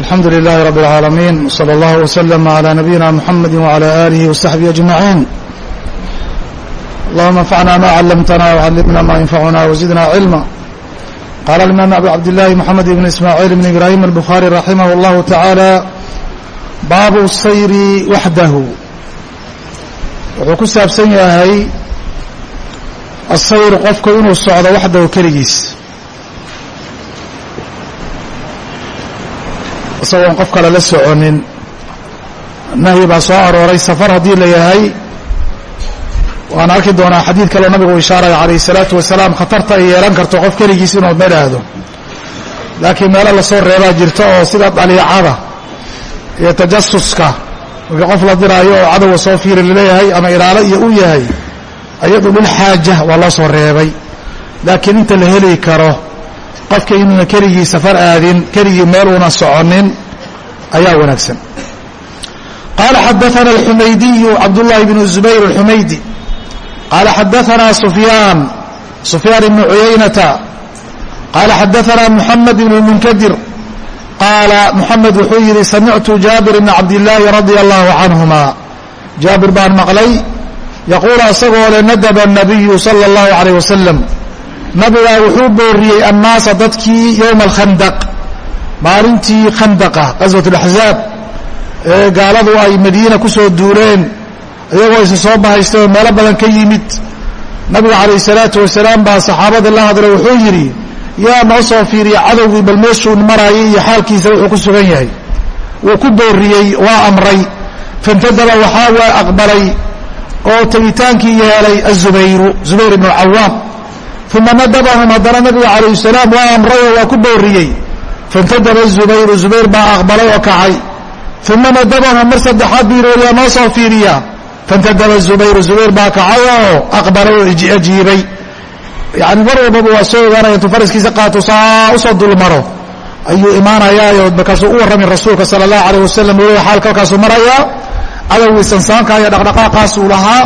alxamdu lilaahi rabbi اlcaalamiin wsala allahu waslama calaa nabiyina muxamadi wacalaa aalihi wasaxbihi ajmaciin allahuma anfacna ma callamtana wcallimna ma yanfacuna wazidna cilma qaala alimaam abi cabdillahi moxamed ibn ismaaciil ibn ibraahim albuhaari raximah اllahu tacaala baabu sayri waxdahu wuxuu ku saabsan yahay asayr qofku inuu socdo waxdahu keligiis. Isagoon qof kale la soconin. Nahyi baa soo arooray safar haddii la yahay. Waan arki doonaa xadiid kaleo nabigu ishaaraya calayh salaatu wasalaam khatarta ay yeelan karto qof keligiis inuu maraahdo laakiin meelo la soo reebaa jirta oo sida dhaliicada iyo tajasuska markii qof la diraayo oo cadowga soo fiiri la leeyahay ama ilaalo iyo u yahay ayadu lilxaaja waa loo soo reebay. Laakiin inta la heli karo qofka inuuna keligii safar aadin keligii meel uuna soconin ayaa wanaagsan. Qaala xadaana alxumaydiyu cabdullaahi bnu zubayr alxumaydi qaala xadaana sufyaan sufyaan ibnu cuyaynata. Qaala xadaana muxamed ibnu munkadir. Qaala muxamed wuxuu yidhi samictu jaabir bna cabdillaahi radia allahu canhuma. Jaabir baan maqlay. Yaquulu asagoo le nadaba nabiyu sala allahu calayh wasalam nabigaa wuxuu booriyey annaasa dadkii yowma alkhandaq maalintii khandaqa qaswat alaxzaab ee gaaladu ay madiina ku soo duuleen iyagoo isa soo bahaystay oo meelo badan ka yimid. Nabiga calayh salaatu wasalaam baa saxaabada la hadlay wuxuu yidhi yaa noo soo fiiriya cadowgii bal meeshuu maraayay iyo xaalkiisa wuxuu ku sugan yahay. Wuu ku booriyey waa amray. Fantadaba waxaa waa aqbalay oo tegitaankii yeelay azubayru zubayr ibnu cawaam uma nadabahum haddana nabiga calayh salaam waa amrayoo waa ku booriyey. Faintadaba zubayru zubayr baa aqbalay oo kacay. Uma nadabahum mar saddexaad buu yidhi waryaa noo soo fiiriya. Faintadaba zubayru zubayr baa kacay oo aqbalay oo ajiibay. Yani mar walbaba waa soo ogaanaya intuu faraskiisa qaato saa u soo dulmaro. Ayuu imaanayaayo markaasuu u warramay rasuulka sala allahu alayh wasalam weliba xaalka halkaasuu marayaa cadowgii sansaanka iyo dhaqdhaqaaqaasuu lahaa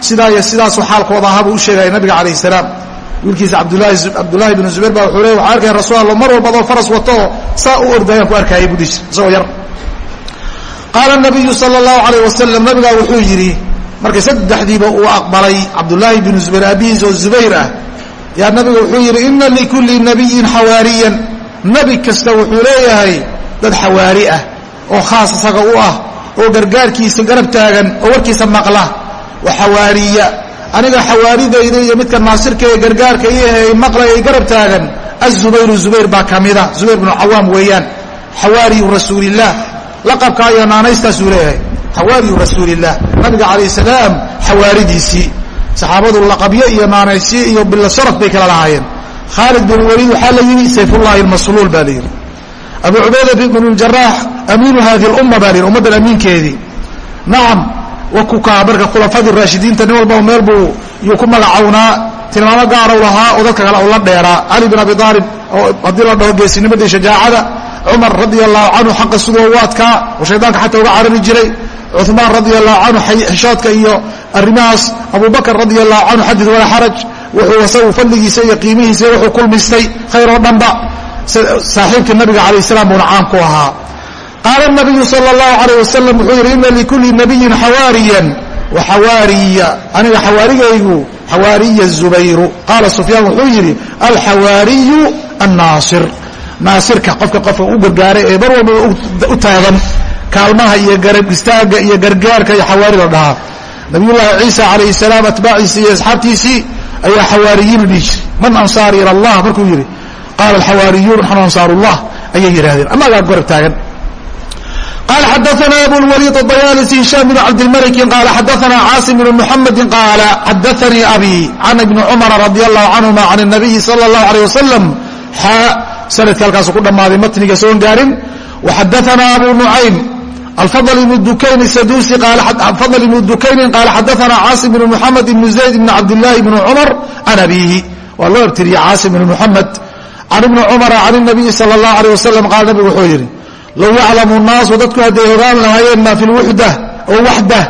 sidaa iyo sidaasuu xaalkooda ahaa u sheegaya nabiga calayh salaam wiilkiisa cabdulaahi bn zubayr baa wuxuu le waxaa arkaya rasul alla mar walba adoo faras wato oo saa u ordayaan ku arkayay budhiis isagoo yar. Qaala nabiyu sala allahu alayh wasalam nabigaa wuxuu yidhi markii saddexdiiba uu aqbalay cabdulaahi bnu zubayr aabihiis oo zubayr ah. Yaa nabiga wuxuu yidhi ina likulli nabiyin xawaariyan nebi kasta wuxuu leeyahay dad xawaari ah oo khaas isaga u ah oo gargaarkiisa garab taagan oo warkiisa maqla wa xawaariya aniga xawaaridayda iyo midka naasirka ee gargaarka iyahe maqlay ay garab taagan azubayru zubayr baa ka mida. Zubayr bnu cawaam weeyaan xawaariyu rasuulillaah laqabkaa iyo naanaystaasuu leeyahay xawaariyu rasuulillaah nabiga calayh salaam xawaaridiisii. Saxaabadu laqabyo iyo naanaysyo iyo bila sharaf bay kala lahaayeen. Khaalid bin waliid waxaa la yidhi sayfullahi almasluul baa la yidhi. Abu cubayda bn jaraax amiinu hadi lumma baa la yidhi ummaddan amiinkeedii. Nacam wakukaa marka khulafadii raashidiinta nin walbaba meel buu yuu ku magacownaa tilmaamo gaarau lahaa oo dadka kale ula dheeraa. Cali bin abi aalib oo haddii la dhaho geesinimadii shajaacada cumar radia allahu canhu xaqa sidoo u adkaa oo shaydaanka xataa uga carari jiray. Cumaan radia allahu canhu xishoodka iyo arrimahaas. Abubakr radia allahu canhu xadid walaa xaraj wuxuu isagu fadligiisa iyo qiimihiisa wuxuu kulmistay khayr oo dhanba saaxiibkii nabiga calayh salaam buuna caam ku ahaa qaala nabiyu sal اllahu alayh wasalam wuxuu yidhi ina likulli nabiyin xawaariyan wa xawaariya. Aniga xawaarigaygu xawaariya zubayru qaala sufyaan wuxuu yidhi alxawaariyu annaasir. Naasirka qofka qofka u gargaaray ee mar walba u taagan kaalmaha iyo garab istaaga iyo gargaarka iyo xawaari la dhahaa. Nabiyullaahi ciisa calayh salaam atbaaciisii iyo asxaabtiisii ayaa xawaariyiinu dhihi man ansaari ila allah? Markuu yidhi qaala alxawaariyuun naxnu ansaaru llah ayay yidhahdeen annagaa garab taagan qال xadثna أbو الوليد الضyالسي هiشام بن cabdالملك qال xadثna cاaصم بن محمد qال xadثnii أbي عن بن cمر رضي الله عنهma عن النبي صلى الله عليه وسلم sanadka halkaasu ku dhammaaday matniga soon gaarin وxadثna أbو نعaym الفضل بن دukayn السدوسي فضل بن دukaynin qال xadثna cاaصم بن محمد بن زaيد بن cabداللahi بن cمر عن أbيهi waa loo ertiriyey cاaصم بن محمد عن بن cمر عن النبي صلى الله عليه وسلم qال nabgu wuxuu yidhi low yaclamu naasu dadku hadday ogaan lahaayeen maa fi lwuxda oo waxda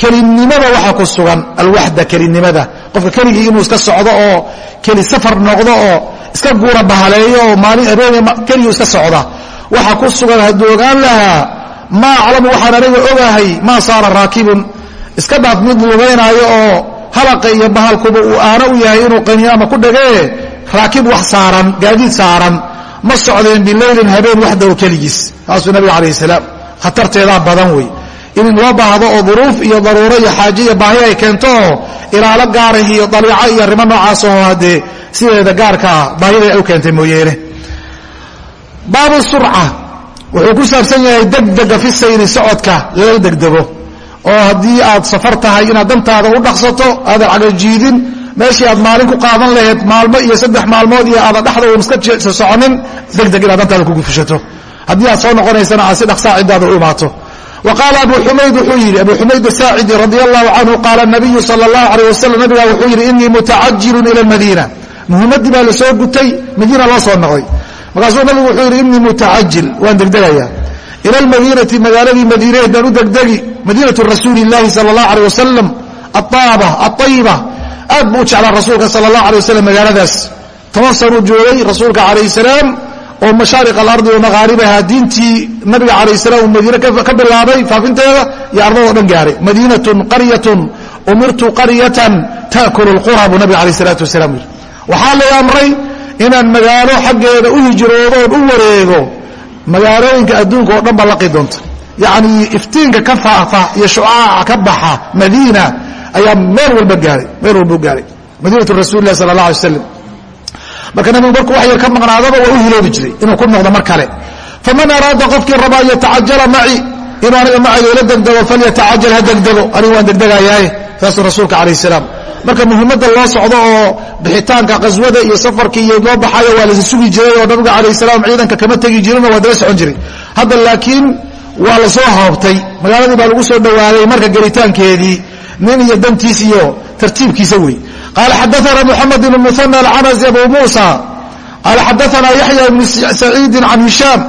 kelinimada waxa ku sugan alwaxda kelinimada qofka keligii inuu iska socdo oo keli safar noqdo oo iska guura bahaleeyo oo maalin habeen keligii iska socda waxa ku sugan hadduu ogaan lahaa maa aclamu waxaan aniga ogahay maa saara raakibun iska dhaaf mid lugaynaayo oo halaqa iyo bahalkuba uu aana u yahay inuu qaniyaama ku dhagee raakib wax saaran gaadiid saaran ma socdeen bileylin habeen waxdaw keligiis. Taasuu nabiga calayh salaam khatarteedaa badan wey in loo baahdo oo duruuf iyo daruuro iyo xaaje iyo baahi ay keento oo ilaalo gaarah iyo daliico iyo arrimo noocaasoo haddee sideeda gaarkaa baahida ay u keentay mooyeene. Baabu surca. Wuxuu ku saabsan yahay degdega fi sayri socodka lala degdego. Oo haddii aad safar tahay inaad dantaada u dhaqsato aadan cagajiidin meeshii aad maalin ku qaadan lahayd maalmo iyo saddex maalmood iyo aadan dhexda iska soconin degdeg inaad dantaada kugu fushato. Haddii aad soo noqonaysana aad si dhaqsaa ciddaada u imaato wa qaala abu xumayd wuxuu yidhi abu xumayd asaacidi radi allahu canhu qaala nabiyu sala allahu alayh wasalam nabigaa wuxuu yidhi inii mutacajilun ila lmadiina muhimmaddii baa la soo gutay madiina loo soo noqday. Markaasuu nabigu wuxuu yidhi inii mutacajil waan degdegayaa ila almadiinati magaaladii madiinaheed baan u degdegi madiinatu rasuuli illaahi sala allahu aleh wasalam aaaba aayiba aad buu u jeclaa rasuulka sala allahu aleh wasalam magaaladaas. Toban sanuu joogay rasuulka calayh salaam oo mashaariq alardi wa maqaaribaha diintii nabiga calayh salaam uu madiine ka bilaabay faafinteeda iyo ardadoo dhan gaaray. Madiinatun qaryatun umirtu qaryatan taakulu lqura buu nabiga alayh salaatu wasalaam yidhi. Waxaa lay amray inaan magaalo xaggeeda u hijroodo oon u wareego magaalooyinka adduunka oo dhan ba laqi doonta. Yacnii iftiinka ka faafa iyo shucaaca ka baxa madiina ayaa meel walba gaaray meel walbuu gaaray. Madiinatu rasuuli lah sala allah alay slam marka nabigu markuu wax yar ka maqnaadaba waa u hiloobi jiray inuu ku noqdo mar kale. Faman araada qofkii rabaa an yatacajala maci inuu aniga macayga ila degdego falyatacajal ha degdego. Anigu waan degdegayaaye saasuu rasuulka calayh salaam. Marka muhiimadda loo socdo oo bixitaanka qaswada iyo safarkii iyo loo baxayo waa lasa sugi jiray oo nabiga calayh salaam ciidanka kama tegi jirinoo waa daba socon jiray. Hadda laakiin waa la soo hoobtay magaaladii baa lagu soo dhowaaday marka gelitaankeedii nin iyo dantiis iyo tartiibkiisa wey. Qaala xadaana muxamed bn muana alcanasi abu muusa. Qaala xadaana yaxya ibnu saciidin can hishaam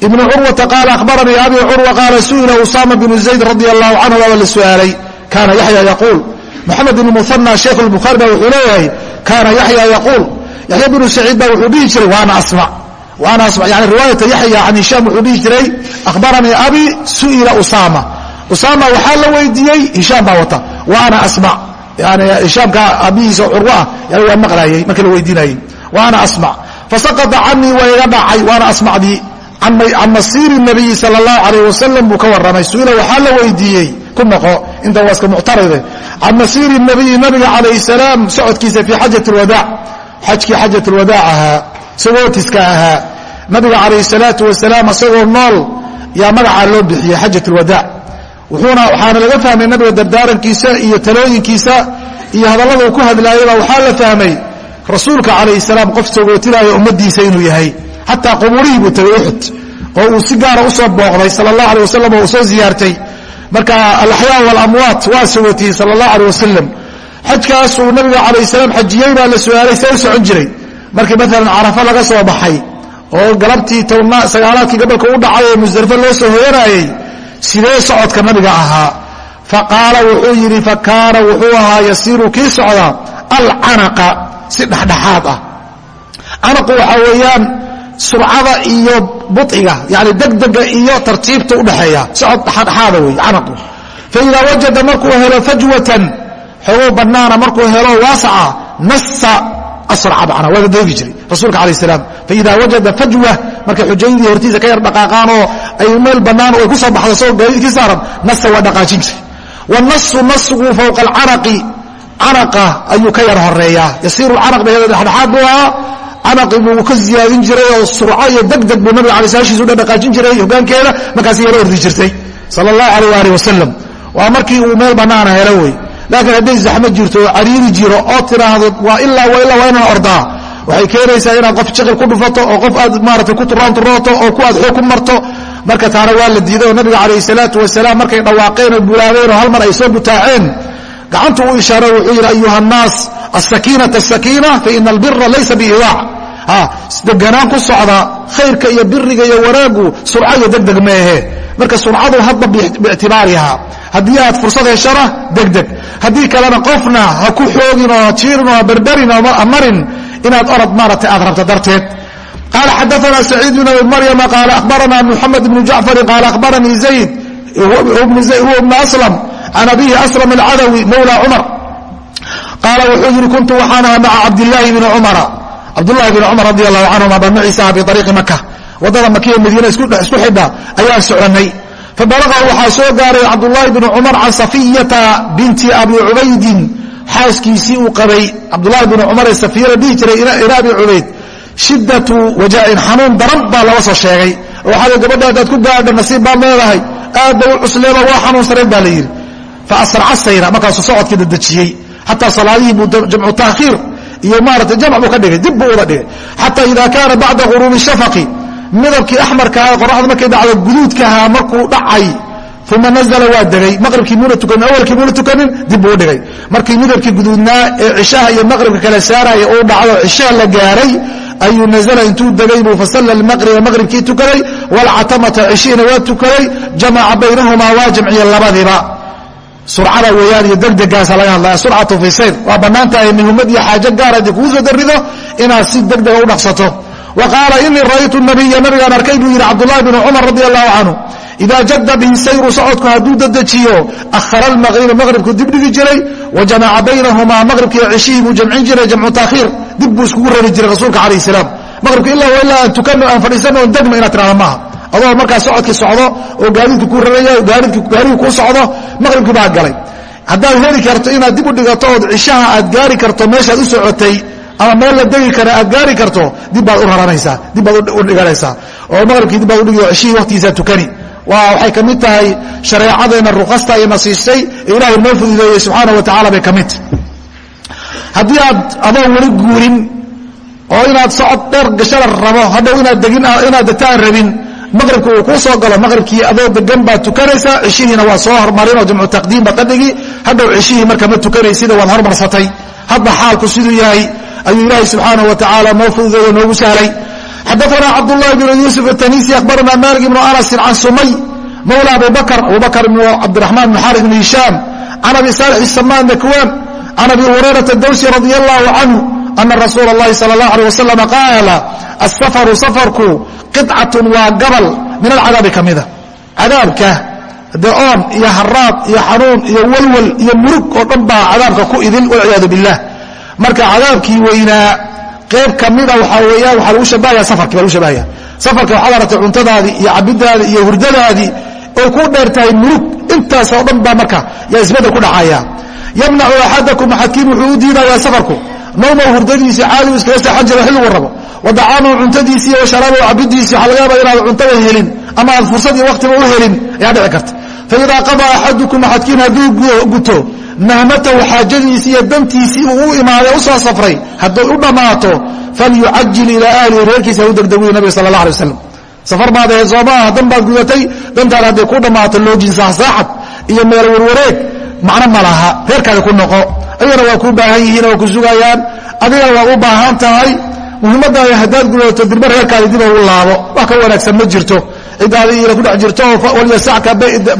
ibni curwata qaala ahbaranii abi curwa qaala su'ila usama bnu zayd radi allahu canhu waa la su'aalay kaana yaxya yaquul. Moxamed ibn muana sheikh lbukhaari ba wuxuu leeyahay kaana yaxya yaquul. Yaxya bnu saciid ba wuxuu dhihi jiray waana asmac waana asmac yani riwaayata yaxya can hishaam wuxuu dhihi jiray akhbaranii abi su'ila usama usaama waxaa la weydiiyey hishaam baa wata. Wa ana asma. Yani hishaamka aabbihiisa curwa ah yani waa maqlaayey markii la weydiinayey wa ana asmac fasaqata canii waa iga dhacay. Waana asmacdii can masiiri nabiyi sala allahu calayh wasalam buu ka warramay. Su'ila waxaa la weydiiyey ku maqo inta waa iska muctaride can masiiri nabiyi nabiga calayh salaam socodkiisa fii xajat lwadaac xajkii xajat lwadaac ahaa sagootiska ahaa. Nabiga calayh salaatu wasalaam isagoo nool yaa magacaa loo bixiyey xajat lwadaac wuxuuna waxaana laga fahmay nabiga dardaarankiisa iyo talooyinkiisa iyo hadallada uu ku hadlaayaba waxaa la fahmay rasuulka calayh salaam qof sagootinaayo ummaddiisa inuu yahay. Xataa qubuurihii buu tegay uxud oo uu si gaara u soo booqday sala allah aleh wasalam oo uu soo ziyaartay. Marka alaxyaa walamwaat waa sagootiyey sala allah aleh wasalam xajkaasuu nabiga calayh salaam xajiyey baa la su'aalay see u socon jiray. Markii maalan carafo laga soo baxay oo galabtii sagaalaadkii gobolka u dhacay ee musdalifo loo soo hoyanayey sidee socodka nabiga ahaa? Faqaala wuxuu yidhi fakaana wuxuu ahaa yasiiru kii socda alcanaqa si dhexdhexaad ah. Canaqu waxaa weeyaan surcada iyo buiga yani degdega iyo tartiibta udhexeeya socod dhexdhexaada wey canaqu. Faidaa wajada markuu helo fajwatan xoguu bannaana markuu helo waasaca nasa asraca macnaa waa dadoogi jiray rasuulka alayh salaam. Faida wajada fajwa markay xujaydii hortiisa ka yar dhaqaaqaan ay meel bannaan oo ay ku soo baxdo isagoo gaadiidkii saaran nasa waa dhaqaajin jiray wanasu nasigu fowqa alcanaqi canaqa ayuu ka yar horeeyaa yasiiru lcanaq ba dhexdhexaad buu ahaa. Canaqi buu ka ziyaadin jiray oo surco iyo degdeg buu nabiga alay saashiisu dhaqaajin jiray hogaankeeda markaas yaro ordi jirtay. Sala allahu alayh waalih wasalam waa markii uu meel bannaana helo wey. Laakiin hadday zaxmo jirto oo cariiri jiro oo tiraahdo waa ilaa waa ilaa waa inaan ordaa waxay keenaysaa inaad qof jiqil ku dhufato oo qof aad maarata ku turaanturooto oo ku aad xoog ku marto. Marka taana waa la diiday oo nabiga calayh salaatu wasalaam markay dhawaaqeen oo bulaabeen oo hal mar ay soo butaaceen gacantu u ishaaro wuxuu yidhi ayuha annaas asakiinata asakiina faina albira laysa biiwaac deganaan ku socda khayrka iyo biriga iyo wanaaggu surco iyo degdeg meehe marka surcadu hadba biictibaariha haddii aad fursad heshana degdeg. Haddii kalena qofna ha ku xoogin oo ha jiirin oo ha berberin ha marin inaad orod maaragtay aad rabto darteed. Qaala xadaana saciid bn abi maryama qaala ahbarana muxamed bnu jacfari qaala ahbaranii zayd huwa bnu aslam can abihi aslam alcadawi mawla cumar. Qaala wuxuu yidhi kuntu waxaan aha maca cabdilaahi bni cumara cabdulahi bni cumar radi allahu canhuma baa maciisa aha biariiqi maka waddada makiya madiina isku xidha ayaan soconay fabalaqahu waxaa soo gaaray cabdulaahi bni cumar can safiyata binti abi cubaydin xaaskiisii uu qabay cabdulahi bni cumar ee safiyada dhihi jiray ina abi cubayd shidatu wajaain xanuun daran baa laga soo sheegay. Waxaa gabadha adaad ku gaadha nasiib baad leedahay. Aad bay u cusleeba waa xanuunsaneen baa la yidhi. Fa asraca sayra markaasuu socodkii dadejiyey. Xataa salaadihii buu jamcu taakhiir iyo maarata jamc buu ka dhigay dib buu uga dhigay. Xataa ida kaana bacda guruubi shafaqi midabkii axmarkaha qoraxda markay dhacdo guduudkahaa markuu dhacay uma nazla waa degay. Maqribkii muuna tukanin awalkii muuna tukanin dib buu udhigay markii midabkii guduudnaa ee cishaha iyo maqribka kala saaraya uu dhacdo cishaha la gaaray ayuu nazla intuu degay buu fasalla maqriba maqribkii tukaday walcatamata cishiina waa tukaday jamaca baynahumaa waa jamciye labadiba surcada weeyaan iyo degdegaasa laga hadlaya surcatu fi sayr waa bannaan tahay muhimmad iyo xaajo gaara haddii kugu soo darido inaad si degdega u dhaqsato wa qaala inii ra'aytu nabiya nabigaan arkay buu yidhi cabdulahi bn cumar radi allahu canhu idaa jada bihi sayru socodku hadduu dedejiyo ahara almaqriba maqribku dibdhigi jiray wa jamaca baynahumaa maqribkiiyo ceshihii buu jamcin jiray jamcu taakhiir dib buu iskugu rari jiray rasuulka calayh salaam maqribka ilaa wa ilaa aan tukano aan fadhiisano on degno inaad tirahda maaha adoo markaa socodkii socdo oo gaadiidka ku raraya gaarigu kuu socdo maqribkii baa galay haddaad heli karto inaad dib u dhigato ood cishaha aad gaari karto meeshaad u socotay ama meel la degi kara aad gaari karto dib baad u raranaysaa dib baad u dhiganaysaa oo maqribkii dib baad udhigi oo cishihii waqtigiisaa tukani. Waxay ka mid tahay shareecadeenna ruqasta ay nasiisay ee ilaahay noo fududeeyey subxaana wa tacala bay ka mid. Haddii aad adoon weli guurin oo inaad socod dheer gashada rabo hadhow inaad degin inaad degtaan rabin maqribka uu kuu soo galo maqribkii adoo degan baad tukanaysaa cishihiina waa soo hormarinoo jamcu taqdiim ba qadhigi hadhow cishihii marka ma tukanaysida waad hormarsatay. Hadba xaalku siduu yahay ayuu ilaahay subxaana wa tacaala noo fududeeyo noogu sahlay xadaana cabdulahi bn yuusuf atanisi akhbarana malik ibnu anasin can sumay mawla abu bakr abu bakr ibn cabdiraxmaan bn xaris bn hishaam can abi saalix samaan dakwan can abi hurayrata dawsi radi allahu canhu ana rasuula اllahi sal اllah alيه wasalam qaala asafaru safarku qicatun waa gabal min alcadaabi ka mida cadaabka de oon iyo haraad iyo xanuun iyo walwal iyo murug oo dhan baa cadaabka ku idin walciyaadu biاllah marka cadaabkii weynaa qayb kamida waxaa weeyaan waxaa lagu shabahaya safarki baa lagu shabahaya. Safarka waxaad aragtay cuntadaadii iyo cabidaadii iyo hurdadaadii oy ku dheer tahay murug intaasoo dhan baa marka yaa isbeddel ku dhacaya. Yamnacu axadakum axadkiin wuxuu u diidayaa safarku. Nawmaw hurdadiisii caadigu iskaga seexan jira xilligu rabo. Wa dacaamahu cuntadiisii iyo sharaabahu cabidiisii waxaa laga yaaba inaad cuntada helin ama aad fursad iyo waqtiba u helin ayaa dhici karta faidaa qadaa axadukum axadkiin hadduu guto mahmatahu xaajadiisii iyo dantiisii uu u imaaday u soo safray hadday u dhammaato falyucajil ilaa ahlihi reerkiisa ha u degdeguyi nabiga sala allah alay waslam safar baad ahayd soo dan baad gudatay dantaada hadday ku dhammaato loojin saaxsaaxad iyo meel warwareeg macno ma laha reerkaada ku noqo ayagana waa kuu baahan yihiin waa ku sugayaan adigana waa u baahan tahay muhiimadaada haddaad gudato dirba reerkaada dib ugu laabo wax ka wanaagsan ma jirto cidaada ila ku dhex jirto walyasacka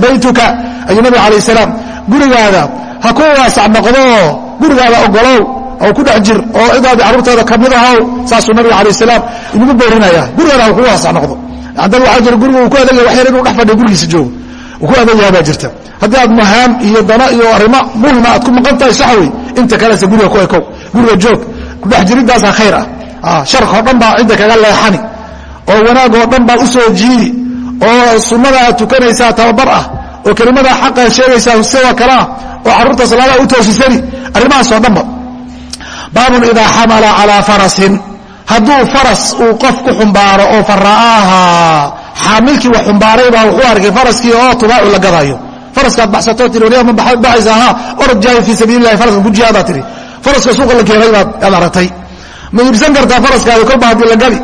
baytuka ayuu nabig alayh salaam gurigaada ha ku waasac noqdoo gurigaada ogolow oo ku dhex jir oo cidaadii carruurteeda ka mid ahow saasuu nabiga alayh salaam inagu boorinaya gurigaada ha ku waasac noqdo. Haddana waxaa jira guriga uu ku adagya wax yar inuu dhex fadhiyo gurigiisa joogo uu ku adagyaha baa jirta. Haddii aad mahaam iyo dana iyo arrimo muhima aad ku maqan tahay sax wey inta kalese guriga ku ekow guriga joog kudhex jiridaasaa khayr ah. Sharkoo dhan baa cidda kaga leexani oo wanaagoo dhan baa u soo jiidi oo sunnada aad tukanaysaa tababar ah oo kelimada xaqa sheegaysaa sidoo kale ah oo carruurta salaadaha u toosisani arrimahaasoo dhanba. Baabun idaa xamala calaa farasin. Hadduu faras uu qof ku xumbaaro oo fara'aaha xaamilkii wax xumbaaray baa wuxuu arkay faraskii oo tubaacu la gadaayo. Faraskaad baxsato tii waryaa ma baxaysa ha orod jaahid fii sabiili lahi faraska ku jihaadaa tihi faraska suuqa la keenay baad aad aragtay. Ma iibsan kartaa faraskaada kolba haddii la gadi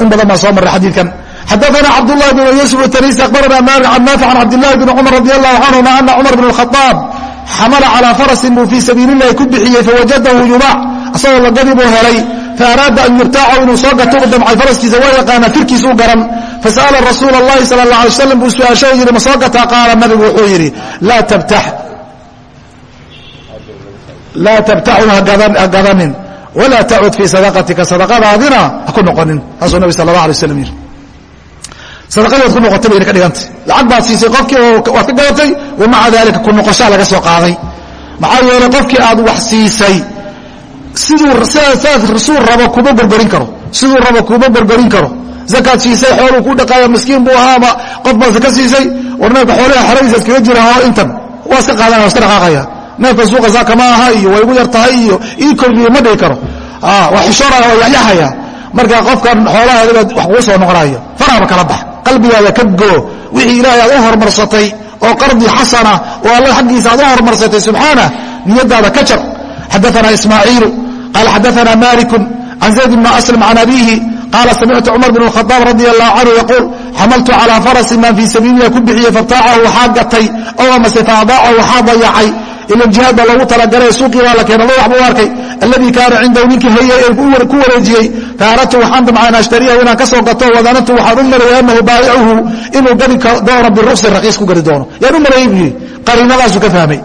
in badan baa soo marray xadiidkan xadaana cabdulahi bn yuusuf atanisi akhbarana malik can naafic can cabdilahi bni cumar radi allahu canhuma ana cumar bn khaaab xamala calaa farasin buu fii sabiili lahi ku bixiyey fawajadahu yubaac asagoo la gadi buu helay faaraada an yubtaacahu inuu soo gato u damcay faraskiisa waa yaqaana firkiisa u garan fasa'ala rasuul اllahi sal اla alay slam buu su'aasho yidhi ma soo gataa qaala nabigu wuxuu yidhi laa tabtaxu ha gadanin walaa tacud fii sadaqatika sadaqadaadina ha ku noqonin taasuu nabi sala allah alay waslam yidhi sadaqadood ku noqotay bayna ka dhigantay lacag baad siisay qofkii waad ka gadatay wa maca daalika ku noqoshaa laga soo qaaday. Maxaa yeelay qofkii aad wax siisay siduu rabo kuma gorgorin karo. Siduu rabo kuma gorgorin karo. Zakaad siisay xooluu ku dhaqaaya miskiin buu ahaaba qof baad zaka siisay war neefka xoolaha xeradiisa iskaga jira oo intan. Waa iska qaadanaya waa iska dhaqaaqaya neefka suuqa saaka ma aha iyo way igu yar tahay iyo ii kordhiyo ma dhihi karo. Waa xishooraya waa yaxyaxaya marka qofkan xoolaheeda wax kugu soo noqonayo faraba kala bax qalbigaada ka goo wixii ilaahay aad u horumarsatay oo qardi xasana oo alla xaggiisa aad u horumarsatay subxaana niyadaada ka jar. Xadaana ismaaciilu qaala xadaana maliku can zayd bni aslam can abiihi qaala samictu cumar bn khaaab radi allahu canhu yaquul xamaltu calaa farasin maan fii sabiililah ku bixiyey fataacahu waxaa gatay ow amase faadaacahu waxaa dayacay ila jihaad loogu talagalay suuqii baa la keena lo waxbuu arkay alladii kaana cindahu ninkii hayey ee ku wareejiyey faaradtu waxaan damcaa an ashtariyahu inaan ka soo gato wadanantu waxaan u maleeyay anahu baayicuhu inuu gadi doono biruqsin raqiis ku gadi doono yaan u maleeyey buu yidhi qariinadaasuu ka fahmay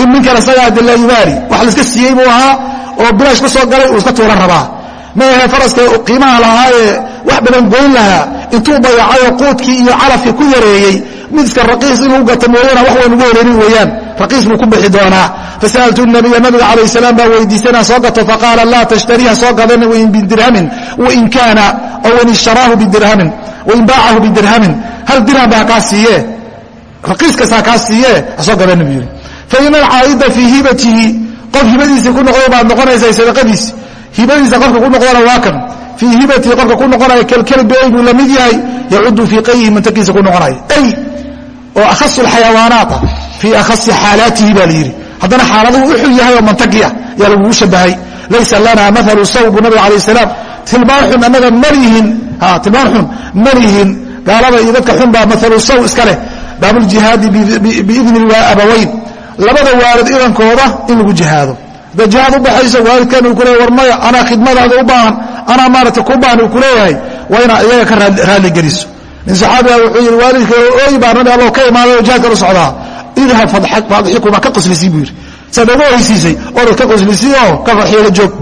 in ninkan isagaa de laa yubaali wax laiska siiyey buu ahaa oo bilaash ka soo galay uu iska tuulan rabaa ma ahe faraska qiimaha lahaayee wax badan goyn lahaa. Intuu dayacayoo quudkii iyo calafkii ku yareeyey mid iska raqiis inuu gata mooyana wax waan ugu helenin weeyaan. Raqiis buu ku bixi doonaa. Fasa'altu nabiya nabiga calayh salaam baa weydiistay inaan soo gato faqaala laa tashtariiha soo gadana wain bidirhamin wain kaana ow in ishtaraahu bidirhamin wain baacahu bidirhamin hal dirham ba hakaa siiye raqiis kasta hakaa siiye ha soo gadana buu yidhi. Faina alcaa'ida fii hibatihi. Qof hibadiisii ku noqday baad noqonaysaa sadaqadiisi hibadiisa qofka ku noqdana waa kan. Fii hibatii qofka ku noqonaya kalkalbi ay buu la mid yahay yacudu fii qayhi mantakiisa ku noqonaya. Ay oo akhasu alxayawaanaata fii akhasi xaalaatihi baa la yidhi. Haddana xaaladuhu u xun yahay oo mantagi ah yaa lagugu shabahay laysa lana maalu saw buu nabiga alayh salaam. Tilmaan xun annaga malihin tilmaan xun malihin gaalada iyo dadka xun baa maalu saw iska leh. Baabuljihaadi biidni abawayn. Labada waalid idankooda in lagu jihaado hadday jihaad u baxayso waalidkan uu kuleeya war maya anaa khidmadaada u baahan anaa maarata ku baahan uu kuleeyahay waa inaad iyaga ka raalligeliso nin saxaabiga wuxuu yidhi waalidka ooy baa nabi allow ka imaaday oo jihaadka la socdaa. Idhab fadxikuma ka qoslisi buu yidhi. Saad oga oysiisay orad ka qoslisi oo ka farxiyo joog.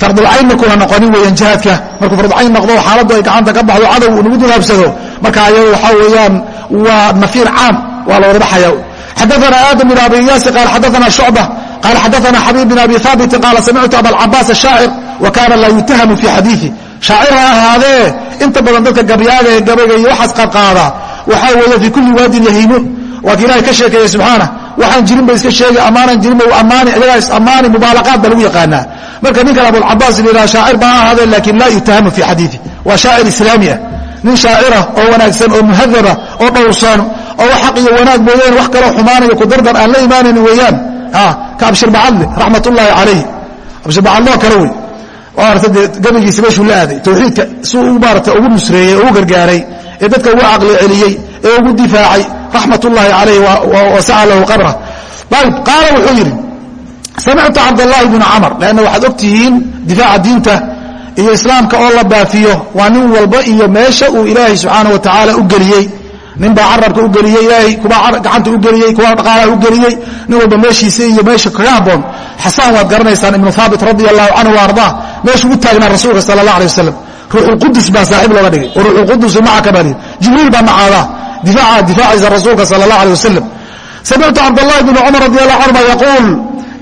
Fardulcaynna kuna noqonin weeyaan jihaadka markuu fardulcayn noqdo xaaladdu ay gacanta ka baxdo cadow uu nagu dulhabsado marka ayado waxaa weeyaan waa nafiir caam waa la wada baxaya. Xadaana aadam bin abi iyaasi qaal xadaana shucba qaal xadaana xabiib bin abi haabiti qaala samictu abalcabaas ashaacir wa kaana laa yutahamu fii xadiiثi shaacir ha ahaadee inta badan dadka gabyaaga ee gabayga iyo waxaas qaadqaada waxaa weeye fii kulli waadin yahiimuun waa ki ilahay ka sheekeeye subxaana waxaan jirin ba iska sheegi ammaanan jirinba ammaani ayagaa is ammaani mubaalaqaad ba lagu yaqaanaa marka ninkan abulcabaas layidhaha shaacir ba ha ahaadee laakiin laa yutahamu fii xadiiثi waa shaacir islaami ah nin shaacirah oo wanaagsan oo muhadaba oo dhowrsan oo xaq iyo wanaag mooyaane wax kaloo xumaanayo kudardar aan la imaanaynin weeyaan ka abshirbacadle raxmat ullaahi calayh abshirbacadloo kale wey. Maarata dee gabaygiisa meeshuu la aaday tawxiidka suu maarata ugu nusreeyey oo ugu gargaaray ee dadka ugu caqli celiyey ee ugu difaacay raxmat ullaahi calayh wasaca lahu qabra. Ayb qaala wuxuu yidhi samictu cabdallaahi bnu camar leanna waxaad og tihiin difaaca diinta iyo islaamka oo la baafiyo. Waa nin walba iyo meesha uu ilaahay subxaana wa tacaala u geliyey nin baa carabka u geliyey ilaahay kuwa gacanta u geliyey kuwa dhaqaalaha u geliyey nin walba meeshiisa iyo meesha kaga habboon xasaan waad garanaysaan ibnu haabit radi allahu canhu wa ardaa meeshuu u taagnaa rasuulka sala allah alay wasalam ruuxulqudus baa saaxiib looga dhigay wa ruuxulqudusu macaka baa lihi jibriil baa macaadaa difaaca difaaciisa rasuulka sala allah alay wasalam samictu cabdallahi bni cumar radi allahu canhuma yaquul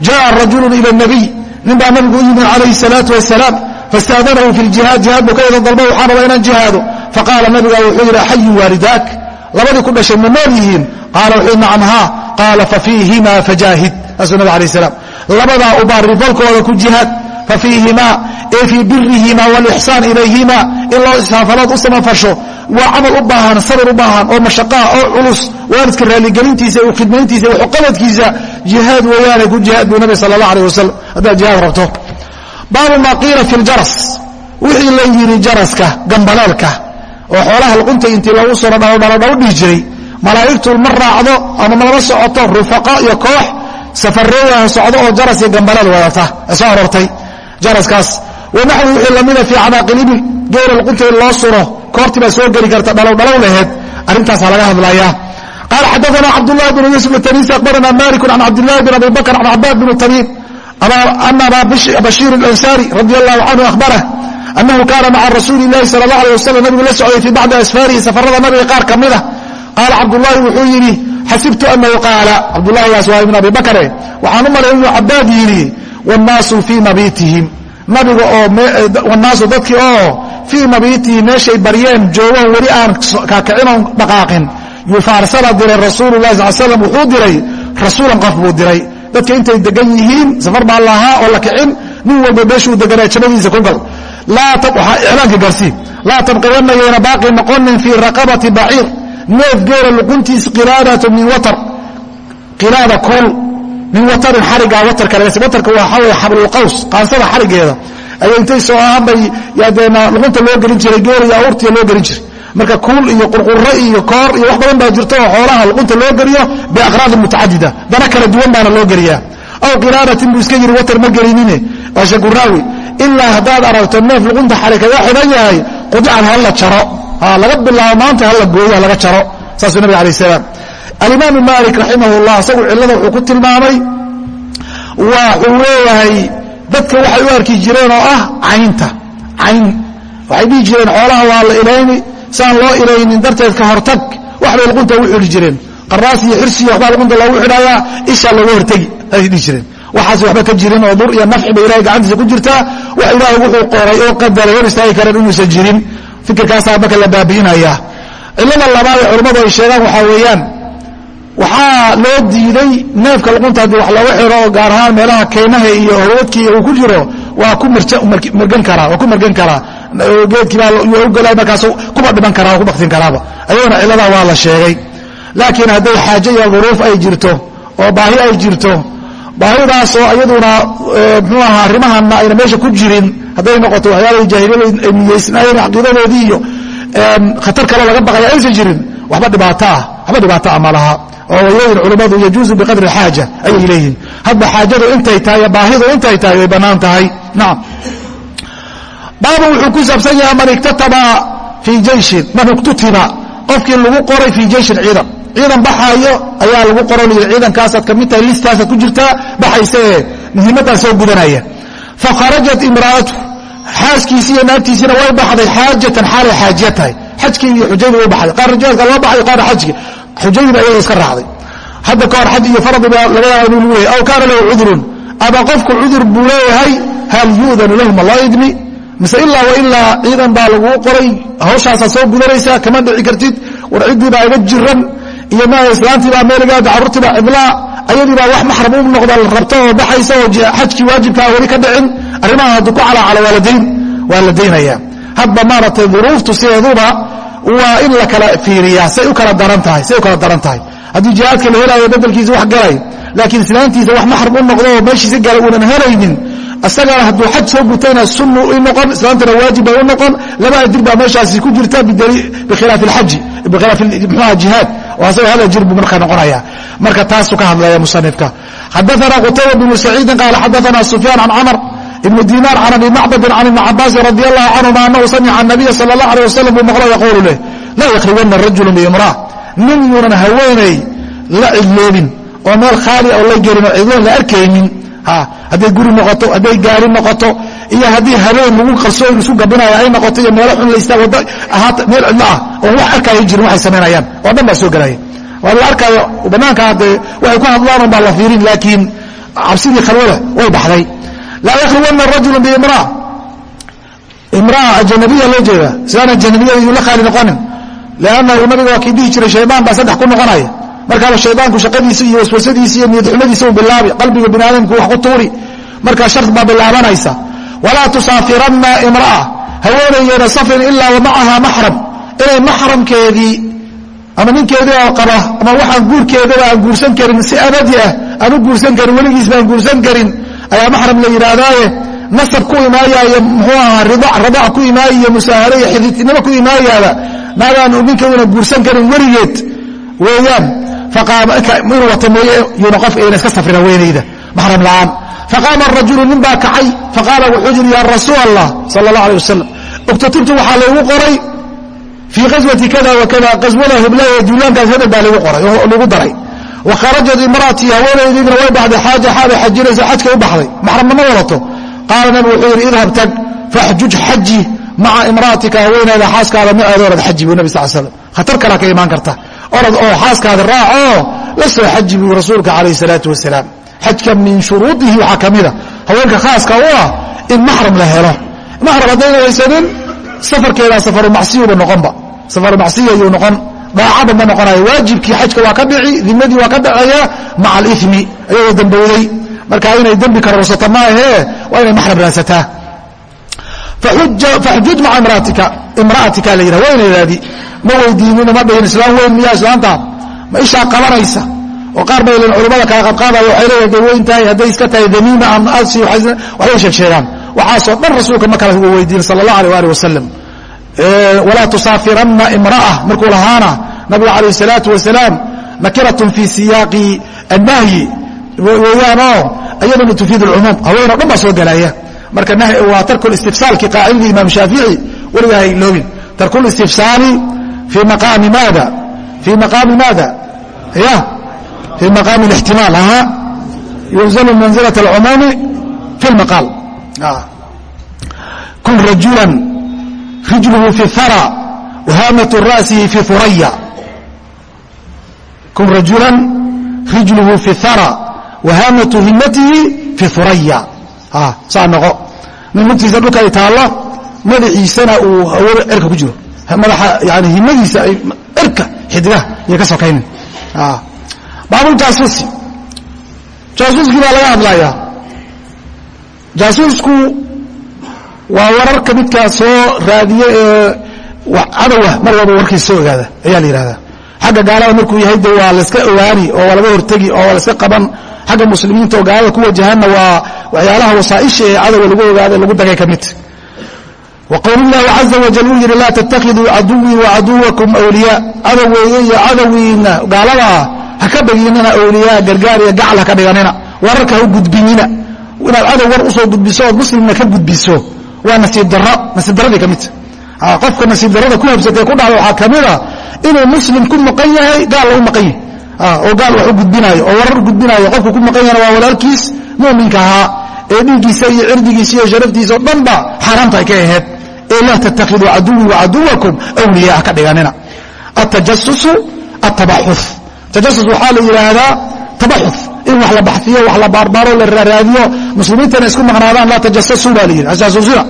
jaءa rajulu ila nabiy nin baa nabigu u yimid calayhi salaatu wasalaam fastaadanahu fi ljihaad jihaad buu ka wada dalba waxaan rabaa inaan jihaado. Faqaala nabiga wuxuu yidhi axayu waalidaak labadii ku dhashay ma nool yihiin. Qaala wuxuu nacam haa. Qaala fafiihima fajaahid. Saasuu nabig alayh salaam. Labadaa ubaarifalkooda ku jihaad fafiihimaa ee fii birihima waalixsaan ilayhima in loo ishaafalood u samafasho waa camal u baahan sabir u baahan oo mashaqaa oo culus waalidka raaligelintiisa iyo khidmayntiisa waxuqabadkiisa jihaad weeyaane ku jihaad buu nabi sala allah alayh wasalam haddaad jihaad rabto. Baabu maa qiila fi ljaras wixii la yidhi jaraska gambaleelka oo xoolaha luqunta intii loogu soro dhalodhalodhalo dhihi jiray. Malaa'igtu ma raacdo ama malama socoto rufaqa iyo koox safareeyaha socdo oo jaras iyo gambaleel wadata. Soo arortay jaraskaas. Wanaxwi wixii lamida fii canaaqilibil geela luqunta in loo suro koortii baa soo geli karta dhalowdhalow laheed. Arrintaasaa laga hadlayaa. Qaala xadaana cabdulahi bn yuusuf atanisi akhbarana maliku can cabdilahi bn abi bakr can cabaad bn tamiim ana aba bashiir اlansari radi allahu canhu ahbarah anahu kaana maca rasuuli lahi sal la alي wasam nabigu la socday fii bacdi asfaarihi safarada nabiga qaar ka mid a qaala cabdulaahi wuxuu yidhi xasibtu anahu qaala cabdulahigaas waa ibn abi bakre waxaan u malay inuu cabaad yidhi wannaasu fii mabiitihim nabiga oo naasu dadkii oo fii mabiitihim meeshay baryeen joogoon weli aan kaakicinoon dhaqaaqin yufaarsala diray rasuulu lahi sal slam wuxuu diray rasuulan qof buu diray dadka intay degan yihiin safar baa lahaa oo la kicin nin walba meeshuu deganaa jannadiisa ku gal. Iclaanka gaarsii laa tabqiyanna yayna baaqi noqonin fii raqabati baciir. Neef geela luquntiisa qilaadatu min watar. Qilaada kool. Min watarin xarigaa watarka laga watarka waxaa weye xablulqaws qaansada xarigeeda. Ayay intay soo ahaanbay yadeena luqunta loo gelin jiray geela iyo awrtiya loo gelin jiray. Marka kuul iyo qurqurro iyo koor iyo wax badan baa jirto oo xoolaha luqunta loo geliyo biaqraadin mutacadida. Dana kala duwan baana loo geliyaa. Aw qilaadatin buu iska yidhi watar ma gelinine waa shakuraawi ilaa haddaad aragto neef luqunta xari kaga xidhan yahay qudican hala jaro. Laga bilaabo maanta hala gooyo laga jaro. Saasuu nabig alay salaam. Alimaamu maalik raximah llah isagu cillada wuxuu ku tilmaamay waxuu leeyahay dadka waxay u arki jireen oo ah caynta cayn. Waxay dhihi jireen xoolaha waa la ilayni saan loo ilaynin darteed ka hortag. Waxbay luqunta ugu xidhi jireen. Qaraas iyo xirsiyo waxbaa luqunta loogu xidhayaa ishaa looga hortegi ayay dhihi jireen waxaas waxba ka jirin oo dur iyo nafci ba ilahay gacantiisa ku jirtaa wax ilaahay wuxuu qoray oo qadaray hor istaagi kareen inuusan jirin. Fikirkaasaa marka la baabi'inaya cillada labaad ee culammadu ay sheegaan waxaa weeyaan waxaa loo diiday neefka luqunta haddii wax looga xiro oo gaar ahaan meelaha kaymaha iyo howdkii uu ku jiro waa ku mrgan karaa waa ku margan karaa geedkiibaa ugala markaas kuba dhiman karaa oo ku baktin karaaba ayagona cilladaa waa la sheegay. Laakiin hadday xaaje iyo duruuf ay jirto oo baahi ay jirto baahidaasoo iyaduna mxuu ahaa arrimahana ayna meesha ku jirin. Hadday noqoto waxyaalahii jaahiliyada ay niyeysnaayeen caqiidadoodii iyo khatar kale laga baqaya aysan jirin. Waba dhibaatoah waxba dhibaato ah ma laha. Oo wayayin culammadu yajuusu biqadri xaaja ayay leeyihiin hadba xaajadu intay tahay baahidu intay tahay way bannaan tahay. Nacam baabu wuxuu ku saabsan yahay man iktataba fii jeyshin man iktutiba qofkii lagu qoray fii jeyshin ciidan ciidan baxaayo ayaa lagu qoran yii ciidankaasaad ka mid tahay listaasaad ku jirtaa baxaysaee muhiimaddaas soo gudanaya. Fakharajat imra'atu xaaskiisii iyo naagtiisiina way baxday xaajatan xaalay xaajiya tahay. Xajkii iyo xujadii way baxday. Qaarna jihaadka loo baxay qaarna xajki xujadiiba iyada iska raacday. Hadda ka hor xaj iyo faradi baa laga yaaba inuu leeyahay aw kaana lahu cudurun ama qofku cudur buu leeyahay hal yu'danu lahu ma loo idmi? Mise ilaa wa ilaa ciidan baa laguu qoray hawshaasaad soo gudanaysaa kama dhici kartid war ciddii baa iga jiran iyo ma islaantiibaa meeligaada carruurtiibaa cidlaa ayadiibaa wax maxram u noqda rabto oo baxaysa oo xajkii waajibkaa weli ka dhicin arrimaha hadduu ku calaacal waa la daynaya hadba maaragtay duruuftu sideeduba waa in la kala fiiriyaa say u kala daran tahay haddii jihaadka la helaayo bedelkiisa wax galay laakiin islaantiisa wax maxram u noqdo oo meeshiisi gala uunan helaynin isagana hadduu xaj soo gutayna sunnu i noqon islaantana waajib bay u noqon. Laba ajir baa meeshaasi ku jirta bikhilaaf alxaji bikhilaaf mxuha jihaad. Oo asaga hal ajir buu markaa noqonaya marka taasuu ka hadlaya musanifka xadaana qutayba bnu saciidin qaala xadaana sufyaan can camr ibn dinaar can abi macbadin can ibni cabaasin radi allahu canhuma anahu samica nabiya sala allah aleh wasalam buu maqlo yaquulu leh laa yakhribanna rajulu biimraa nin yuunan haweenay la cidloobin oo meel khaali oo la gelin oo cidloon la arkaynin hadday guri noqoto hadday gaari noqoto iyo haddii habeen lagu qarsoon isu gabinayo ay noqoto iyo meelo xun ahaata meel cidlo ah oon wax arkaayo jirin waxay samaynayaan oo dhan baa soo gelaya waa la arkaayo bannaanka haddee waxay ku hadlaan un baa la fiirin laakiin cabsidii khalwada way baxday. Laa yakhluwanna rajulu biimraa. Imraa ajanabiya loo jeeda sidaan ajanabiya yuu la khaali noqonin. Liannahu nabiga waa kii dhihi jiray shaydaan baa saddex ku noqonaya markaaba shaydaanku shaqadiisa iyo waswasadiisa iyo niyadxumadiisa u bilaabi qalbiga bini aadamku wax ku tuuri. Markaa shar baa bilaabanaysa. Walaa tusaafiranna imra'a haweenayeena safrin ilaa wa macahaa maxram. Inay maxramkeedii ama ninkeedii oo qaba ama waxaan guurkeedaba aan guursan karin si abadi ah aan u guursan karin weligiis baan guursan karin ayaa maxram la yidhaahdaaye. Nasab ku imaayaayo muxuu ahaa radac ku imaayaiyo musaahare iyo xididnimo ku imaayaaba. Naagaanu ninkeeduna guursan karin weligeed. Weeyaan inuu wata mooye yuuna qofka ayna iska safrin haweenayda maxram la'aan faqaama rajulu nin baa kacay faqaala wuxuu yidhi yaa rasuul allah sala allah alay wasalam uktutibtu waxaa laygu qoray fii qaswati kada wa kada qaswada heblaha duulaankaas hebel baa lagu qoray oo lagu daray wa kharajat imraatii haweenaydiina way baxday xaaja xaabay xajinaysa xajkay u baxday maxramna ma wadato qaala nabigu wuxuu yidhi idhab tag faxjuj xaji maca imra'atika haweenayda xaaskaada maceeda orad xaji buu nabi sal slam khatar kalaa ka imaan karta orad oo xaaskaada raacoo la soo xaji buu rasuulka calayh salaatu wasalaam. Xajka min shuruudihi waxaa ka mida. Haweenka khaaska u ah in maxram la helo. Maxram haddayna haysanin safarkeedaa safaru macsiyuba noqonba. Safaru macsiya yuu noqon. Daacada ma noqonayo waajibkii xajka waa ka dhici dimadii waa ka dhaceeya maca alimi ayagoo dambowday. Marka inay dembi karorsato ma ahee waa inay maxram raadsataa. Faxjuj maca imra'atika. La yidhah waynayaadi ma weydiinino ma dhihin islaam weyn miyaa islaantaa ma ishaa qabanaysa? Oo qaar bay len culimmada kala qadqaadaya waxay leeyahay day weyn tahay hadday iska tahay damiima ama asi waxbay sheeg sheegaan. Waxaasoo dhan rasuulka ma kala weydiin sala allah aleh ali wasalam walaa tusaafiranna imra'a markuu lahaana nabiga calayh salaatu wasalaam nakiratun fii siyaaqi annahyi. Weeyaanoo iyaduna tufiid alcumuum haweenoo dhan baa soo gelaya marka waa tarku istifsaalki qaacidadii imaam shaafici weligaa hayloogin tarku listifsaali fii maqaami maada fii maqaami maada ya fii maqaami alixtimaal aha yunzalu manzilat alcumuumi fi lmaqaal kun rajulan rijluhu fi hara wahaamatu ra'sihi fi huraya kun rajulan rijluhu fi hara wahaamatu himmatihi fi huraya saa noqo nin lugtiisa dhulka ay taallo magaciisana uu awood cerka ku jiro madaxa yani himadiisa ay cirka xidigaha iyo ka sokaynin baabuljaasuusi jaasuuskii baa laga hadlayaa. Jaasuusku waa wararka midkaa soo raadiye ee cadowah mar walba warkiisa soo ogaada ayaa la yidhahdaa xagga gaalada markuu yahay de waa layska ogaani oo waa laga hortegi oo waa layska qaban. Xagga muslimiinta oo gaalada ku wajahanna waa waxyaalaha wasaaisha ee cadowga lagu ogaada lagu dagay ka mid waqowl llaahi caza wajal uu yidhi laa tatakiduu caduwii wacaduwakum wliyaa cadowgeeya iyo cadowgiina gaaladaa ha ka dhiginina awliyaa gargaar iyo gacal ha ka dhiganina wararka ha u gudbinina inaad cadow war u soo gudbiso ood muslimna ka gudbiso waa nasiib daro nasiib daradii ka midta qofka nasiib darada ku habsatee ku dhacda waxaa ka mida inuu muslim ku maqan yahay gaal u maqan yahay oo gaal wax u gudbinaayo oo warar gudbinaayo qofku ku maqan yahana waa walaalkiis muminka ahaa ee dhiiggiisa iyo cirdigiisa iyo sharaftiisa o dhan ba xaaraamta ay ka aheed ee laa tatakiduu caduwii wacaduwakum wliyaa ha ka dhiganina atajasusu atabaxu tajasus waxaa la yidhaahdaa tabaxu in wax la baxiyo wax la baarbaaro la raaraadiyo muslimiintana isku maqnaadaan laa tajasasu ba la yidhi hajasusina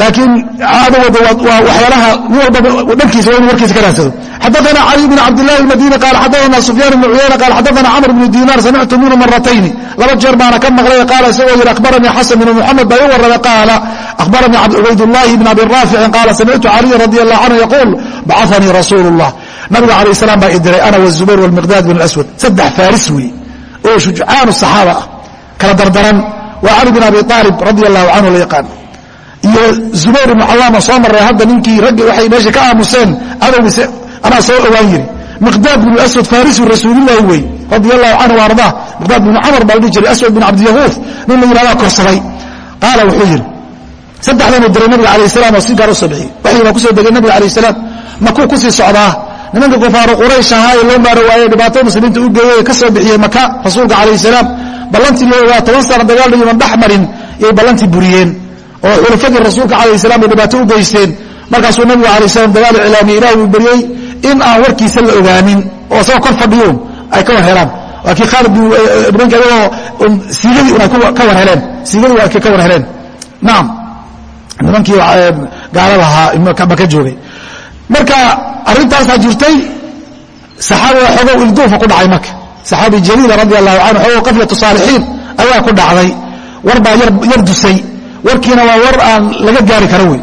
laakiin waa waxyaalaha nin dhankiisa waa inu warkiisa ka raadsado xadaana cali bn cabdillahi madini qaal xadaana sufyaan ibn cuyayna qaal xadaana camr bnu diinaar samictu minhu maratayni laba jeer baana ka maqlay qaala isagoo yidhi akhbaranii xasan bn muxamed baa ii warramay qaala akhbaranii cubaydullahi bn abi raaficin qaala samictu caliya radi allahu canhu yaquul bacanii rasuulu llah nabiga alayh salaam baa idiray ana wzubayr wlmiqdaad bn aswad saddex faaris wey oo shujcaanu saxaaba ah kala dardaran. Waa cali bin abi aalib radi allahu canhu la yaqaan iyo zubayr ibnu cawaama soo maray hadda ninkii raggi waxay meesha ka aamuseen cadowgiise anaa soo dhowaan yiri. Miqdaad binu aswad farisu rasuulillahi wey radi allahu canhu ardaa miqdaad binu camar baa la dhihi jiray aswad bin cabdiyahuuf nin la yihahdaa korsaday qaala wuxuu yidhi saddexdanuu diray nabiga alayh salam oo si gaar u soo bixiyey waxyi baa ku soo degay nabiga alayh salaam. Makuu ku sii socdaa? Nimanka kufaaru quraysh ahaa ee loo maaro waayey dhibaato muslimiinta u geeyey ka soo bixiyey maka rasuulka calayh salaam. Ballantii loo ogaa toban sana dagaal dhiiman dhex marin yay ballantii buriyeen oo xulafadii rasuulka calayh salam bay dhibaato u geysteen. Markaasuu nabigu alay slam dagaal iclaamiyey ilahi uu beryey in aan warkiisa la ogaanin oo isagoo kor fadhiyoun ay ka war helaan. Waa kii khaalid iyagoo siigadii un ay ka war heleen. Siigadii waa kay ka war heleen. Nacam nimankii gaalada ahaa maka joogay. Marka arrintaasaa jirtay saxaabiga xogow ilduufa ku dhacay marka. Saxaabi jaliila radi allahu canhu xogow qaflatu saalixiin ayaa ku dhacday. War baa yar dusay warkiina waa war aan laga gaari karo wey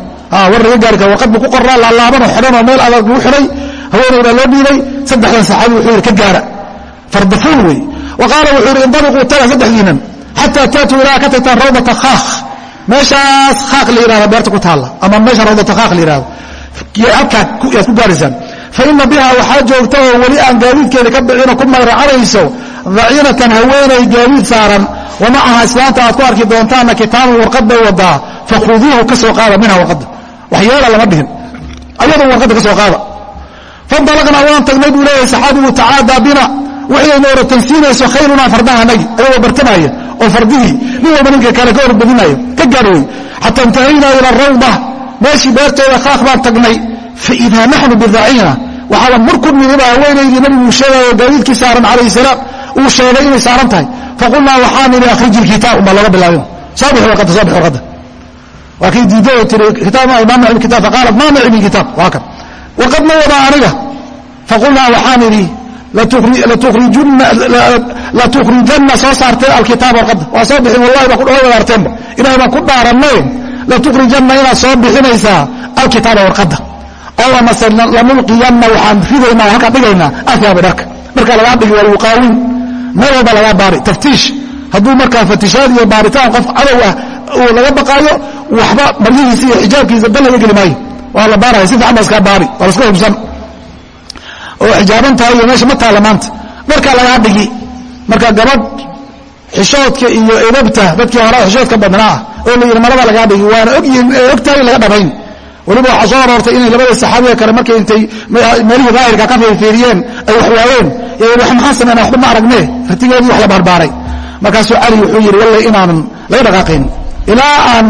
war laga gaari karo warqad buu ku qornaa laalaabanoo xidhanoo meel adag lagu xidhay. Haweeney baa loo dhiibay saddexdan saxaabi wuxuu yidhi ka gaara. Fardafuun wey wa qaala wuxuu yidhi indaliquu taga saddexdiinan xataa taatuu ilaa ka tagtaan rawdata khaakh meeshaas khaaq la yidhahda beerta ku taalla ama meesha rawdata khaaq la yidhahdo halkaa yaad ku gaaraysaan fa ina biha waxaa joogta oo weli aan gaadiidkeeda ka bixinoo ku mayracanayso daciinatan haweenay gaadiid saaran wa macaha islaanta aad ku arki doontaanna kitaabun warqad bay wadaa fakhuduuhu ka soo qaada minha warqadda. Waxyaala lama dhihin. Ayadoo warqadda ka soo qaada. Fandalaqnaa waan tagnay buu leeyahay saxaabigu tacaadaa bina waxayna orotansiinayso khayrunaa fardahanagi ayagoo bartamaya oo fardihii nin walba ninka kale ka horbadinayo ka gaar wey xataa intahaynaa ila rawda meeshii beertooda khaaq baan tagnay faidaa naxnu bidaciina waxaaba marku nimiba haweenaydii nabiguu sheegayo gaadiidkii saaran calayh salaam uu sheegay inay saaran tahay. Faqulnaa waxaan idhi akhriji lkitaab umbaa looga bilaabin soo bix warqadda soo bix warqadda waa kay diiday tiri kitaab ma maci kitaab. Faqaalat ma min kitaab. Waa kan warqad ma wadaa aniga. Faqulnaa waxaan idhi latukhrijanna soo saarteen alkitaab warqadda waa soo bixin wallahi baa kudhawa wadaarteenba ilahay baan ku dhaaranay latukhrijanna inaad soo bixinaysaa alkitaaba warqadda oo amase lamulqiyanna waxaan ridaynaa halkaan dhigaynaa ahaaba dharka. Dharkaa lagaa dhigi waa lagu qaawin meel walba lagaa baari. Taftiish. Hadduu markaa fatishaad iyo baaritaan qof cadow ah uu laga baqaayo waxba maryihiisa iyo xijaabkiisa dan laga geli maayo. Waa la baaraya si fiican baa iskaa baari. Waa laska hubsan. Oo xijaaban tahay iyo meesha ma taalla maanta. Dharkaa lagaa dhigi marka gabadh xishoodka iyo edabta dadkii hore xishoodka badnaa oo la yidhi malada lagaa dhigi waana ogyihiin ogtahay laga dhabayn weliba waxaa soo aroortay inay labada saxaabiga kale markay intay meelihii daahirka ka fiirfiiriyeen ay wax waayeen wax maxaan samayna waxba ma aragne ratigeedii wax la baarbaaray markaasuu cali wuxuu yidhi walle inaanan laga dhaqaaqayn. Ilaa aan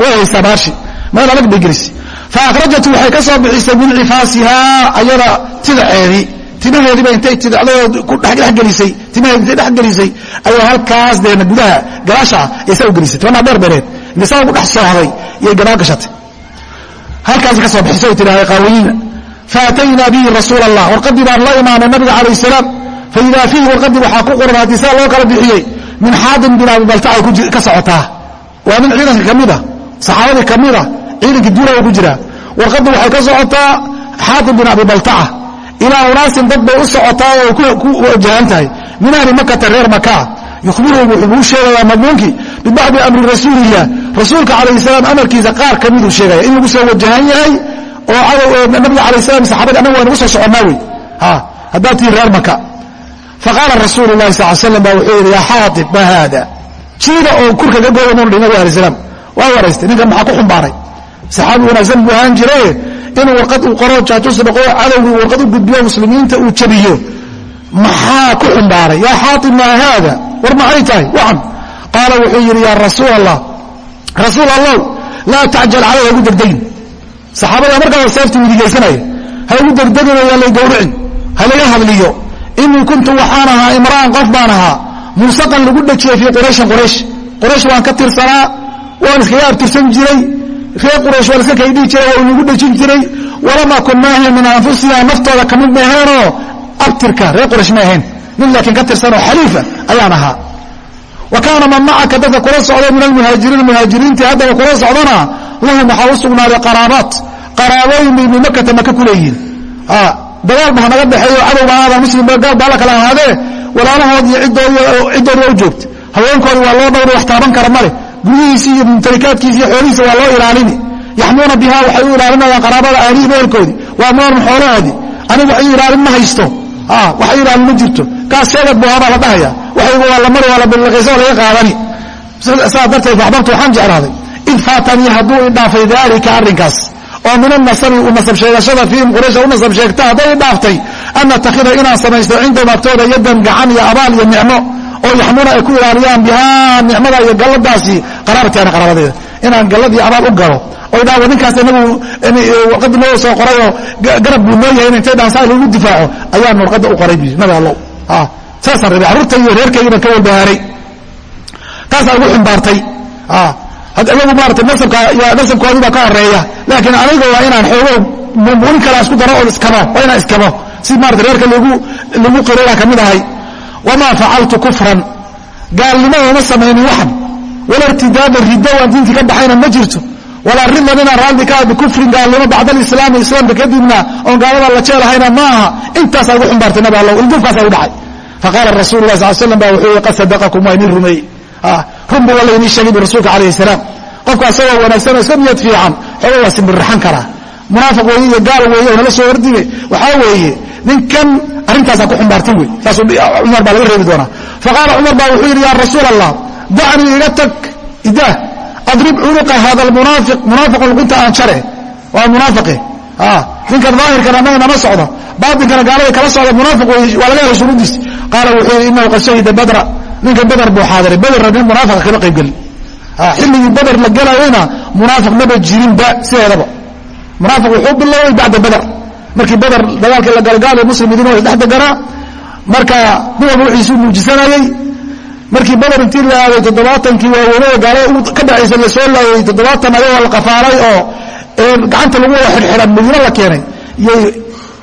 wahaysaa baashi meel adag bay gelisa fa akhrajatu waxay ka soo bixisay min cifaasihaa ayada tidaceedii. Timaheediiba intay tidacdadood ku dhexgelisay timaheedi intay dhexgelisay ayaa halkaas deena gudaha gadaasha ah ee saa u gelisay timanaa dheer bereed intay saa ugu dhex soohday iyay gadaal gashatay. Halkaas ka soo bixisay tidhahday qaawayina faataynaa bihi rasuul allah warqadii baan la imaanay nabiga calayh salaam faidaa fiihi warqadii waxaa ku qoran haddii loo kala bixiyey min xaadim bin abi baltacay ka socotaa waa nin ciidanka ka mida saxaabadii ka mida ciidankii duulawa ku jiraa warqaddu waxay ka socotaa xaatim bin abi baltaca ilaa unaasin dad bay u socotaa oo ku wajahan tahay min ahli makata reer makaa yukhbiruhum wuxuu buu sheegayaa madmuunkii bibacdi amri rasuulilah rasuulka calayh salaam amarkiisa qaar ka miduu sheegaya in lagu soo wajahan yahay oo nabiga calayh salam saxabadii annagu waynagu soo soconnaa wey haddaad tihi reer maka faqaala rasuulu lahi sal slam ba wuxuu yidhi yaa xaaib ma haada? Jiida oo kurka ka gooya munu nabiga alay salaam. Waa waraystay ninkan maxaa ku xumbaaray? Saxaabi wanaagsan buu ahaan jiraye inuu warqad uu qoro jaajuus dhaqo cadowgii warqad u gudbiyo muslimiinta uu jabiyo. Maxaa ku xumbaaray? Yaa xaaib maa haada? War maxay tahay? Waxan qaala wuxuu yidhi yaa rasuul allah rasuul allow laa tacjal calay ha ugu degdegin saxaabada markaa seefta widigaysanaya ha ugu degdegin yaa lay gowricin ha laga hadliyo. Inii kuntu waxaan ahaa imra'an qof baan ahaa. Muusaqan lagu dhejiyey fii qurayshin quraysh. Quraysh waan ka tirsanaa. Waan iskaga abtirsan jiray. Reer quraysh waan iska kaydhihi jiray waa inagu dhejin jiray. Walam akun ma ahayn min anfusina naftooda ka mid maaheenoo abtirka reer quraysh ma ahayn. Nin laakiin ka tirsanoo xaliifa ayaan ahaa. Wa kaana man macaka dadka kula socda min almuhaajiriina muhaajiriintii haddaba kula socdana lahum waxaa u sugnaaday qaraabaat qaraabooyin bay bimakata maka ku dagaal ba hanaga dhexeeyo cadowga aadan muslim gaal la kala ahaadee walaalahood iyo ciddoodi waa u joogta. Haweenkoodi waa loo dhowra wax taaban kara male. Guryihiisi iyo mumtalikaadkiisi iyo xoolihiisa waa loo ilaalini yaxmuuna bihaa waxay u ilaalinayaan qaraabada ahlihim ehelkoodii waa amwaalum xoolahoodii anigu wax ilaalin ma haysto. Wax ii ilaalin ma jirto. Kaas sheegad bu habaa la dhahaya waxaygu waa la mari waa la bilaqaysa waa laga qaadani. Saa darteed baxbartu waxaan jeclaaday. Id faatanii hadduu idhaafay daalika arrinkaas oo min anasabi u nasab sheegashada fiihim quraysha u nasab sheegta hadday dhaafay an natakida inaan samaysto cindahum agtooda yadan gacan iyo abaal iyo nicmo oo yaxmuna ay ku ilaaliyaan bihaa nicmada iyo galladaasi qaraabatiana qaraabadeeda inaan galladii abaal u galo oy dhahdo ninkaas inagu warqadii noo soo qorayoo garab buu noo yahay in intay dhaansaa lagu difaaco ayaan warqadda u qoray nabi allow saasaan rabay carruurta iyo reerkaygiibaan ka walbahaaray taasaa ugu ximbaartay ayagu maarata nasabkoodii baa ka horreeya laakiin aniga waa inaan xoogo mumulin kala isku daro oo iskabo waa inaan iskabo si maarata reerka lagu qiraya ka mid ahay. Wamaa facaltu kufran. Gaalnimo ooma samaynin waxan. Wala irtidaadan riddo waan diintii ka baxayna ma jirto. Walaa ridan inaan raalli ka ah bikufrin gaalnimo bacda alislaami islaamka kadibna oon gaalada la jeelahayna ma aha. Intaasaa ugu xumbaartay nabi allow ilduufkaasaa u dhacay. Faqaala rasuulu lah sal slam ba wuxuu yihi qad sadaqakum waa idin rumeeyey runbu waa laydin sheegay bu rasuulka calayh salaam. Qofka asagoo wanaagsan iska niyad fiican xooga waa simbirraxan karaa munaafiq weeye iyo gaal weeye oo nala soo hordime waxaa weeye ninkan arrintaasaa ku xumbaartay wey saasuu cumar baa laga reebi doonaa. Faqaala cumar baa wuxuu yidhi yaa rasuul allah dacnii iga tag idaah adrib cunuqa hada almunaafiq munaafiqu luqunta aan jare waa munaafiqe. Ninkan daahirkana naga nama socdo baatinkana gaalada kala socda munaafiq wey waa laga hela shuruudiisi qaala wuxuu yidhi inahu qad shahida badra ninka badr buu xaadiray. Baderna nin munaafiqa kama qayb gelin. Xilligii bader la gelayana munaafiq maba jirinba sideedaba. Munaafiq wuxuu biloway bacda bader markii bader dagaalkii la galgaalayo muslim idin wa isdhex deganaa marka duwalba wixiisuu muujisanayey markii bader intii la aaday toddobaatankii waaweynada gaalada ka dhexaysa la soo laayay toddobaatan ayagoo la qafaalay oo gacanta lagu wada xirxiran madiine la keenay. Iyay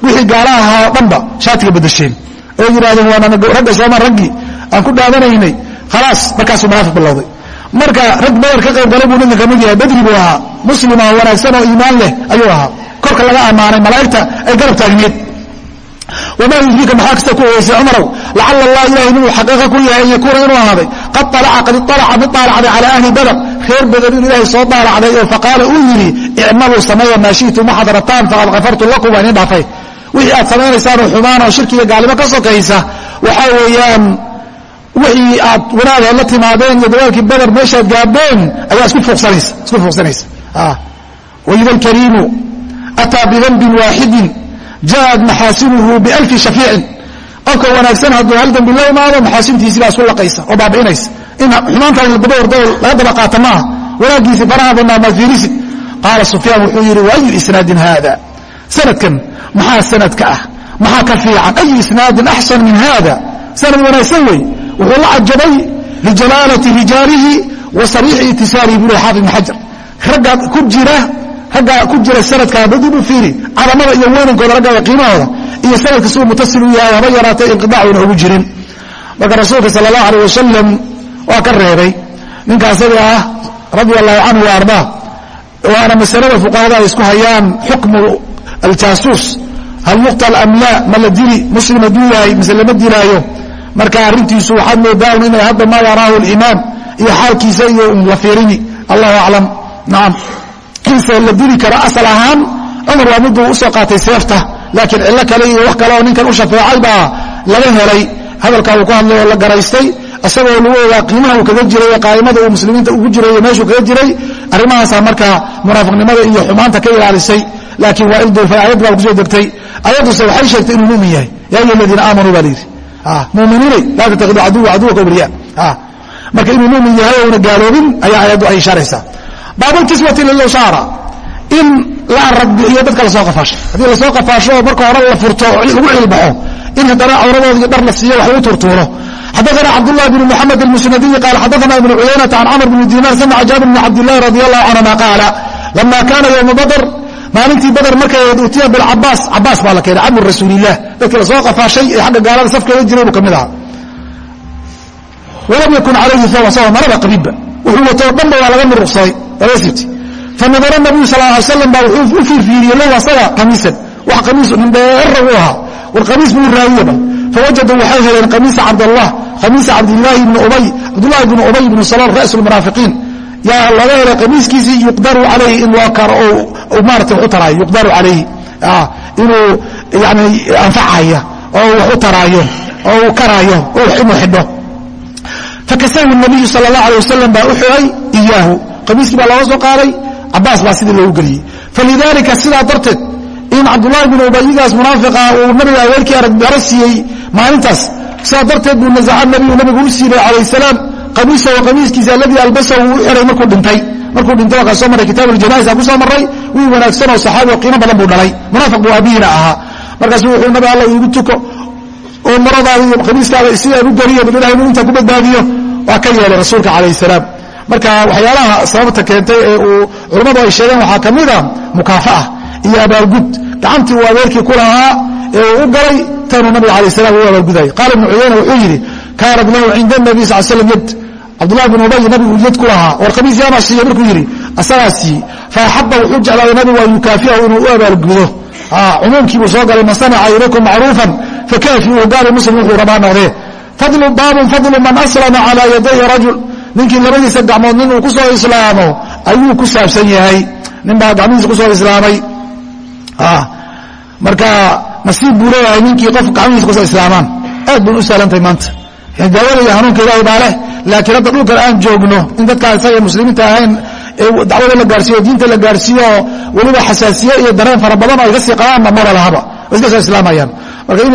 wixii gaala ahaa oo dhanba shaatiga bedesheen oo yidhahdeen waana ragga sooma raggii aan ku dhaadanaynay khalaas markaasuu munaafiq bilowday. Marka rag bader ka qayb gala buu ninka ka mid yahay badri buu ahaa. Muslima wanaagsan oo iimaan leh ayuu ahaa. Korka laga ammaanay malaa'igta ay garab taagneed wamaa yudriika maxaa kasta ku ogeysay cumarow lacala allah ilahay inuu xaqiiqa ku yahay an yakuuna inuu ahaaday. Qad alaca qad ialaca mid daalacday cala ahli badr reer bader in ilaahay soo daalacday oo faqaala uu yidhi icmaluu sameeya maa shi'tum waxaad rataan faqad kafartu lakum waa idin dhaafay. Wixii aad samaynaysaan xumaan oo shirkiga gaalimo ka sokaysa waxaa weeyaan wixii aad wanaagaad la timaadeen iyo dagaalkii bader meeshaad gaadheen ayaa isku fuuqsanaysa waida alkariimu ataa bidanbin waaxidin jaaءat maxaasinuhu bialfi shafiicin. Qofka wanaagsan hadduu hal dambi la imaado maxaasintiisii baa isku laqaysa oo baabi'inaysa in xumaantaan laga daba qaata maaha. Wanaaggiisii faraha badnaa maad fiirisid. Qaala sufyaan wuxuu yidhi waayu isnaadin haada sanadkan maxaa sanadka ah? Maxaa ka fiican? Ayu isnaadin axsan min hada sanad wanaagsan wey wuxuu la cajabay lijalaalati rijaalihi wa sariixi itisaalihi buu xaafid ibn xajar. Ragga ku jira ragga ku jira sanadka dadibu fiiri cadamada iyo weynankooda ragga qiimahooda iyo sanadka siduu mutasil u yahay haba yaraatay inqidaacuna ugu jirin. Marka rasuulka sala allahu aleh wasalam waa ka reebay ninka asaga ah radia allahu canhu wa ardaa waana masalada fuqahada ay isku hayaan xukmu aljaasuus hal yuqtal am la ma la dili muslim hadduu yahay mise lama dilaayo marka arrintiisu waxaad moodaa un inay hadda maa yaraahu alimaam iyo xaalkiisa iyo la fiirini. Allahu aclam nacam inse la dili karo asal ahaan cumar waa miduu u soo qaatay seefta laakiin cillo kale iyo wax kale oo ninkan u shafeecay baa laga helay. Hadalkaa uu ku hadlay oo la garaystay isagoo lagu ogaa qiimaha uu kaga jiray qaa'imada uu muslimiinta ugu jiray meeshuu kaga jiray arrimahaasaa markaa munaafiqnimada iyo xumaanta ka ilaalisay. Laakiin waa ildoofay ayad baa ku soo degtay. Ayadduse waxay sheegtay inuu mumin yahay. Ya ayuha aladiina aamanuu baa layidhi muminiinay laa tattakidu caduwa caduwaka awliya marka inuu mumin yahay ouna gaaloobin ayaa ayaddu ay ishaaraysaa baabulkiswati lilawsaara in la aragbixiyo dadka lasoo qafaasho haddii lasoo qafaasho oo marka hore la furto lagu cilbaxo in haddana cawradooda iyo dhar la siiyo wax lagu turtuuro xadaana cabdالlah bn mحamed الmusnadiyi qaal xadaana ibn cuyaynata can camr bn dinar samica jaabir bn cabdilahi radi alahu canهuma qaala lama kaana ywma badr maalintii badr markay utiya bilcabaas cabaas baa la keenay cabdu rasuulilah dadkii la soo qafaashay ee xagga gaalada safkeeda jiray buu ka mid ahaa. Walam yakun calayhi thawb asagoo marada qabiibba wuxuu wato o dhanba waa laga muruqsaday laga sibti fanadara nabiyu sal ly slam baa wuxuu u fiirfiiriyey lahu asaga qamiisan wax qamiis mindheera u ahaa. War qamiis buu raadiyaba fawajaduu waxay heleen qamiisa cabdallah qamiisa cabdilaahi ibni ubay cabdullahi ibni ubay ibni salool ra's lmunaafiqiin yaa laga helay qamiiskiisii yuqdaru calayhi in loo karo oo maarata wax u taraayo yuqdaru calayhi inuu yani anfacaya oo wax u taraayo oo uu karaayo oo inuu xidho fakasahu nabiyu sal اlah alيه wasalam baa u xiray iyaahu qamiiskii baa looga soo qaaday cabaas baa sidii loogu geliyey falidaalika sidaa darteed in cabdulahi bin ubayigaas munaafiqa uu nabiga aweerkii aragdaro siiyey maalintaas sidaa darteed buu nasaca nabigu nabigu u siiray calayh salaam qamiisahu qamiiskiisa aladii albasahu uu u xiray markuu dhintay. Markuu dhintay waa kaa soo marray kitaab aljanaais aan ku soo marray wiil wanaagsan oo saxaabi oo qiimo badan buu dhalay. Munaafiq buu aabihiina ahaa markaasu wuxuu nabi alla iigu tuko oo maradaada iyo khamiiskaada sidaan u geliyo bal ilahay inuu intaa ku badbaadiyo waa ka yeelay rasuulka calayh salaam. Marka waxyaalaha sababta keentay ee uu culammadu ay sheegeen waxaa ka mid a mukaafa'a iyo abaalgud. Gacantii uu adeerkii ku lahaa ee uu u galay tanuu nabiga alayh salam u abaalgudayay. Qaala ibnu cuyayna wuxuu yidhi kaanat lahu cinda nabiy sal slam yad cabdullahi bin ubay nabigu yad ku lahaa war khamiis yaama siiye markuu yidhi asagaa siiyey faaxaba wuxuu jeclaaday nabigu an yukaafiyahu inuu u abaalgudo. Cumuumkiibuu soo galay man sanaca ilaykum macruufan fakaafiuhu gaari muslim wuxuu rabaa noqdee fadlu baabun fadlu man aslama calaa yaday rajul ninkii labadiisa gacmood nin uu ku soo islaamo ayuu ku saabsan yahay. Nin baa gacmihiisa ku soo islaamay. Marka nasiib buu leeyahay ninkii qof gacmihiisa ku soo islaamaan. Aad bay u sahlantahay maanta daawada iyo hanuunka ilaahay baa leh. Laakiin hadda dhulkan aan joogno in dadkaa isaga muslimiinta ahayn dacwada la gaarsiiyo diinta la gaarsiiyo weliba xasaasiye iyo dareen fara badan oo ay ka sii qabaanba maba lahaba. Way iska soo islaamayaan. Marka in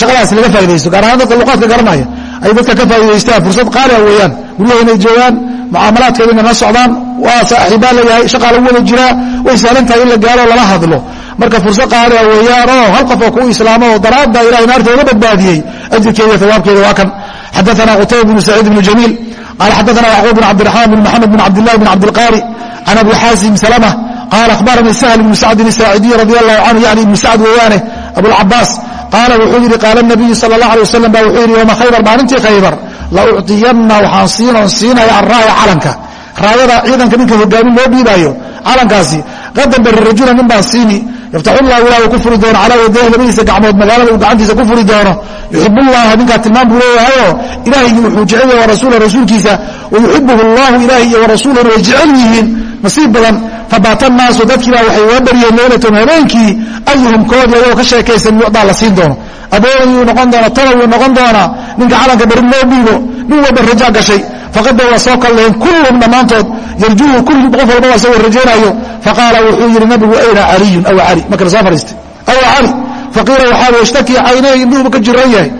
shaqadaas laga faa'idaysto gaar ahaan dadka luqaadka garanaya ay dadka ka faa'idaystaan fursad qaaliga weeyaan. Guryaha inay joogaan mucaamalaadkeeda inay la socdaan. Waa saaxiibaa leeyahay shaqaa lagu wada jiraa. Way sahlan tahay in la gaaro lala hadlo marka fursad qaaliga weeyaan oo hal qof oo ku islaamo oo daraadda ilahay naarta uga badbaadiyey ajirkeeda hawaabkeeda waa kan. Xadaana qutayba bnu saciid bnu jamiil qaala xadaana yacquub bn cabdiraxmaan bn maxamed bn cabdillahi bn cabdilqaari can abi xaasim salama qaala akhbaranii sahl ibnu sacdin isaacidiy radi allahu canhu yani ibnu sacd weeyaane abulcabaas qaala wuxuu yidhi qaala nabiyu sala allah alay wasalam ba wuxuu yidhi yowma khaybar maalintii khaybar? La ucطiyanna waxaan siinoon siinaya alraaya calanka raayada ciidanka ninka hogaamin loo dhiibaayo calankaasi. Qadan bari rajula nin baan siini yaftaxullahu ilah uu ku furi doono calaa yadayh labadiisa gacmood magaalada uu gacantiisa ku furi doono. Yuxibullaha ninkaa tilmaam buu leeyahayoo ilaahigi wuxuu jecel yahay warasuula rasuulkiisa. Wayuxibuhu llahu ilaahi iyo warasuuluna way jecel yihiin. Nasiib badan fabaata naasu dadkiibaa waxay uga baryeen leylatum habeenkii ayuhum koodii ayagoo ka sheekaysan yucdaa la siin doono. Adoonayuu noqon doona tanawuu noqon doonaa. Ninka calanka beri loo dhiibo nin walba rajaa gashay. Faqada waa soo kalleen kulluhum dhammaantood. Yarjuuhu kulli qof walbaba isagoo rajaynaayo faqaala wuxuu yidhi nabigu ayna caliyun aw cali marka la soo fadhiistay aw cali faqiila waxaa yashtakii caynay indhuhuba ka jiran yahay.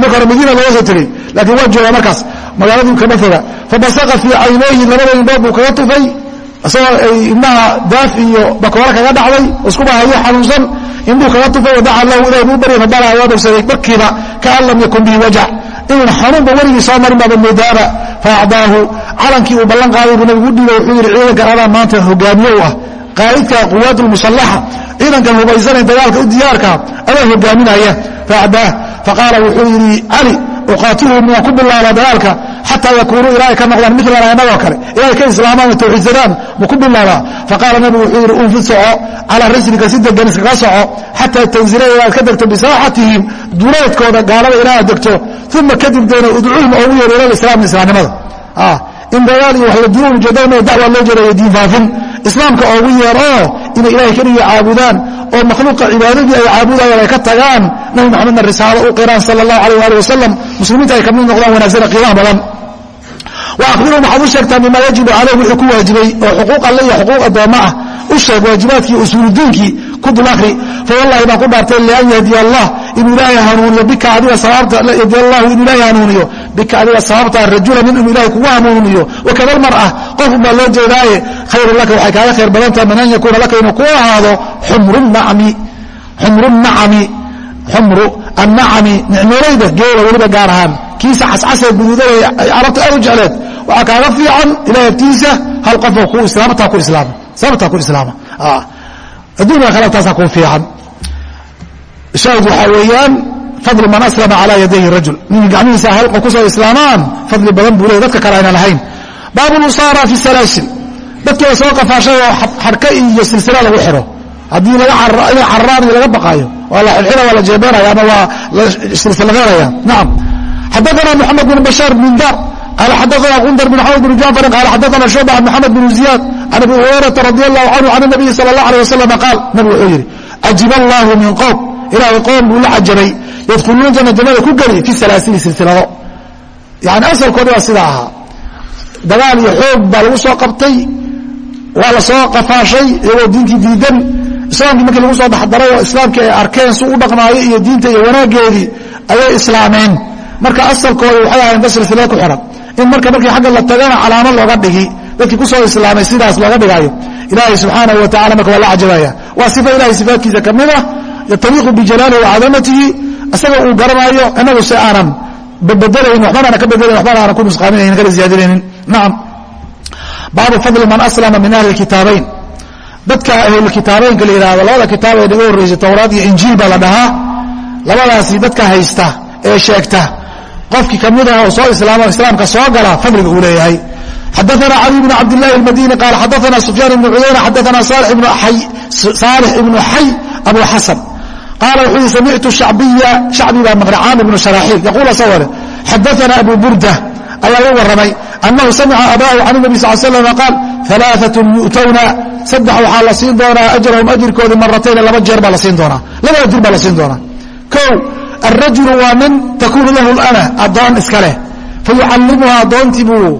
Marka hore madiina looga soo tegey. Laakiin waa joogaa markaas. Magaaladii kama foga. Fabasaqa fii caynayhi labada indhood buu kaga tufay isagoo ay ibnaha daaf iyo bakoore kaga dhacday iskuba hayo xanuunsan indhuu kaga tufay wadaca lahu ilah buu baryay fabala waa bogsaday markiiba kaan lam yakun bihi wajac inuun xanuunba weligii soo marin baaba moodaaba faacdaahu calankii uu ballan qaaday buu nabigu u dhiibay wuxuu yidhi ciidankan adaan maanta hogaamiye u ah qaa'idka quwaat lmusallaxa ciidankan hubaysanay dagaalka u diyaarkaa adaa hogaaminaya faacdaah faqaala wuxuu yidhi cali uqaatiluhum waan ku bilaabaa dagaalka xataa yakuunuu ilaa ay ka noqdaan milana annagoo kale. Ilaa ka islaamaan o tawxiidsadaan ma ku bilaabaa faqaala nabigu wuxuu yidhi unfid soco calaa rislika si degan iskaga soco xataa tanzila ilaad ka degto bisaaxatihim duleedkooda gaalada ilaa aad degto uma kadib deena udcuuhum oogu yeero ila islaami islaamnimada. In dagaal iyo wax la dilo ujeedada dacwa loo jeedayo diin faafin islaamka oogu yeer oo inay ilahay keliya caabudaan oo makhluuqa cibaadadii ay caabudayaan ay ka tagaan nabi maxamedna risaalo u qiraan sala allahu alayh ali wasalam muslimiinta ay ka mid noqdaan wanaagsana qiimaha badan. Waahbirhum waxaad u sheegtaan bima yajibu calayh wuxuu ku waajibay oo xuquuq alle iyo xuquuq addoommo ah u sheeg waajibaadkii usuuludiinkii ku dul akhri fawallahi baan ku dhaartay lian yahdiya allah inuu ilaahay hanuuniyo bika adiga sababta yahdiya allahu inuu ilaahay hanuuniyo bika adiga sababta rajula inuu ilahay kugu hanuuniyo. Wakadal mar'a qof unbaa loo jeedaaye khayrun laka waxay kaaga khayr badan tahay min an yakuuna laka inuu ku ahaado xumru nacmi xumru nacami xumru annacami nicmoolayda geela weliba gaar ahaan. Kiisa cascasee guduudanay ay carabta aad u jecleed waxaa kaaga fiican ilahay agtiisa hal qofoo ku islaamtaa ku islaama sababtaa ku islaama. Adduunka kale taasaa kuu fiican. Shaahid waxaa weeyaan fadlu man aslama calaa yadayhi rajul. Ninka gacmihiisa halqa ku soo islaamaan fadli badan buu leey dadka kale aynan ahayn. Baabulusaara fi salaasil dadkii la soo qafaashay oo xadhka iyo silsila lagu xiro. Haddii inay cararaan iyo laga baqaayo waa la xilxila waa la jeebeeraya ama waa la silsiladeeraya nacam xadaana moxamed bin bashaar bin dar qaala xadaana qundar bin xawd bin jacfarin qaala xadaana shucba an moxamed bin ziyaad can abi hurayrata radi allahu canhu can nabiyi sala allah alay wasalam qaal nabigu wuxuu yidhi cajiba allahu min qowm ilaahay qoom buu la cajabay yadkhuluuna janna jannada ku geli fi salaasili silsilado yani asalkoodi waa sidaa ahaa dagaal iyo xoog baa lagu soo qabtay waa la soo qafaashay iyagoo diintii diidan islaamkii markii lagu soo dhexdaray oo islaamkii ay arkeen si u dhaqmaayo iyo diinta iyo wanaaggeedii ayay islaameen marka asalkooda waxay ahayn dad silsilada ku xihan in marka markii xagga la tagana calaamad looga dhigi dadkii ku soo islaamay sidaas looga dhigaayo ilaahay subxaanahu wa tacala marka waa la cajabaya waa sifa ilahay sifaadkiisa ka mid ah yataliiqu bijalaalihi wa cadamatihi isaga uu garanaayo inagu se aanan bedelayn waxbana aanan ka bedelayn waxbana aanan ku nusqaaminayn kana ziyaadinaynin. Nacam. Baabu fadli man aslama min ahli kitaabayn dadka ahlulkitaabeynka la yidhahdo labada kitaab ee naga horreysay towraad iyo injiil baa la dhahaa. Labadaasi dadka haysta ee sheegta qofkii ka mid ah oo soo islaamo islaamka soo gala fadliga uu leeyahay. Xadaana cali bn cabdillahi اmadini qaal xadaana sufyaan ibnu cuyayna xadaana saalix ibnu xay abu xasan qaala wuxuu yihi samictu shacbiya shacbi baa maqlay caamir bnu sharaaxiil yaquul asagoo leh xadaana abu burda ayaa u warramay annahu samica abaahu can nabi sal slam qaal alaaatun yu'towna saddex waxaa la siin doonaa ajrahum ajirkoodii maratayna laba jeer baa la siin doonaa laba ajir baa la siin doonaa o alrajulu waa nin takuunu lahu lana addoon iska leh fayucallimuha addoontii buu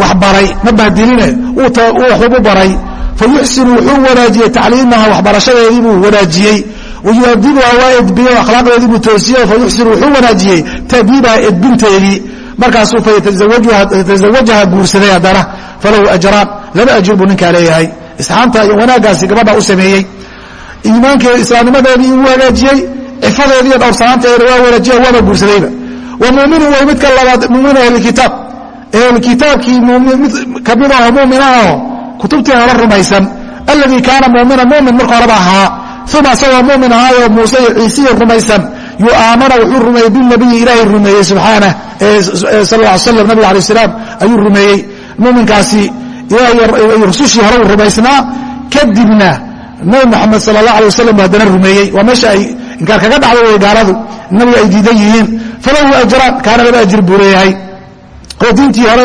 wax baray ma bahdiline waxubu baray fayuxsinu wuxuu wanaajiyey tacliimaha waxbarashadeedii buu wanaajiyey wayuadibuha waa edbiye akhlaaqdeedii buu toosiye fa yuxsinu wuxuu wanaajiyey ta'diibaha edbinteedii markaasuu fayatazawajaha guursaday haddana falahu ajraan laba ajir buu ninkaa leeyahay isxaanta iyo wanaaggaasi gabadha u sameeyey iimaankeeda islaamnimadeedii uu hagaajiyey cifadeediiyo dhowrsanaanteeda waa wanaajiya waaba guursadayba wa muminu way midka labaad mumin ahlkitaab ahlkitaabkii mid ka mid aho muminaho kutubtii hore rumaysan alladii kaana mumina mumin marka horeba ahaa uma isagoo mumin ahaayo muuse iyo ciisiya rumaysan yuaamana wuxuu rumeeyey binabiyi ilaahay rumeeyey subxaanah sal ll slam nabig alay salaam ayuu rumeeyey muminkaasi rusushii hore uu rumaysnaa kadibna nabi moxamed sal allah alay wasalam haddana rumeeyey waa meesha ay inkaar kaga dhacda way gaaladu nabiga ay diidan yihiin falahu ajraan kaana laba ajir buu leeyahay oo diintii hore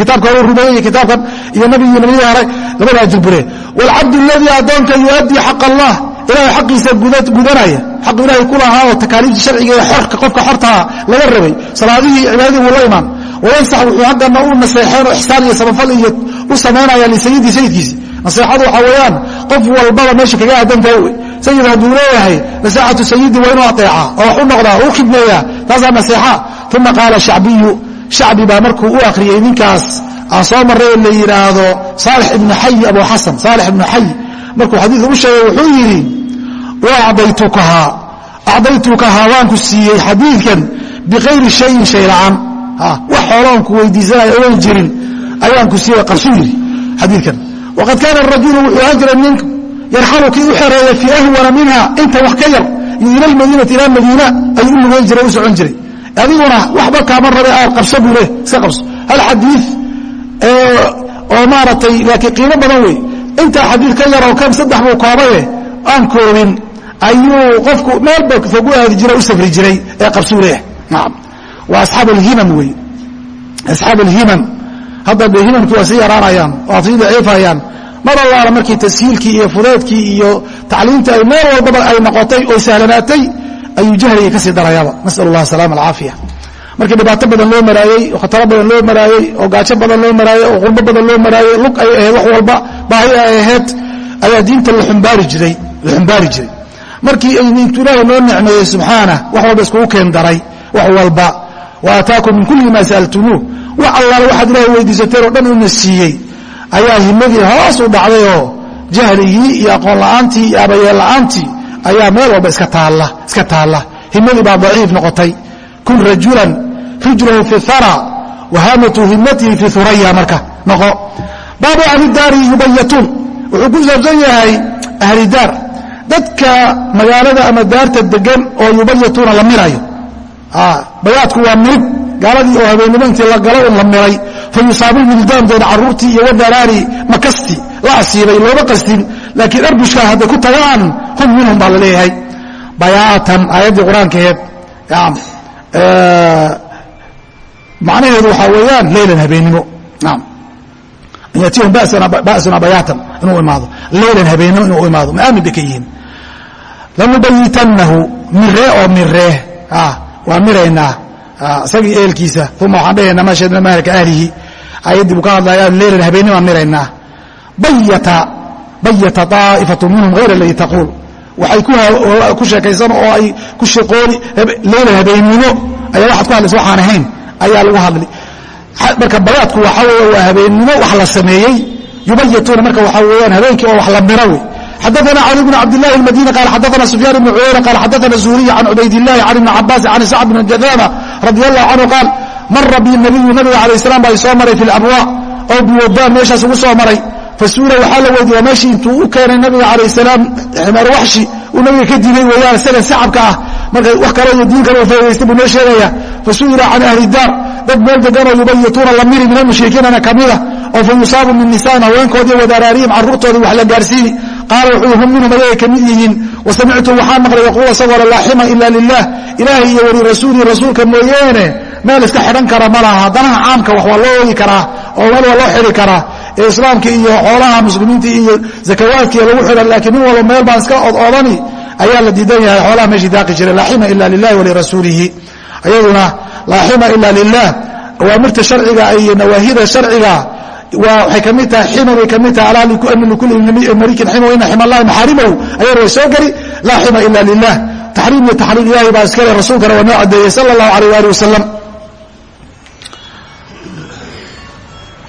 kitaabka hore rumeeyey kitaabkan iyo nabigii nabiyadii hore labada ajir buu leeyahay waalcabdu aladii addoonka yuaddii xaq allah ilahay xaqiisa gudanaya. Xaq ilaahay ku lahaa oo takaaliifta sharciga ee xorka qofka xortaa laga rabay. Salaadihii cibaadadii wuu la imaan. Wayansax wuxuu haggana u naseexeen oo ixsaan iyo samafal iyo u samaynaya lisayidii sayidkiisi naseexadu waxaa weeyaan qof walbaba meesha kaga aadantaha wey sayid hadduu leeyahay naseexatu sayidi waa inuu ateeca oo wax u noqdaa u khidmeeyaa taasaa naseexa. Uma qaala shacbiyu shacbi baa markuu u akhriyey ninkaas aan soo marray la yidhaahdo saalix ibnu xayi abu xasan saalix ibnu xayi markuu xadiidka u sheegay wuxuu yidhi acdaytukahaa acdaytukahaa waan ku siiyey xadiidkan biqayri shayin shay la'aan. Wax xooloon ku weydiisanaya oan jirin ayaan ku siiyey qabsuu yidhi xadiidkan. Waqad kaana rajulu wuxuu ahaan jiray ninku yarxalu kii u xereeya fii ahwana minha inta wax ka yar iyo ila lmadiinati ilaa madiina ayuu u lugeyn jiray u socon jiray. Adiguna waxba kaama rabe aad qabso buu leh iska qabso. Hal xadiid oo maaragtay laakiin qiimo badan wey intaa xadiid ka yaroo kan saddex buu koobaye aan koobin ayuu qofku meelba fog u aadi jiray u safri jiray ee qabsuu leeyahay naam. Waa asxaab alhimam wey. Asxaab alhimam hadda de himamkii waa sii yaraanayaan waa sii daciifayaan. Mar allaala markii tashiilkii iyo fudeedkii iyo tacliimtii ay meel walbaba ay noqotay oo sahlanaatay ayuu jahligii ka sii darayaaba nasal allah asalama alcaafiya markii dhibaato badan loo maraayey oo khataro badan loo maraayey oo gaajo badan loo maraayey oo qurbo badan loo maraayey lug ay ahayd wax walba baahi ay ahayd ayaa diinta la xumbaari jiray markii intu ilaahay noo nicmeeyey subxaana wax walba iskugu keen daray wax walba. Wa aataakum min kulli maa sa'altumuuh. Wax allaale waxaad ilaahay weydiisateen oo dhan una siiyey. Ayaa himadii hoos u dhacday oo jahligii iyo aqoon la'aantii iyo abayeel la'aantii ayaa meel walba iska taalla himadii baa daciif noqotay. Kun rajulan rijlahu fi hara wahaamatu himatihi fi huraya marka noqo. Baabu ahlidaari yubayatuun wuxuu ku saabsan yahay ahlidaar dadka magaalada ama daarta degan oo yubayatuuna la mirayo. Bayaadku waa mirib gaaladii oo habeennimo intii la galo un la miray. Fa yusaabu wildaandoona carruurtii iyo wadaraari makasti. La asiibay looma qastin laakiin arbushkaa hadday ku tagaan hum minhum baa la leeyahay. Bayaatan aayaddii qur'aankeed macnaheedu waxaa weeyaan leylan habeennimo naam. An yatihum basuna bayaatan inuu imaado. Leylan habeennimo inuu imaado. Maamin bay ka yihiin lanubayitanahu miree oo miree waa miraynaa isagii eelkiisa. Uma waxaan dhahaynaa maa shahidna mahalika ahlihi ayaddii buu ka hadlaya leylan habeenimaan miraynaa bayata طaa'ifatu minhum hayr aladii taquul. Waxay ku sheekaysan oo ay ku shaqooni leylan habeennimo ayaa waxaad ku hadlaysa waxaan ahayn. Ayaa lagu hadli marka bayaadku waxaa weeye waa habeennimo wax la sameeyey. Yubayituuna marka waxaa weeyaan habeenkii oo wax la miro wey xadaana cali bn cabdilahi اmadini qaal xadaana sufyaan ibn cuyeyna qaal xadaana zuhuriy can cubaydاlahi can ibni cabaas can sacd bn jadama radi allahu canhu qaal mara bi nabiyu nabiga alah salam baa isoo maray fi labwa oo biwadaan meeshaas ugu soo maray fasuula waxaa la weydiiya meeshii intuu u keenay nabiga calah salaam ximaar waxshi uu nabiga ka diiday weeyaan isaga sacabka ah marka wax kale iyo diin kale u faaidaystay buu noo sheegaya fasuila can ahli daar dad meel deganoo yubayituuna la min almushrikiinana kamida oo fa min nisaana haweenkoodiiyo wadaaraarihim carruurtoodii wax la gaarsiini qaala wuxuu hum minhum ayagay ka mid yihiin wasamictu waxaa maqlay yaquul isagoo laa xima ila lilah ilaahay iyo weli rasuulihi rasuulka mooyeene meel iska xidhan kara ma laha danaha caamka wax waa loo ogi karaa oo meel waa loo xidhi karaa ee islaamka iyo xoolaha muslimiinta iyo zakawaadkiiyo lagu xidhan laakiin nin walba meel baan iska ododani ayaa la diidan yahay xoolaha meeshii daaqi jiray laa xima ila lilahi walirasuulihi ayaduna laa xima ila lilah awaamirta sharciga iyo nawaahida sharciga waxay ka mid tahay xima bay ka mid tahay alaa likuli malikin xima ina xima allahi maxaarimahu ayana way soo geli laa xima ila lilah taxriim iyo taxriim ilahi baa iskale rasuulkana waa noo cadeeyey sala allahu alayh ali wasalam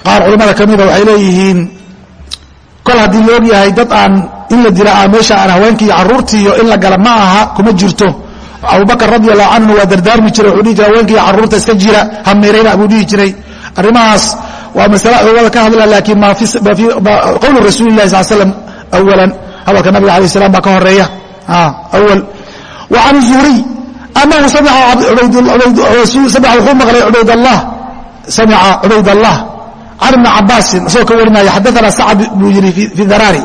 qaar culimmada ka mida waxay leeyihiin kol haddii la og yahay dad aan in la dila meesha aan haweenkii iyo carruurtii iyo in la gala ma aha kuma jirto. Abubakr radi allahu canhu waa dardaarmi jiray wuxuu dhihi jiray haweenkii iyo carruurta iska jira hameerayna buu dhihi jiray. Arrimahaas waa masale culimada ka hadla laakiin qowlu rasuuli lahi sal slam awalan hadalka nabiga alayh salam baa ka horreeya awal wa can zuhriy anahu samica wuxuu maqlay cubaydallah. Samica cubaydallah. Can ibni cabaasin isagoo ka warinaya xadaana sacd buu yidhi fi daraari.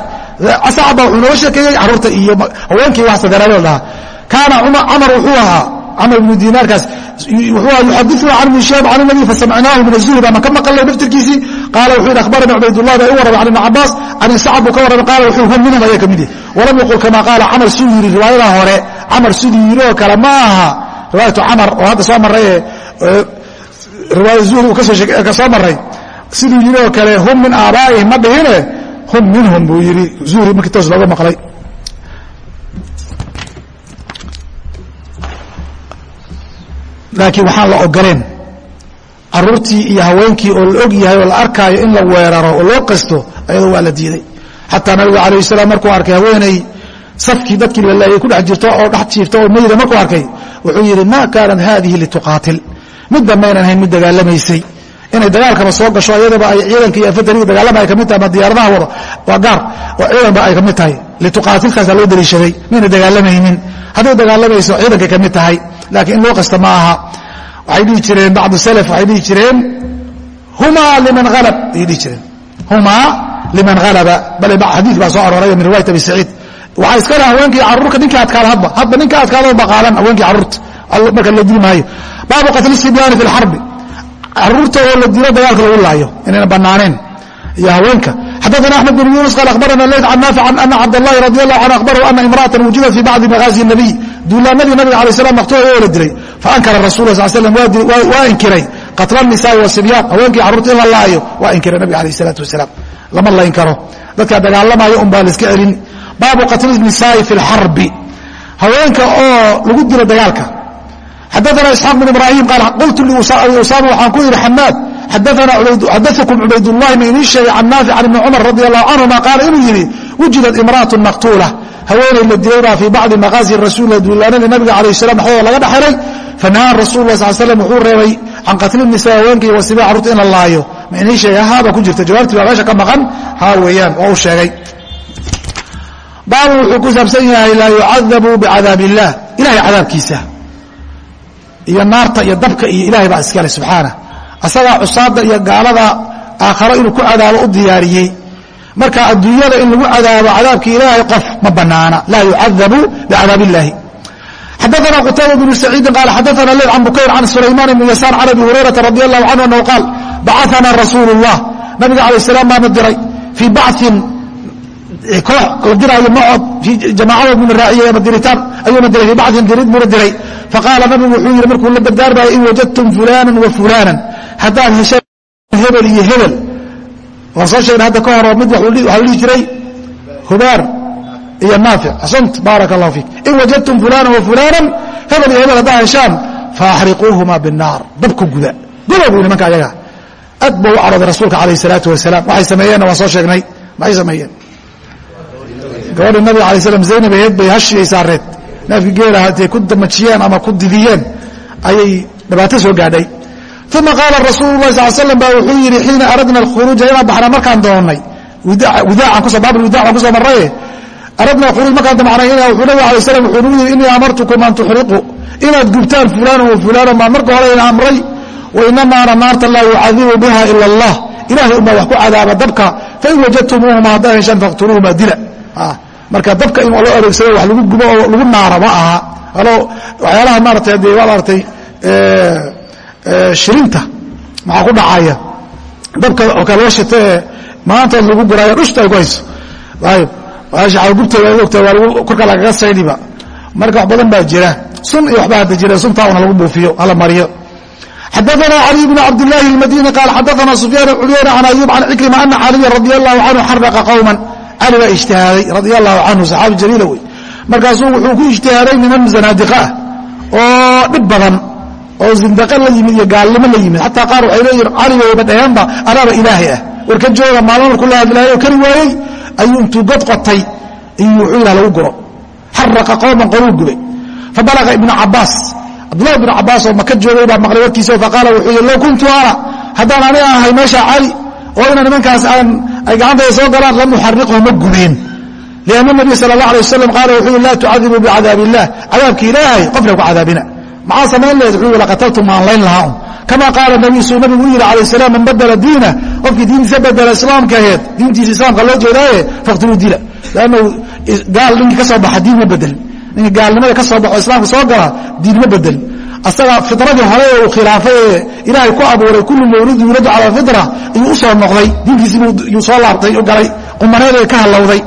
Sacd baa wuxuu nooga sheekeeyey carruurta iyo haweenkii waxsa daraari dhahaa kaana camar wuxuu ahaa camar ibnu dinaarkaas yuxadiثuna can ibni shaab can nabi fasamicnaahu min azuhri baa maka maqalnay naftirkiisii qaala wuxuu yidhi akhbarana cubaydullah baa i warramay can ibni cabaas can sacd buu ka warramay qaala wuxuu hum minhum ayaa ka mid yahi walam yaqul kama qaala camar siduu yidhi riwaayadaa hore camar siduu yidhi oo kale ma aha riwaayatu camar oo hadda soo marray ee riwaaya zuhri uu ka soo marray siduu yidhi oo kale hum min aabaa'ihim ma dhihine hum minhum buu yidhi zuhri markii toos looga maqlay laakiin waxaan la ogoleen caruurtii iyo haweenkii oo la og yahay oo la arkaayo in la weeraro oo loo qasto ayadoo waa la diiday. Xataa nabiga calayh salaam markuu arkay haweeney safkii dadkii laleeyay ku dhex jirto oo dhex jiifta oo meyda markuu arkay wuxuu yidhi maa kaanat haadihi lituqaatil. Midba maynan hayn mid dagaalamaysay. Inay dagaalkaba soo gasho ayadaba ay ciidanka iyo afatariga dagaalama ay ka mid tahay ama diyaaradaha wado waa gaar. Oo ciidanba ay ka mid tahay. Lituqaatilkaasaa loo daliishaday. Mayna dagaalamaynin hadday dagaalamayso ciidankay ka mid tahay laakiin in loo qasta ma aha. Waxay dhihi jireen bacdu salaf waxay dhihi jireen humaa liman halab ayay dhihi jireen. Humaa liman halaba bale xadiid baa soo arooray min riwayat abi saciid. Waxaa iska leh haweenkii carruurka ninka adkaada hadba hadba ninka adkaada ba qaadan haweenkii carruurta marka la dili maayo baabu qatli sibyaani fi lxarbi carruurta oo la dilo dagaalka lagu laayo inayna banaaneen iyo haweenka xadaثna أحmed بن yuنس qال أخbarana layt can naafic أna cabdالlahi radي الlah canه أخbarahu أna imrأaةa wujidat fi bacضi maghaazi النabiy duulaanadii nabiga alay slam waqtigooda oo la dilay faankara rasul sal slam waa inkiray qatla الnisaai wasibyaan haweenkii carruurta in la laayo waa inkiray nabiga alayh الsalaatu wasalaam lama layn karo dadkaa dagaalamaya un baa la iska celin baabu qatli الnisaai fi اlxarbi haweenka oo lagu dilo dagaalka xadaثna isxaaq بn ibrahim qaal qultu liusaama waxaan ku yidhi xamaad xadakum cubaydulahi ma inii sheegay can naafic can ibni cumar radi allahu canhuma qaala inuu yidhi wujidat imraatun maqtuula haweeney la dilay baa fii bacdi maqaasi rasuulila duulaanada nabiga calah salam dhexdooda laga dhexelay fanahaa rasul lah sal slam wuxuu reebay can qatli nisa haweenkii wasibaa carruurta in la laayo ma inii sheegay haaba ku jirta jawaabtii baa meesha ka maqan ha weeyaan oo uu sheegay baabun wuxuu ku saabsan yahay laa yucadabu bicadaab illah ilahay cadaabkiisa iyo naarta iyo dabka iyo ilahay baa iskale subxaana asagaa cusaada iyo gaalada aakharo inuu ku cadaabo u diyaariyey. Marka adduunyada in lagu cadaabo cadaabka ilaahay qof ma banaana laa yucadabu bicadaab illahi xadaana qutayba bnu saciidin qaal xadaana leyl can bukayr can sulaymaan ibni yasaar can abi hurayrata radi allahu canhu anahu qaal bacana rasuulu اllah nabiga alayh salaam baana diray fii bacin koox la diraayo macod jamaacadood buna raaciyey ama diritaan ayuuna diray fii bacin dirid buuna diray faqaala nabigu wuxuu yidhi markuu la dardaarmayo in wajadtum fulana wa fulaanan. Haddaad hesheen hebel iyo hebel. Waan soo sheegnay hadda ka hor mid waxaa la dhihi jiray hubaar iyo naafic. Axsant baaraka allahu fiik. In wajadtum fulana wa fulaanan hebel iyo hebel haddaad heshaan faaxriquuhuma binnaar. Dabka guda. Guda buu nimanka ayaga. Aad ba u carooday rasuulka calayh salaatu wasalaam. Waxay sameeyeenna waan soo sheegnay. Maxay sameeyeen gabadha nabiga alay slam zaynab aheed bay hashiyay saareed. Neefki geela hatay ku damajiyeen ama ku didiyeen ayay dhibaato soo gaadhay. Uma qaala rasuulu lahi sal slam ba wuxuu yidhi xiina aradna alkhuruuja inaan baxna markaan doonnay widaacan kuso baab widaac aan ku soo marraye aradna alkhuruuj markaan damacnay wuxuu nabiga alay slam wuxuu nagu yidhi innii amartukum an tuxriquu. Inaad gubtaan fulaanan wa fulaanan baan marka hore ina amray wa naarta laa yucadibu biha ila allah. Ilahay unbaa wax ku cadaaba dabka fain wajadtumuuhuma haddaad heshaan faqtuluuhuma dila marka dabka in loo adeegsado wax lagu gubo oo lagu naaro ma aha. Alo waxyaalaha maaratay dee waa maaragtay shirinta maxaa ku dhacaya? Dabka oo kale loo maantood lagu guraayo dhushta ay ku hayso. Ayb gubteeda ogta waa lagu korka lagaga saydhiba marka wax badan baa jira. Sun iyo waxbaa hadda jira suntaa una lagu buufiyo hala mariyo cali baa ijtihaaday radi allahu canhu saxaabi jaliila wey. Markaasuu wuxuu ku ijtihaaday niman zanaadiqa ah oo dhib badan oo zindaqa la yimid iyo gaalnimo la yimid. Xataa qaar waxay leeyihiin caliga wayba dhaheenba anaaba ilaahay ah. War ka jooga maalmo markuu la hadlaayo kari waayey ayuu intuu god qotay ayuu wuxuu yidhah lagu guro. Xaraqa qowman qoluu gubay. Fabalaga ibnu cabaas cabdullahi ibnu cabaas oo maka joogay baa maqlay warkiisa faqaala wuxuu yidhi low kuntu ana haddaan aniga ahay meesha cali oo ina nimankaas aan ay gacantayda soo galaan lam uxariqhu ma gubeen lianna nabiy sala allah alay wasalam qaala wuxuu laa tucadibuu bicadaab illah cadaabki ilaahay qofna ku cadaabina. Maxaa samayn lehed wuxuu yidhi laqataltu maan layn lahaa. Un kama qaala nabiy suu nabigu u yidhi calayh salaam man badala diina qofkii diintiisa bedela islaamka aheed diintiisa islaamka loo jeedaaye faqtuluu dila lannu gaal ninkii ka soo baxa diin ma bedelin ninka gaalnimada ka soo baxo islaamka soo gala diin ma bedelin asaga fitradii hore ee uu khilaafay ee ilaahay ku abuuray kullu mawludi yuladu calaa fitra ayuu u soo noqday diinkiisiibuu soo laabtay u galay qumaneed ee ka hallowday.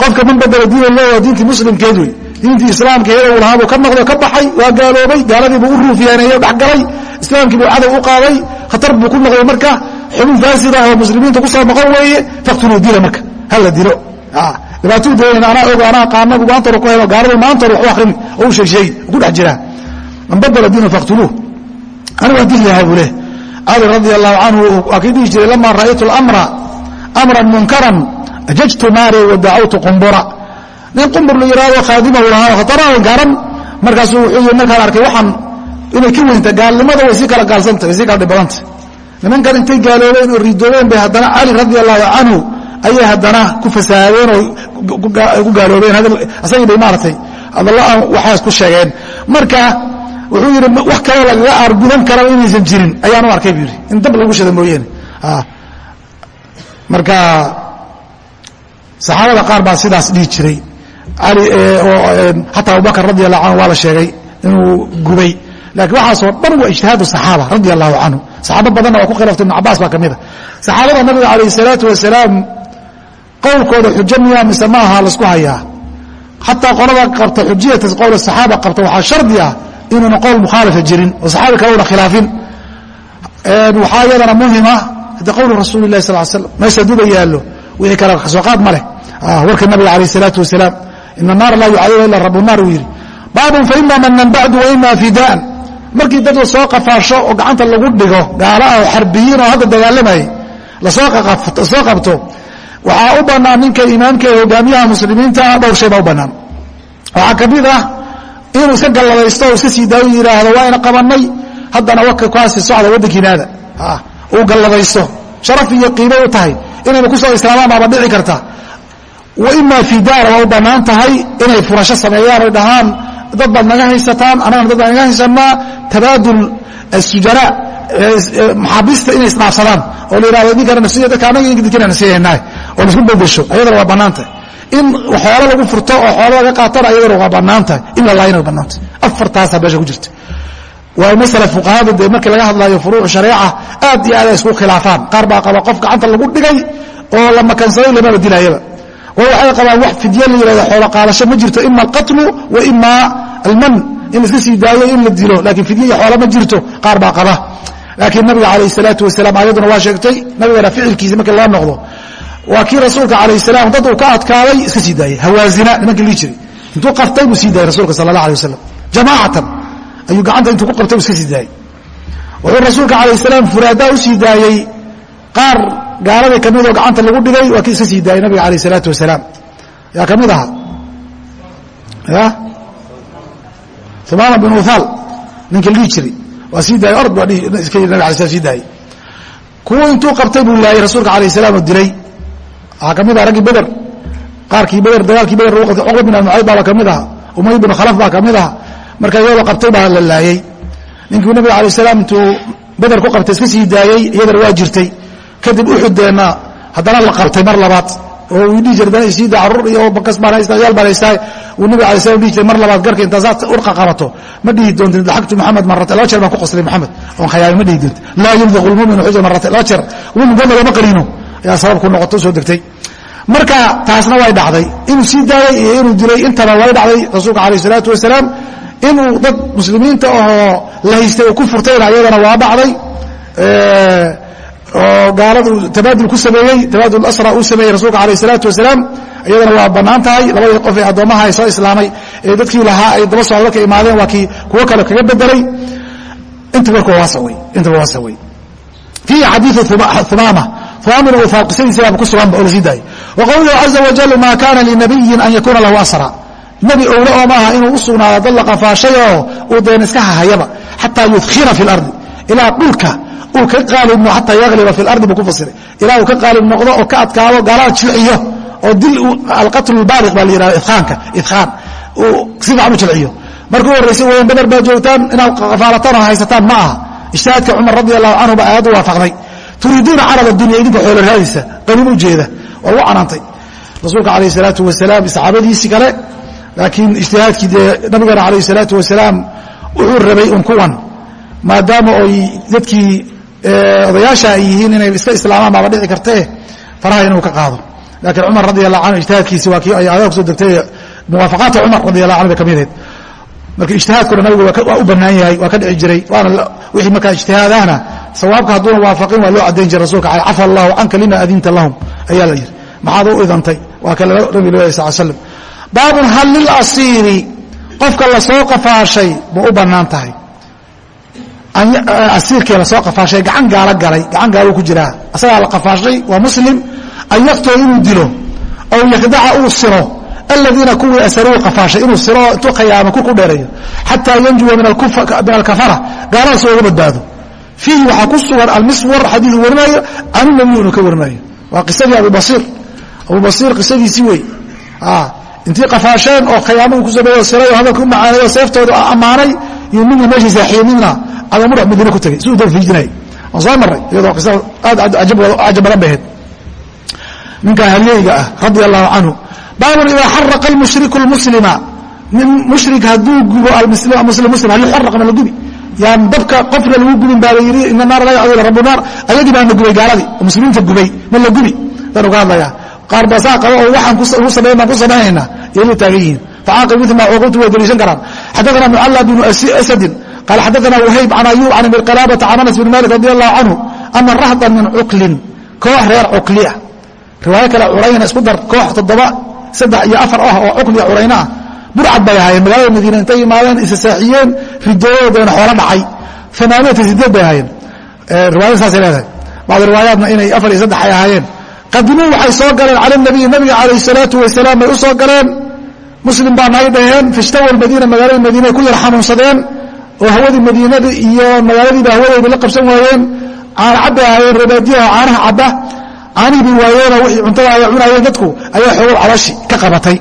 Qofka man badela diina loo diintii muslimkeed wey diintii islaamka iyada uu lahaabuu ka noqdo ka baxay waa gaaloobay gaaladiibuu u ruufyeeneeyo dhexgalay islaamkiibuu cadow u qaaday khatar buu ku noqday marka xubin faasida oo muslimiinta ku soo noqon weeye faktuluu dila marka hala dilo. Dhibaatuu doonayna anaa ogo anaa qaanagu maantaru ku helo gaaladu maantaru wax u akrini oo u sheegsheegi ku dhex jiraa man badala diina faktuluuh anigu waan dili lahaa buu leh cali radia allahu canhu waa kii dhihi jiray lama ra'aytu lamra amran munkaran ajajtu naari wa dacawtu qumbura nin qumbur la yidhaahdo khaadimahu lahaa khataraha garan markaasuu wuxuu yii markaan arkay waxaan inay ka weynta gaalnimada way sii kala gaalsanta way sii kala dhibadanta nimankan intay gaaloobeen oo ridoobeen bay haddana cali radi allahu canhu ayay haddana ku fasaadeen oo ku gaaloobeen asagii bay maaratay hadallo aan waxaas ku sheegeen marka wuxuu yidhi wax kaloo lagaga aargudan karaba inaysan jirin. Ayaan u arkay buu yidhi. In dab lagu shada mooyeene marka saxaabada qaar baa sidaas dhihi jiray. Ali xataa abubakr radi allahu canhu waa la sheegay inuu gubay. Lakiin waxaasoo dhan waa ijtihaad saxaaba radi allahu canhu saxaabo badanna waa ku khilaftay ibn cabaas baa ka mida saxaabada nabiga calayh salaatu wasalaam qowlkooda xujo miyaa mise ma aha la isku hayaa. Xataa qolada qabta xujiyata qowl saxaaba qabta waxaa shardi ah inuuna qowl mukhaalifa jirin oo saxaabi kale una khilaafin. Waxaa iyadana muhima hade qowlu rasuuli lahi sal slam meesha duba yaallo wixii kale ka soo qaad ma leh. Warka nabiga calayh salaatu wasalaam ina naara laa yucadiba ila rabu naar uu yidhi. Baabun faima manan bacdu waima fidaan markii dad la soo qafaasho oo gacanta lagu dhigo gaala ah xarbiyiin oo hadda dagaalamayay la soo qabto waxaa u bannaan ninka imaamka ee hogaamiyaha muslimiinta dhowr shay u bannaan. Waxaa ka mid ah inuu iska galladaysto o iska sii daayo yidhaahdo waa ina qabanay haddana waka kaasi socda waddankiinaada uu galladaysto sharaf iyo qiimo u tahay. Inayna ku soo islaamaan baaba dhici karta. Wa imaa fidaana waa u bannaan tahay inay furasho sameeyaan oy dhahaan dad baad naga haysataan anagana dad baan naga haysanaa tabaadul sujara maxaabiista inay isdhaafsadaan. Oo la yihahdo ninkana nasiya dadka anaga dinkana nasiyaynaa oo la isku bedesho ayadana waa bannaan tahay in xoolo lagu furto oo xoolo laga qaatana ayadana waa bannaan tahay. In la laayana waa bannaan tahay. Afartaasaa meesha ku jirta. Waa masala fuqahadu dee markii laga hadlaayo furuuc shareeca aad iyo aad ay isku khilaafaan. Qaar baa qaba qof gacanta lagu dhigay oo la makansaday lamaba dilaayaba wa waxay qabaan wax fidye la yihahdo xoolo qaadasho. Ma jirto ima alqatlu wa ima alman in iska sii daayo in la dilo. Laakiin fidye iyo xoolo ma jirto. Qaar baa qaba. Laakiin nabiga calayh salaatu wasalaam ayaduna waa sheegtay nabigana ficilkiisa markii loo noqdo waa kii rasuulka calayh salaam dad uu ka adkaaday iska sii daayey hawaazina nimankii lii jiray. Intuu qabtay buu sii daayey rasuulka sala allah alay wasalam jamaacatan ayuu gacanta intuu ku qabtay buu iska sii daayey wuxuu rasuulka calayh salaam furaadaa u sii daayey qaar gaaladii ka midoo gacanta lagu dhigay waa kii iska sii daayey nabiga calayh salaatu wasalaam. Yaa ka mid ahaa ya umaama bin uhaal ninkii lii jiray waa sii daayey ord baa iska yidhi nabig alay slam sii daayey kuwa intuu qabtay buu laayey rasuulka alayh salaam oo dilay waxaa ka mid aha raggii beder qaarkii beder dagaalkii beder lagu qabtay cuqba bin abi mucayd baa ka mid aha umay bin khalaf baa ka mid aha marka iyadoo qabtay baa la laayey ninkii nabiga alayh salaam intuu beder ku qabtay iska sii daayey iyadana waa jirtay. Kadib uxudeenna haddana la qabtay mar labaad. Oo uu dhihi jiray dana isii daa carruur iyo bakas baan haystaa yaal baan haystaa uu nabiga alay slam dhihi jiray mar labaad garka intaa saa urqa qabato ma dhihi doontin daxagtu maxamed marate laba jeer baan ku qoslay maxamed oon khayaamay ma dhihi doontin laa yuldiqu lmuminu xuja marate laba jeer muminka lagama qaniino ayaa sabab ku noqoto soo degtay. Marka taasna way dhacday. Inuu sii daayey iyo inuu dilay intaba way dhacday rasuulka alayh salaatu wasalaam. Inuu dad muslimiinta ahoo la haystay uu ku furtayna ayadana waa dhacday. Oo gaaladu tabaadul ku sameeyey tabaadul asra uu sameeyey rasuulka alayh isalaatu wasalaam. Iyadana waa bannaan tahay. Labadii qof ee addoommaha ay soo islaamay ee dadkii lahaa ay daba socdo ka imaadeen waa kii kuwo kale kaga bedelay intaba waa sawey fiihi xadiiu humaama humaamina uu qisadiisa ku suganba oo la sii daayay wa qowluhu caza wajal maa kaana linabiyin an yakuuna lahu asra nebi owle oo maaha inuu u sugnaado dad la qafaashay oo uu deen iska hahayaba xataa yudkhira fi lardi ilaa dhulka uu ka qaalib xataa yagliba fi lardi buu ku fasiray ilaa uu ka qaalib noqdo oo ka adkaado gaalada jilciyo oo dil alqatl baaliq baa la yihahda idkaanka idkaan uu si fiican u jilciyo markuu horraysay wayan badar baad joogtaan inaad qafaalataan oo haysataan ma aha ijtihaadka cumar radi allahu canhu baa aayaddu waafaqday turiiduuna carada dunya idinka xoolo raadisa qanin u jeeda waa lagu canaantay rasuulka alayh salaatu wasalaam saxaabadiisii kale laakiin ijtihaadkii dee nabigana alayh salaatu wasalaam wuxuu rabay un kuwan maadaama oy dadkii odayaasha ay yihiin inay iska islaamaan baaba dhici kartee faraha inuu ka qaado laakiin cumar radi allahu canhu ijtihaadkiisi waa kii ay aadaha ku soo degtay muwaafaqaata cumar radi allahu canhu bay ka mid ahayd marka ijtihaadkuna nabigu waa u banaan yahay waa ka dhici jiray waana wixii markaa ijtihaadahna sawaabka hadduuna waafaqin waa loo caddayn jiray rasulka al cafa allahu canka lima adinta lahum ayaa la yidhi. Maxaad u idantay? Waa ka nabi loo sal slam baabun hal lilasiiri qofka la soo qafaashay ma u bannaan tahay. Asiirkii la soo qafaashay gacan gaalo galay gacan gaalo ku jiraa. Asagaa la qafaashay waa muslim an yaktoo inuu dilo aw yakdaca uu siro aladiina kuwii asaruu qafaashay inuu siro intuu khayaamo ku ku dheereeyo xataa yanjuwa min alkafara gaaladaas uga badbaado fiihi waxaa ku sugan almiswar xadiiu warinaayo canunabiy inuu ka warinaayo waa qisadii abubasiir abubasiir qisadiisii wey intii qafaasheen oo khayaamo uu ku sameeyo siray oo hadalka u macaaneeyo ammaanay iyo midna meeshii saaxiibnina cadamudhax madiine ku tegay si uu dafiijinay waan soo maray iyadoo qisa aad cajab badan bay ahayd ninka halyeyga ah radia allahu canhu baabun idaa xaraqa almushriku lmuslima nin mushrik hadduu gubo muslim muslim hal yuxaraq ma la gubi. Yaan dabka qofna lagu gubin baa la yidhi ina naara la yacdila rabu naar. Ayagii baana gubay gaaladii oo muslimiinta gubay ma la gubi. Baan uga hadlayaa. Qaar baa saa qaba oo waxaan ugu samayn baan ku samaynaynaa iyay taagan yihiin. Facaaqib mila cuqubtu way daliishan karaan. Xadaana mucala bnu asadin. Qaala xadaana wahayb can ayub can ibn can anas bn malik radi allahu canhu ana rahdan min cuklin koox reer cukliya riwaayo kale curayna isku dar koox toddoba saddex iyo afar ah oo cukliya curayna ah burcad bay ahaayeen magaalada madiina intay yimaadeen isa saaxiyeen ridoodoodana xoolo dhacay. Amaaniyata sideed bay ahaayeen. Riwaayada saasay leedahay. Bacd riwaayaatna inay afar iyo saddex ay ahaayeen. Qadimuu waxay soo galeen cala nabiyi nabiga calayh salaatu wasalaam bay u soo galeen. Muslim baa nahay dhaheen fashtawa madiina magaalada madiinay ku yar xanuunsadeen. Oo hawadii madiinada iyo magaaladiiba hawadooda la qabsan waayeen. Caana cabbay ahaayeen rebaadiyaha caanaha cabba caanihii bay waayeenoo wixii cuntada ay cunaayeen dadku ayaa xoogow caloshi ka qabatay.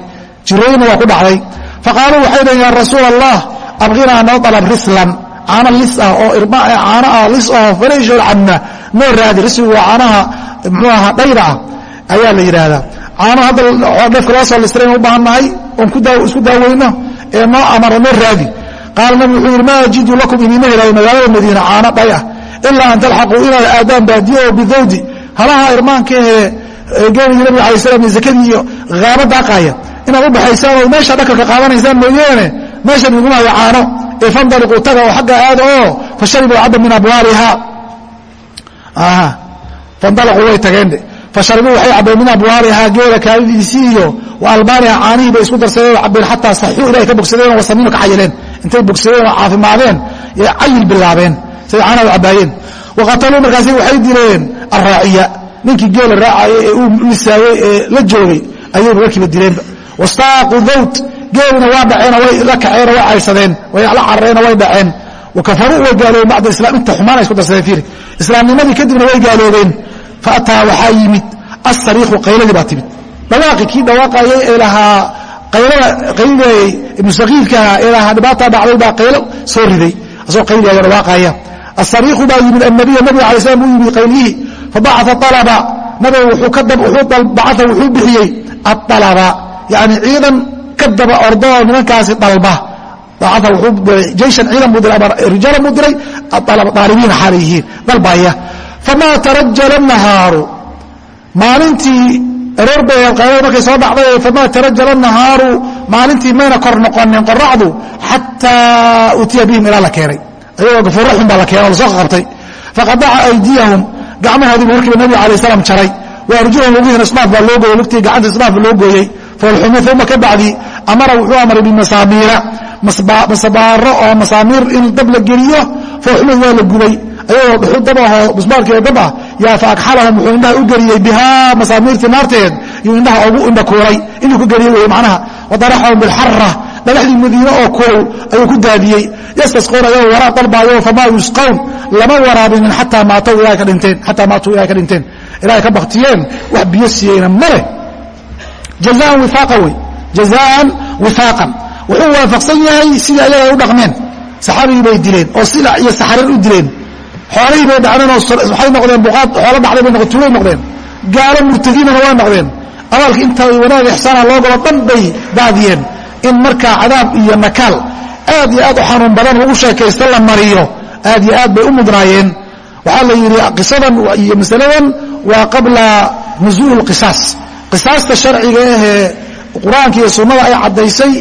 Jirooyinna waa ku dhacday. Faqaaluu waxay dhaheen yaa rasuul allah abqinaa noo dalab rislan. Caano lis ah oo caano ah lis ah farayshool cabna. Noo raadi risligu waa caanaha muxuu ahaa dhayda ah. Ayaa la yidhaahdaa. Caano hadda dheefka loo soo listrayn u baahan nahay? Oon isku daaweyno ee noo amaro noo raadi. Qaala nabi wuxuu yidhi maa ajidu lakum idiima helaayo magaalada madiina caano dhay ah. Ilaa an talxaquu inaad aadaan baadiyo oo bidawdi halaha irmaanka ee geeligii nabiga alay slam iyo zakadii iyo haaba daaqaaya inaad u baxaysaan oo meesha dhakalka qaadanaysaan mooyeene meeshan iguma hayo caano ee fandaliquu taga oo xagga aada oo fasharibuu cabba min abwaaliha. Fandalaquu way tageende fasharibuu waxay cabbeen min abwaalihaa geela kaalidiisii iyo wa albaaniha caanihii bay isku darsadeen oo cabbeen xataa saxuu ilahay ka bogsadeen oo wasamiino ka cayileen. Intay bogsadeen oo caafimaadeen yay cayil bilaabeen siday caanaha u cabbaayeen waqataluu markaasi waxay dileen arraaciya. Ninkii geela raacayay ee uu lisaayey ee la joogay ayay markiiba dileenba wastaaquu dawt geelina waa dhaceenoo way la kaceenoo way caysadeen way la carareenoo way dhaceen. Wakafaruu way gaaloobeen bacda islam inta xumaana isku darsadeen fiiri. Islaamnimadii kadibna way gaaloobeen. Faataa waxaa yimid asariiku qayladii baa timid. Dhawaaqi kii dhawaaqayay ee lahaa qaylada qaylideeyey ibnu sakiirkaha ee lahaa dhibaataa dhacday baa qaylo soo riday. Asagoo qayligayo dhawaaqaya asariiku baa yimid annabiya nabiga alay slam uu yimid qaylihii fabacaa alaba nabiga bacaa wuxuu bixiyey aalaba yani ciidan ka daba ordo oo nimankaasi dalba jeyshan ciidan buu diray rijaalan buu diray aalibiina xaalay yihiin dalbaya famaa tarajala nahaaru maalintii aroor bay qaylada markay soo dhacday famaa tarajala nahaaru maalintii mayna kor noqonin qoraxdu xataa utiya bihim ilaa la keenay ayagoo gafuuro xun baa la keenay o la soo qabtay faqadaca aydiyahum gacmahoodiibu markiiba nabiga alay slam jaray. Wa arjulahum lugihiina ismaaf baa loo gooyey lugtii gacanta ismaaf loo gooyey foolxumo uma ka bacdi amara wuxuu amray bimasaamiira masabaaro oo masaamiir in dab la geliyo foolxumad waa la gubay. Ayagoo dhuxu dab ahoo musbaarkiiba dab ah yaa fa agxalahum wuxuu indhaha u geliyey bihaa masaamiirtii naarteed yuu indhaha ugu indha kuulay inuu ku geliyey wey macnaha wadaraxahum bilxara dhagaxdii madiine oo kulul ayuu ku daadiyey. Yastasquuna ayagoo waraab dalbaayo famaa yusqown lama waraabinin xataa maatow ilahay ka dhinteen xataa maatuu ilahay ka dhinteen. Ilahay ka baktiyeen wax biyo siiyeyna male. Jazaan wifaaqan wey. Jazaan wifaaqan. Wuxuu waafaqsan yahay sidii ayaga u dhaqmeen. Saxaabigii bay dileen oo silac iyo saxarir u dileen. Xoolihii bay dhacdeen oo waxay noqdeen buqaad xoolo dhacday bay noqdeen tulay noqdeen. Gaalo murtadiinana waa noqdeen. Abaalka inta wanaag ixsaana loo galo dhan bay daadiyeen in markaa cadaab iyo nakaal aad iyo aad u xanuun badan lagu sheekaysta la mariyo aad iyo aad bay u mudnaayeen waxaa la yidhi qisadan iyo masaladan waa qabla nusuul qisaas. Qisaasta sharciga ahee qur'aanka iyo sunnada ay caddaysay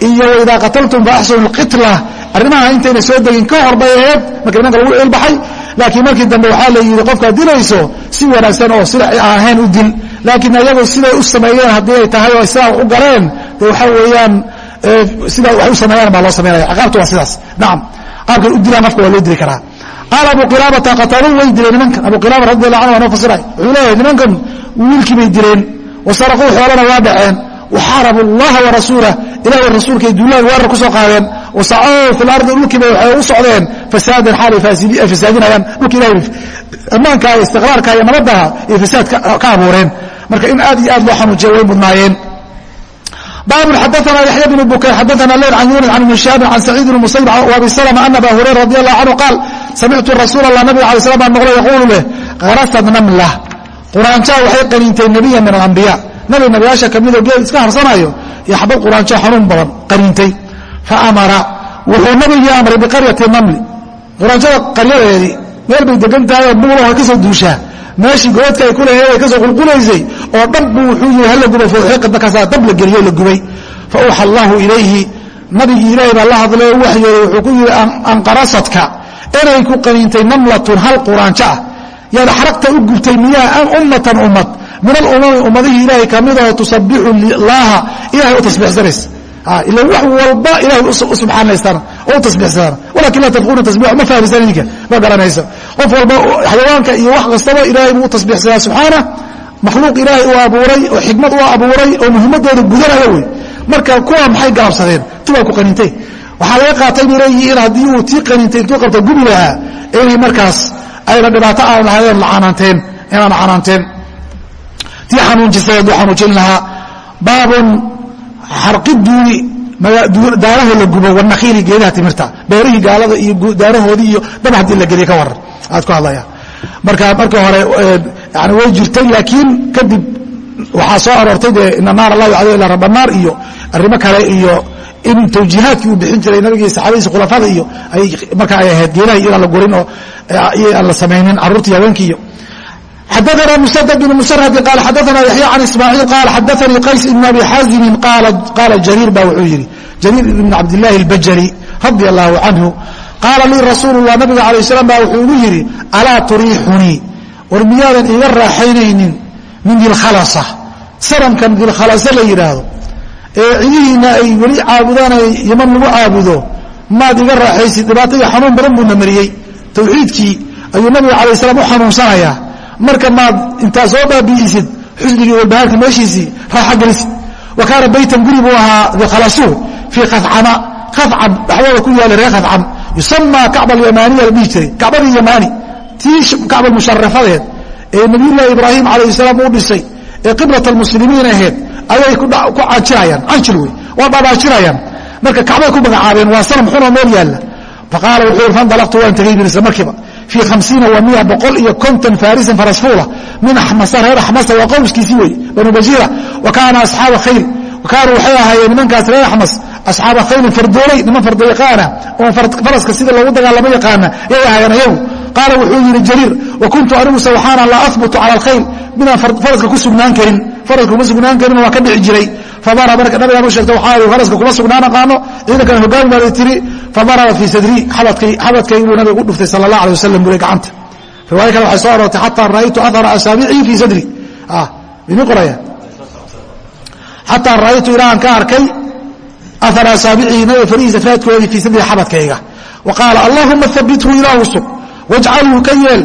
iyo waidaa qataltum faaxsanu lqitla arrimaha intayna soo degin ka hor bay aheed marka nimanka lagu cilbaxay laakiin markii dambe waxaa la yidhi qofkaad dilayso si wanaagsan oo sida ahayn u dil laakiin ayagu siday u sameeyeen haddii ay tahay oo sidaa u galeen de waxaa weeyaan sidaa waxay u sameeyaan baa loo samaynaya ciqaabta waa sidaas. Nacam qaabkay u dilaan nafka waa loo dili karaa. Qaala abu qilaabata qataluu way dileen nimankan. Abu qilaaba radi allah anhu waa noo fasiray. Wuxuu leeyahay nimankan wiilkii bay dileen wasaraquu xoolana waa dhaceen waxaarabu allaha warasuulah ilahi rasuulkay duulaan weerar ku soo qaadeen. Wasacow fi lardi dhulkiiba waxay u socdeen. Fasaadan xaalay fasaadinayaan. Dhulka ilahay ammaankaa iyo istiqraarka iyo nabadaha iyo fasaad ka abuureen. Marka in aad iyo aad loo xanuujiya way mudnaayeen bab xadana yaحya بن bukayr xadana leyl can yunis can ibn shihaabi can saciid bn musayb abi slma an aba hurayra radi allahu canhu qaal samictu rasuul allah nabiga alay slam baa maqlo yaquulu leh karasad namla quraanjaa waxay qaniintay nebiya min alambiya nabi nabiyaasha kamidoo geed iska harsanayo iyo xabad quraanjo xanuun badan qaniintay faamara wuxuu nabigii amray biqaryati namli quraanjada qaryadeedii meel bay degan tahay oo buulaha ka soo duushaa meeshii goodka ay kuleheed ay ka soo qulqulaysay oo dhan buu wuxuu yihi hala gubo fooxiqada dab la geliyo la gubay. Fa uuxa allahu ilayhi nabigii ilaahay baa la hadlay oo waxyooday wuxuu ku yidhi anqarasadka inay ku qaniintay namlatun hal quraanjo ah. Yaad xaragta u gubtay miyaha ummatan ummad. Min alumami ummadihii ilaahay ka mid oo tusabixu laaha ilahay u tasbiixsanaysa. Ila wax walba ilahay u oo u tasbiixsadaan walakin laa tafquuna tasbix ma fahmisan idinka ma garanayso. Qof walba xayawaanka iyo wax kastaba ilaahay buu u tasbiixsadaa subxaana. Makhluuq ilaahay uu abuuray oo xikmad u abuuray oo muhimmadooda gudanaya wey. Marka kuwa maxay galabsadeen? Tibaa ku qanintay. Waxaa laga qaatay bay leeyihiin haddii uu tii qanintay intuu qabta gubi lahaa inay markaas ayna dhibaato aan lahaydeen lacanaanteen inaan canaanteen. Tii xanuunjisadeed buu xanuujin lahaa baabun xarqiduuni daaraho la gubo wanakiili geedaha timirta. Beerihii gaalada iyo daarahoodii iyo dab haddii la geliya ka waran aad ku hadlaya. Marka marka hore yani way jirtay laakiin kadib waxaa soo aroortay dee ina naar allah yacdu ila rabanaar iyo arrimo kale iyo in tawjiihaadkii uu bixin jiray nabigii saxaabadiisa khulafada iyo marka ay ahayd geedaha inaan la gurin oo aan la samaynin carruurtii haweenkii iyo xadana msdd bn msrdi qaal xadana yaحya can ismaaciil qaal xadaanii qays ibn abi xaazimi qaala jariir ba wuxuu yidhi jariir ibn cabdilaahi اlbajali radi allahu canhu qaala lii rasuul lah nabiga alay slam ba wuxuu igu yidhi alaa turiixunii war miyaadan iga raaxaynaynin min dilkhalasa sanamkan dilkhalasa la yidhaahdo ee cidihiina ay weli caabudaan yaman lagu caabudo maad iga raaxaysid dhibaato xanuun badan buuna mariyey tawxiidkii ayuu nabiga alay slam u xanuunsanayaa marka maad intaa soo baabi'isid xusnigii walbahaarka meeshiisii raaxa gelisid. Wa kaana baytan guri buu ahaa dikhalasuhu fii khacama khacam dhaxdooda ku yaalla reer khacam yusamaa kacba alyamaaniya la dhihi jiray. Kacbadii yamaani tii kacba musharafadeed ee nabiyullaahi ibraahim calayh salaam uu dhisay ee qiblat almuslimiin ahayd ayay ku canjirayaan canjir wey waa dhabaajirayaan marka kacbay ku magacaabeen waa sanam xunoo meel yaalla. Faqaala wuxuu fandalaqtu waan tegey bir isla markiiba fii hamsiina wa mia boqol iyo konton farisan farasfuula min axmasa reer axmasa waa qowskiisii wey banu bajiira wa kaana asxaaba khayl kaanuu waxay ahaayeen nimankaas reer axmas asxaaba khaylin fardoolay niman fardo yaqaana oo faraska sida loogu dagaalamo yaqaana yay ahaayeen ayagu qaala wuxuu yidhi jariir wa kuntu aniguse waxaana laa ahbutu cala alkhayl midaan faraska ku sugnaan karin faraska kuma sugnaan karin waa ka dhici jiray fadara marka nabigaan u sheegta waxaa ihi faraska kuma sugnaan aqaano ciidankan hogaami baa tiri fadaraba fii sadrii xabadkaygi buu nabiga u dhuftay sala allah alay wasalam bule gacanta riwaaya kale waxay soo aroortay xataa ra'aytu ahara asaabicii fii sadri bimi qoraya xataa ra'aytu ilaahan ka arkay ahara asaabicii nabiga farihiisa raadkoodii fii sadri xabadkayga wa qaala allahuma habithu ilaahu sug wajcalhu ka yeel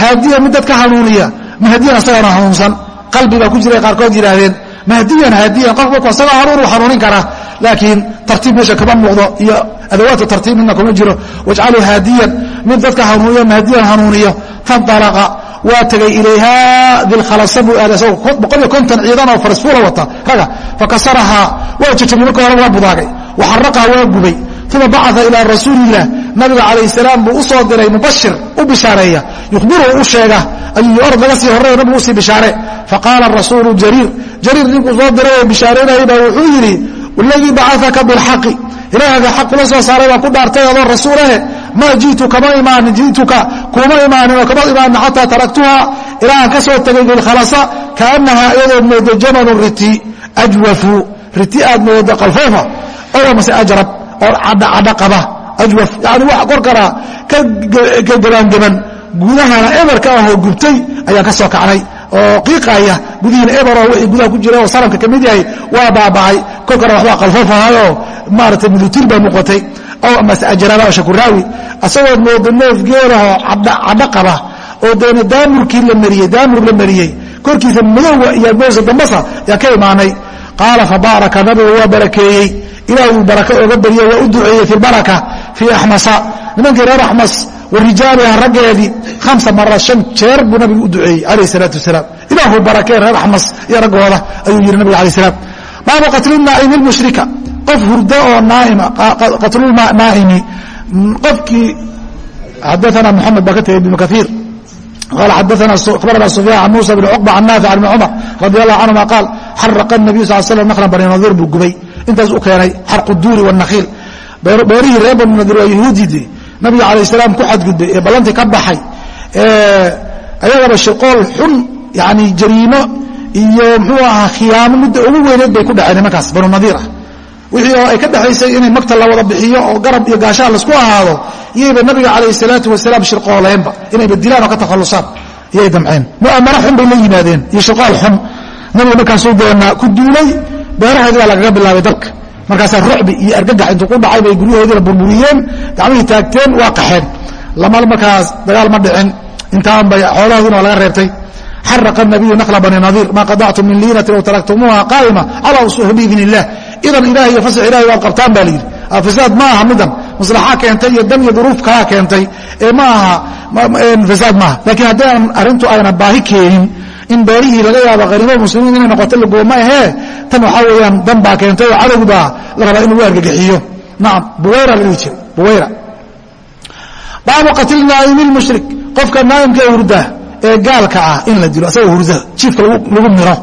haadiya mid dadka hanuuniya mahdiyan asagana hanuunsan qalbi baa ku jiray qaarkood yidhaahdeen mahdiyan haadiyan qof marku asagoo hanuun uu karaa. Laakiin tartiib meesha kama muuqdo iyo adawaatu tartiib midna kuma jiro. Wajcalu haadiyan mid dadka hanuuniyo mahdiyan hanuuniyo faalaqa waa tegay ilayha dilkhalasa buu aaday asagoo boqol iyo konton ciidan oo farasfuula wata. Raga fakasarahaa waa jajabay marka hore waa budaagay. Waxaraqaha waa gubay uma bacaa ilaa rasuulilah nabiga calayh salaam buu u soo diray mubashir u bishaareeya yukhbiruhu u sheega ayuu orod laga sii horreeyo nabigu u sii bishaare faqaala rasuulu jariir jariir ninkuu soo diray oo bishaaraynayay baa wuxuu yidhi waladii bacaaka bilxaqi ilaahaga xaq kula soo saaray baan ku dhaartay adoo rasuulahe maa jitu kama imaanin jiituka kuma imaanin oo kama imaanin xataa taraktuha ilaahan ka soo tegay bilkhalasa kaanahaa iyadoo moodo jamalun riti ajwafu riti aad moodo qalfoofa oo mase ajrab oo cadhacadha qaba ajwaf. Yani wax korkana ka gabaangaban. Gudahana eberka ahoo gubtay ayaan ka soo kacnay. Oo qiiqaya gudihiina eberoo wixii gudaha ku jira oo salamka ka mid yahay waa baaba'ay. Kolkana waxbaa qalfafahayoo maaragtay mudutir baa muuqatay. Oo amase ajraba oo shakuraawi asagood moodo neef geelahoo cadho qaba. Oo deena daamurkii la mariyey daamur la mariyey. Korkiisa madowga iyo moosa dambasa yaa ka imaanay. Qaala fabaaraka nabigu waa barakeeyey ilaah uu barako oga baryo waa u duceeyey fi baraka fii axmasa nimankii reer axmas warijaaliha raggeedii hamsa mara shan jeer buu nabigu u duceeyey calayh salaatu wasalaam. Ilaahu barakee reer axmas iyo raggooda ayuu yihi nabiga alay salaam. Baabu qatlinaa'imi lmushrika qof hurdo oo qatlulnaa'imi qofkii xadaana moxamed baa ka tegay ibnu kaiir qala xadaana abarana sufyaan can muusa bn cuqba can naafic bni cumar radi allahu canhuma qaal xaraqa nabiyu sal slam naqlan bani nadiir buu gubay intaas u keenay xarqu duuri wanakiil beerihii reer bani nadiir waa yahuudide nabiga calayh salaam ku xadgudbay ee ballantii ka baxay ayagaba shirqool xun yani jariimo iyo muxuu ahaa khiyaamo midda ugu weyneed bay ku dhaceen nimankaas banu nadiir ah wixii oo ay ka dhexaysay inay magta la wada bixiyo oo garab iyo gaashaha la isku ahaado iyayba nabiga calayh salaatu wasalaam shirqooleenba inayba dilaan oo ka takhallusaan iyay damceen. Mu'amaro xun bay la yimaadeen iyo shirqool xun. Nabiga markaasuu deena ku duulay beeraheedi baa lagaga bilaabay dalka. Markaasaa rucbi iyo argagax intuu ku dhacay bay guryahoodiina burburiyeen gacmihii taagteen waa qaxeen lama markaas dagaal ma dhicin. Intaan bay xoolahoodiina waa laga reebtay. Xaraqa nabiyu naqla bani nadiir maa qadactum min liinatin aw taraktumuuha qaa'ima calaa usuuhi biidn illah idan ilaah iyo fasax ilahi waad qabtaan ba layidhi fasaad ma aha midan maslaxa keentay iyo dan iyo duruuf kalaa keentay. Ee ma aha fasaad maaha laakiin haddaan arrintu ayna baahi keenin in beerihii laga yaabo haniimo muslimiin inay noqoto lagooma ahee tan waxaa weeyaan dan baa keentay oo cadowg baa la rabaa inuu argagixiyo nacam buwayra la dhihi jiray buwayra. Baabu qatli naa'imi lmushrik qofka naa'imka ee hurda ee gaalka ah in la dilo asagoo hurda jiifka lagu miro.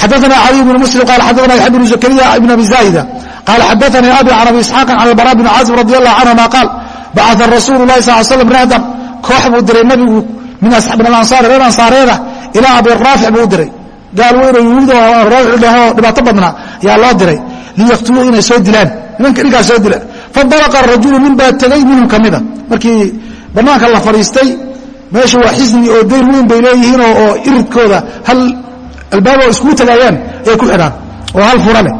Xadaana cali bn muslim qaala xadaana yaxya bnu zakariya ibn abi zaa'ida qaala xadaanii abi can abi isxaaqin can albara bni caazib radi allahu canhuma qaal bacaa rasuulu lahi sal slam rahdan koox buu diray nabigu min alansaari reer ansaareeda ilaa abi raafic buu u diray. Gaal weynoo yuhuud oo raafic dhahoo dhibaato badnaa yaa loo diray liyaktuluu inay soo dilaan. Nimanka ninkaas soo dila. Fandalaqa rajulu nin baa tegey minhum ka mida. Markii bannaanka la fadhiistay meesha waa xisni oo dayr weyn bay leeyihiin oo iridkooda hal albaabo iskugu tagaayaan ay ku xidhaan oo hal fura leh.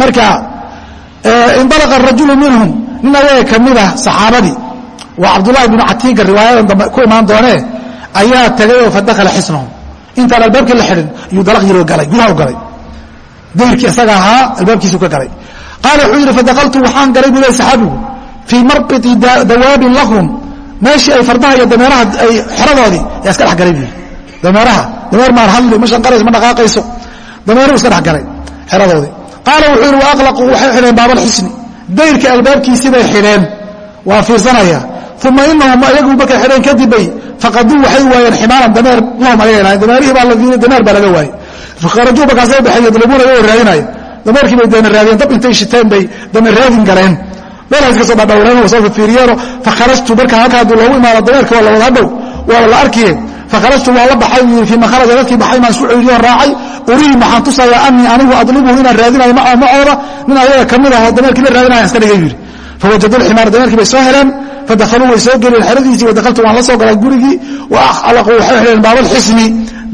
Marka indalaqa rajulu minhum nin ayaga ka mida saxaabadii. Waa cabdullahi bnu catiiga riwaayadan dambe ku imaan doonee ayaa tagay oo fadakhala xisnahum. Intaan albaabkii la xidhin ayuu dalaq yaro galay gudaha galay. Dayrkii isaga ahaa albaabkiisu ka galay. Qaala wuxuu yidhi fadakaltu waxaan galay buu ley saxaabigu fii marbiti dawaabin lahum. Meeshii ay fardaha iyo dameeraha ay xeradoodii yaa iska dhex galay buu dameeraha dameer maan hadli ma shanqarayso ma dhaqaaqayso. Dameeruhu iska dhex galay xeradoodii. Qaala wuxuu yidhi waaqlaquu waxay xidheen baabalxisni dayrka albaabkiisii bay xidheen waa fiirsanaya uma inahum ayagu markay xidheen kadib bay faqaduu waxay waayeen ximaaran dameer lahum ayaga lahayn dameerihii baa la diiday dameer baa laga waayey fakharajuu markaasay baxeen yadlabuuna iyagoo raadinaya dameerkii bay dameer raadiyeen dab intay shiteen bay dameer raadin galeen meelahaas ka soo dhadhowreen oo soo fiiriyeenoo fakharajtu marka halka hadduu loogu imaado dameerka waa la wada hadhow waa la arkiye fakharajtu waa la baxay buu yidhi fii makharaja dadkii baxay maan isku celiyo raacay uriihim waxaan tusayaa anii anigu adlibuhu inaan raadinayo macahu macooda nin ayaga ka mid ah oo dameerkii la raadinaya iska dhigay yidhi fawajadu lximaara dameerkii bay soo heleen fadakaluu way soo geleen xeradiisii wadakaltu waan la soo galay gurigii. Wa alaquu waxay xidheen baabalxisni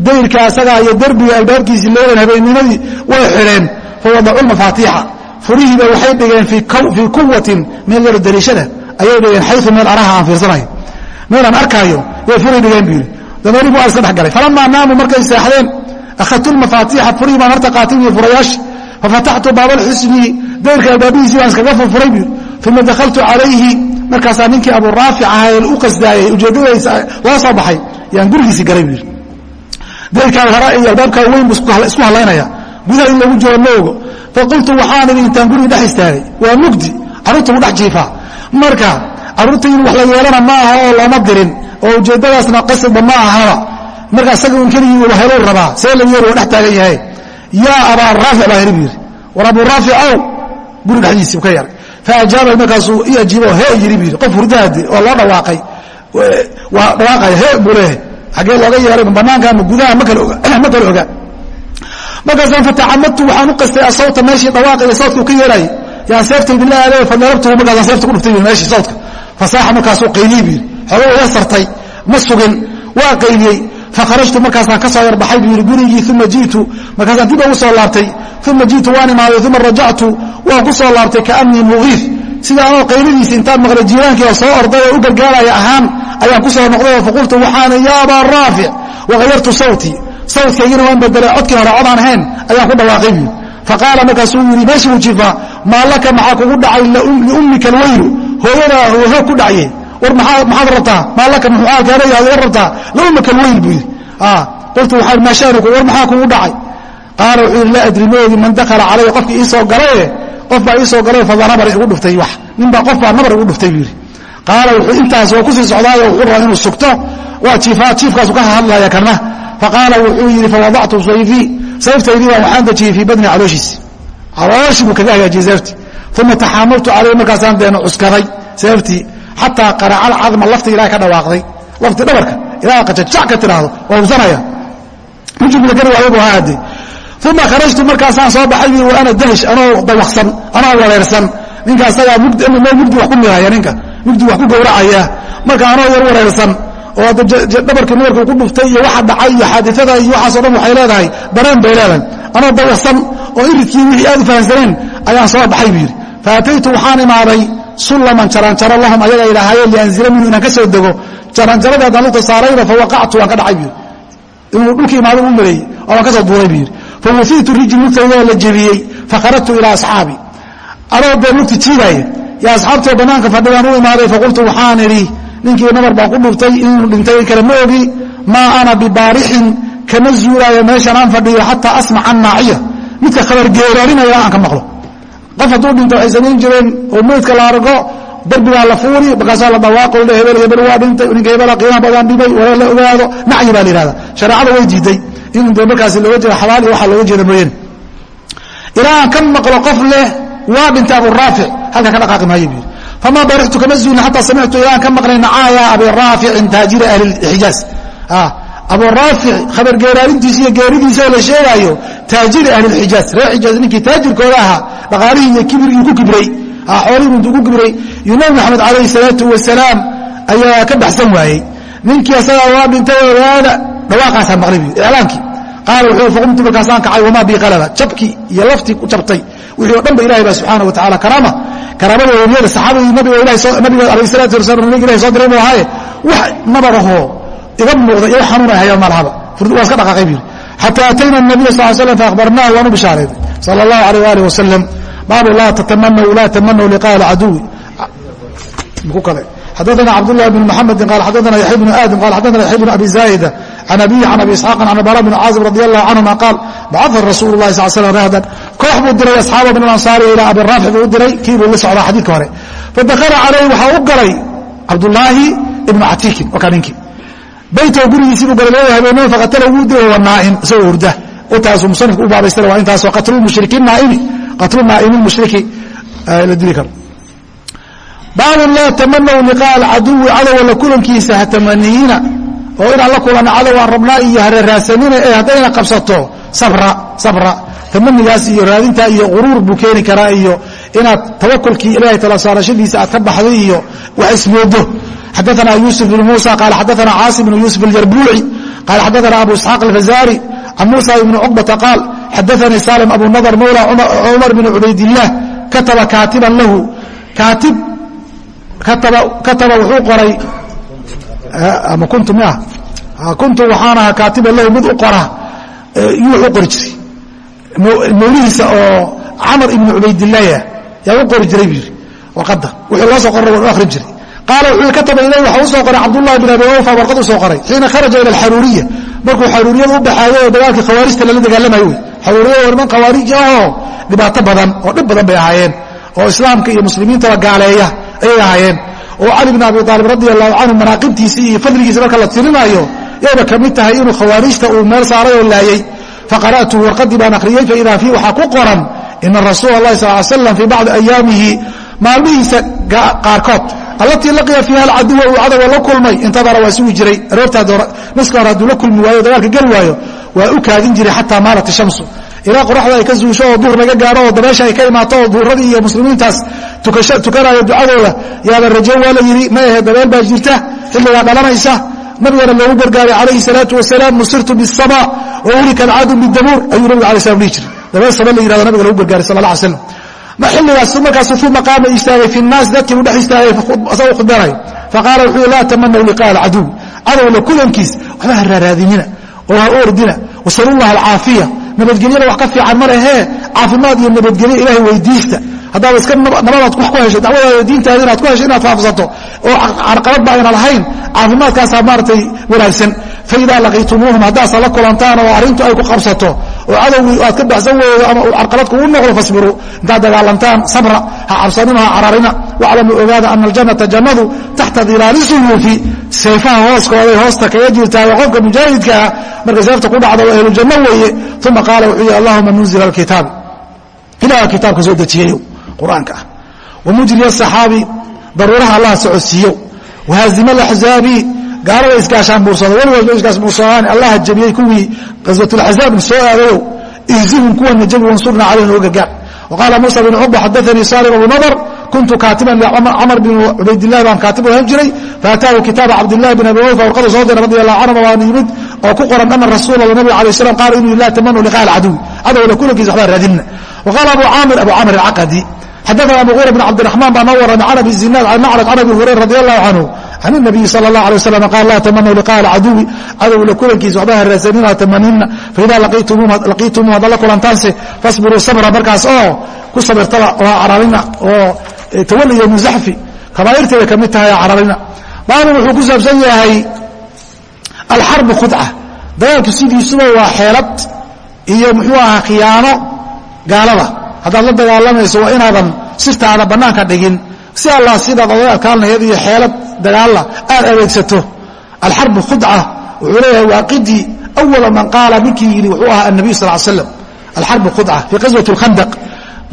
dayrka asagaa iyo derbiga albaabkiisii leeleen habeennimadii way xidheen fawadacu lmafaatiixa furihiiba waxay dhigeen fii kuwatin meel yaro dariishada. Ayay dhigeen xayu meel araha aan fiirsanayo meelaan arkaayo way furi dhigeen buu yidhi. Dameerihi waa iska dhex galay. Falamaa naamuu markay seexdeen akhadtu lmafaatiixa furihii baan horta qaatay iyo furayaashi fafataxtu baabalxisni dayrka albaabihiisii baan iskaga furfuray buu yidhi. Uma dakaltu calayhi markaasaa ninkii aburaafic ahaa ee u qasdaayay ujeeddadaysa loo soo baxay. Yaan gurigiisii galay buu yidhi. Dayrkaa hore iyo albaabkaa weyn buu isku hallaynaya gudaha in lagu jiro ma ogo faqultu waxaan idhi intaan gurigi dhex istaagay. Waa mugdi. Carruurta u dhex jiifaa marka carruurta in wax la yeelana ma aha oo looma dirin oo ujeeddadaasna qasadba ma ahaba. Marka isaga un keligii uu helou rabaa. See la yeeli waa dhex taagan yahay. Yaa abaa raafic baa heri buu yidhi. War abuu raafic ow. Guri dhexdiisii ka yaray faajaaba markaasuu i ajiibo he yiri bu yidhi qof hurdaade oo loo dhawaaqay. Waa dhawaaqaya he buu leeyahay xaggee looga yeeray ma banaanka ama gudaha ma kala oga markaasaan fatacamadtu waxaan u qastay asawta meeshii dhawaaqa iyo sawdka uu ka yeeraayey yaan seeftaydi la aadayo fadalabtuhu markaasaan seefta ku dhuftay meeshii sawdka fasaaxa markaasuu qayliyey bu yidhi. Xoogay iga sartay ma sugin waa qayliyey fakharajtu markaasaan ka soo yarbaxay buu yidhi gurigii uma ji'tu markaasaan dib ugu soo laabtay uma ji'tu waan imaaday uma rajactu waan ku soo laabtay kaanii mugiif sida anoo qayladiisi intaan maqlay jiiraankii oo soo orday oo u gargaaraya ahaan ayaan ku soo noqday oo faqultu waxaana ya abaa raafic wahayartu sawtii sawdkaygina waan bedelay codkii hore cod aan ahayn ayaan ku dhawaaqay buu faqaala markaasuu yidhi meeshii uu jiifaa maa laka maxaa kugu dhacay liummika alweylu hooyadaa hoog ku dhacye war maxaad rabtaa? Maa laka muxuu aalkaana yahay war rabtaa? Liummika alweyl buu yidhi qultu waxaa maa shaanuku war maxaa kugu dhacay? Qaala wuxuu yidhi laa adri moodi man dakhala calaya qofkii ii soo galaye qof baa ii soo galay fadanabar igu dhuftay wax. Ninbaa qof baa nabar igu dhuftay buu yidhi. Qaala wuxuu intaas waa ku sii socdaayo wuxuu rabaa inuu sugto. Waa jiifaa jiifkaasu ka hadlaya kana faqaala wuxuu yidhi fawadactu sayfii sayftaydii baan waxaan dejiyey fii badni calooshiisi. Calooshii buu kaga hagaajiyey seeftii uma taxaamaltu calayhi markaasaan deena cuskaday seeftii xataa qaraca alcadma laftii ilahay ka dhawaaqday. Laftii dhabarka ilaa qajajac ka tidhaahdo waa hubsanaya. Mujibla gari waayabu haade uma kharajtu markaasaan soo baxay wa ana dahish anoo dawaqsan anoo wareersan. Ninka asagaa mugdi mugdi wax ku miraya ninka mugdi wax ku gowracaya marka anoo yar wareersan oo dhabarkii nabarka ku dhuftay iyo waxa dhacay iyo xaadiada iyo waxaaso dhan waxay leedahay dareen bay leedahay. Anoo dawaqsan oo iridkii wixii aad u fahamsaneen ayaan soo baxay buu yidhi. Faataytu waxaan imaaday sullaman jaranjaro lahum ayaga idhaahayeen lianzila minhu inaan ka soo dego. Jaranjaradii haddaan lugta saarayba fawaqactu waan ka dhacay buu yidhi inuu dhulka imaado u maleeyey oo waan ka soo duuray buu yidhi fawasiitu rijli lugtaydaa la jebiyey. Fakharajtu ilaa asxaabi. Anoo dee lugti jiidaaya yaa asxaabtoo bannaanka fadhiyaan u imaaday faqultu waxaan idhi ninkii nabar baan ku dhuftay inuu dhintay in kale ma ogi maa ana bibaarixin kama zuulaayo meeshan aan fadhiyo xataa asmaca annaaciya midka khabargeeraarinaya aan ka maqlo qof hadduu dhinto waxay samayn jireen oo meydka la argo darbigaa la fuuri markaasaa la dhawaaqo le hebel hebel waa dhintay ninka hebela qiima badan dhibay waa la ogaado nacyi baa la yihahda shareecada way diiday in de markaasi looga jeeda xabaal iyo waxaa looga jeeda mooyane ilaa aan ka maqlo qof leh waa dhintay aburaafic halkan ka dhaqaaqi maayo buu yidhi. Famaa barixtu kama zuulin xataa samictu ilaan ka maqlay nacaaya abi raaficin taajiri ahli xijaaz abu raafic khabar geeraarintiisa iyo geeridiisa oo la sheegaayo taajiri ahli xijaaz reer xijaaz ninkii taajirkooda ahaa dhaqaalihii iyo kibirgii ku kibray xoolihii intuu ku kibray iyo nabi maxamed calayhi salaatu wasalaam ayaa ka baxsan waayey. Ninkii asagaa waa dhintay ogaada dhawaaqaasaan maqlay bu iclaankii qaala wuxuu faqumtu markaasaan kacay wamaa bii qalaba? Jabkii iyo laftii ku jabtay. Wixii o dhan ba ilahay baa subxaana wa tacala karaama karaamada weliyada saxaabadii nabiga alayh salatu wasalam nabiga ilahi soo diray buu ahaaye wax nabarahoo iga muuqda iyo xanuun ay hayaan malahaba waa iska dhaqaaqay bu yidhi xataa atayna nabiya sal slam faahbarnaahu waan u bishaareeday sala allahu alayh waalih wasalam baabu laa tatamanaw laa tamanaw liqaa alcaduwi ku kale xadaana cabdالlah بn mحamedi qal xadaana yaحya بn aadam qal xadaana yaحya بn abi zaa'ida can abiyi can abi isxaaqin can bara bn caazib radi allahu canهuma qaal bacaa rasuulu الlahi sal slam rahdan koox buu diray asxaaba min alansaari ilaa abi raafic buu u diray kii buu la socdaa xadiidka hore fadakala calayh waxaa u galay cabdullaahi ibnu catiikin wakaa ninkii beytoo gurigiisii buu galay loo habeenimo faqatala wuu dilay wa naa'im isagoo hurda. Taasuu musanifku u baabaystay waa intaasoo qatlulmushriki naaimi qatlu naa'imi mushriki la dili karo. Baabun laa tamanaw liqaa alcaduwi cadowa la kulankiisa ha tamaniyiina oo inaan la kulanno cadow aan rabnaa iyo hareeraasanina ee haddayna qabsato sabra sabra. Tamanigaas iyo raadintaa iyo quruur buu keeni karaa iyo inaad tawakulkii ilahay tala saarashadiisa aad ka baxday iyo wax ismoodo xadaana yuusuf bn muusa qaala xadaana caasim bn yuusuf aljarbuuci qaala xadaana abu isxaaq alfazaari can muusa ibni cuqbata qaal xadaanii salim abu nadr mawla cumar bn cubaydillaah kataba kaatiban lahu kaatib kataba wuxuu qoray ama kuntu mi ah kuntu waxaan ahaa kaatiban lahu mid u qora yuu u qori jiray mawlihiisa oo camar ibni cubaydillaah yaa u qori jiray buu yidhi warqadda wuxuu loo soo qorray waa u akhrin jiray qaala wuxuu kataba ilayh waxa u soo qoray cabdullahi bin abi awfa warqad u soo qoray xiina kharaja ila alxaruuriya markuu xaruuriyada u baxaayo oo dagaalkii khawaarijta lala dagaalamayo wey. Xaruuriyada waa niman khawaarij ahoo dhibaato badan oo dhib badan bay ahaayeen oo islaamka iyo muslimiintaba gaaleeya ayay ahaayeen. Oo cali bin abi aalib radi allahu canhu manaaqibtiisii iyo fadligiisa marka la tirinaayo yayba ka mid tahay inuu khawaarijta uu meel saaray oo laayey faqara'tuhu warqadii baan akhriyey faidaa fii waxaa ku qoran ina rasuula اlahi sal l slam fii bacdi ayaamihi maalmihiisa qaarkood allatii laqiya fiiha alcaduwa uu cadowga la kulmay intadara waa sugi jiray. Aroortaa niska hore hadduu la kulmi waayo dagaalka geli waayo waa u kaadin jiray xataa maalat ishamsu ilaa qoraxda ay ka zuusho oo duhur laga gaaro oo dabeesha ay ka imaato oo duhuradii iyo muslimiintaas tukanaya ducadooda yaaba rajo waa la yidhi ma ahe dabeel baa jirta xilligaa dhalanaysa. Nabigana loogu gargaaray calayhi salaatu wasalaam nusirtu bisama wa ulika alcadu bidabuur ayuu nabiga alay slam dhihi jiray. Dabeel sama la yiraahdo nabiga lagu gargaaray sal la alay slam xilligaas markaasu uma qaama istaagay fi naas dadkii u dhex istaagay asagoo khudbanayo faqaala wuxuu laa tamanaw liqaa alcaduw cadowla kulankiis waxba ha raaraadinina oo ha ordina wasalullaha alcaafiya. Nabadgelyada wax ka fiican ma lehee caafimaad iyo nabadgelyo ilahay weydiista haddaad iska nabadaad wax ku hesho dacwadaada diintaada inaad ku hesho inaad faafsato oo carqaladba ayna lahayn caafimaadkaasaa maaratay wanaagsan. Faidaa laqiitumuuhum haddaasa la kulantaan oo arrintu ay ku qabsato oo cadowgii aad ka baxsan weydo ama uu carqalad kugu noqdo fasbiruu intaad dagaalantaan sabra ha cabsanina ha cararina. Waclamu ogaada ana aljannata jannadu taxta dilaali suyuufi seefaha hooskooday hoosta kaga jirtaayo qofka mujaahidka ah markay seefta ku dhacdo waa ahlujanno weeye. Uma qaala wuxuu yihi allahuma munzila alkitaab. Ilaha kitaabka soo dejiyayo qur'aanka ah. Wamujri asaxaabi daruuraha allah socodsiiyo wahaazima alaxzaabi gaalada isgaashaan buursada. Weligood isgaas buursadaan allaha jabiyey kuwii qaswatulaxzaabna soo aadayow ihzihum kuwana jabi wansurna calayhim oo gargaar waqaala muusa bn cuqba xadaanii salim abu nadr kuntu kaatiban licamar bin cubaydillahi baan kaatib ahaan jiray. Faataahu kitaaba cabdillahi bin abi wayfa warqadu soo diray radi allahu canhuma waan yimid oo ku qoran ana rasuula nabiga alay slam qaala inuu laa tamanu liqaa alcaduw cadowla kulankiisa waxbaa raadinna waqaala abu caamir abu caamir alcaqadi xadaana muغير بن cabdiرaحman baa noo warramay can abi zinaad can macraj can abi hurayra radi allahu canhu can الnabiyi salى الlah alيه waslam qaal laa tamanuu liqاء alcaduwi cadowla kulankiisa waxba haraasanina tamanina faida laqiitumuum hadda la kulantaanse fasbiruu sabra markaas oo ku sabirtaba oo cararina oo tawali iyo muzaxfi kabaa'irteeda ka mid tahay cararina baabun wuxuu ku saabsan yahay alxarbu khudca dagaalku sidiisuba waa xeelad iyo muxuu ahaa khiyaano gaalada. Haddaad la dagaalamayso waa inaadan sirtaada bannaanka dhigin. Si allah sidaad oga adkaan lahayd iyo xeelad dagaalla aad adeegsato. Alxarbu khudca wuxuu leeyahay waaqidii awala man qaala ninkii yidhi wuxuu ahaa annabiy sal l slam alxarbu khudca fii qaswati lkhandaq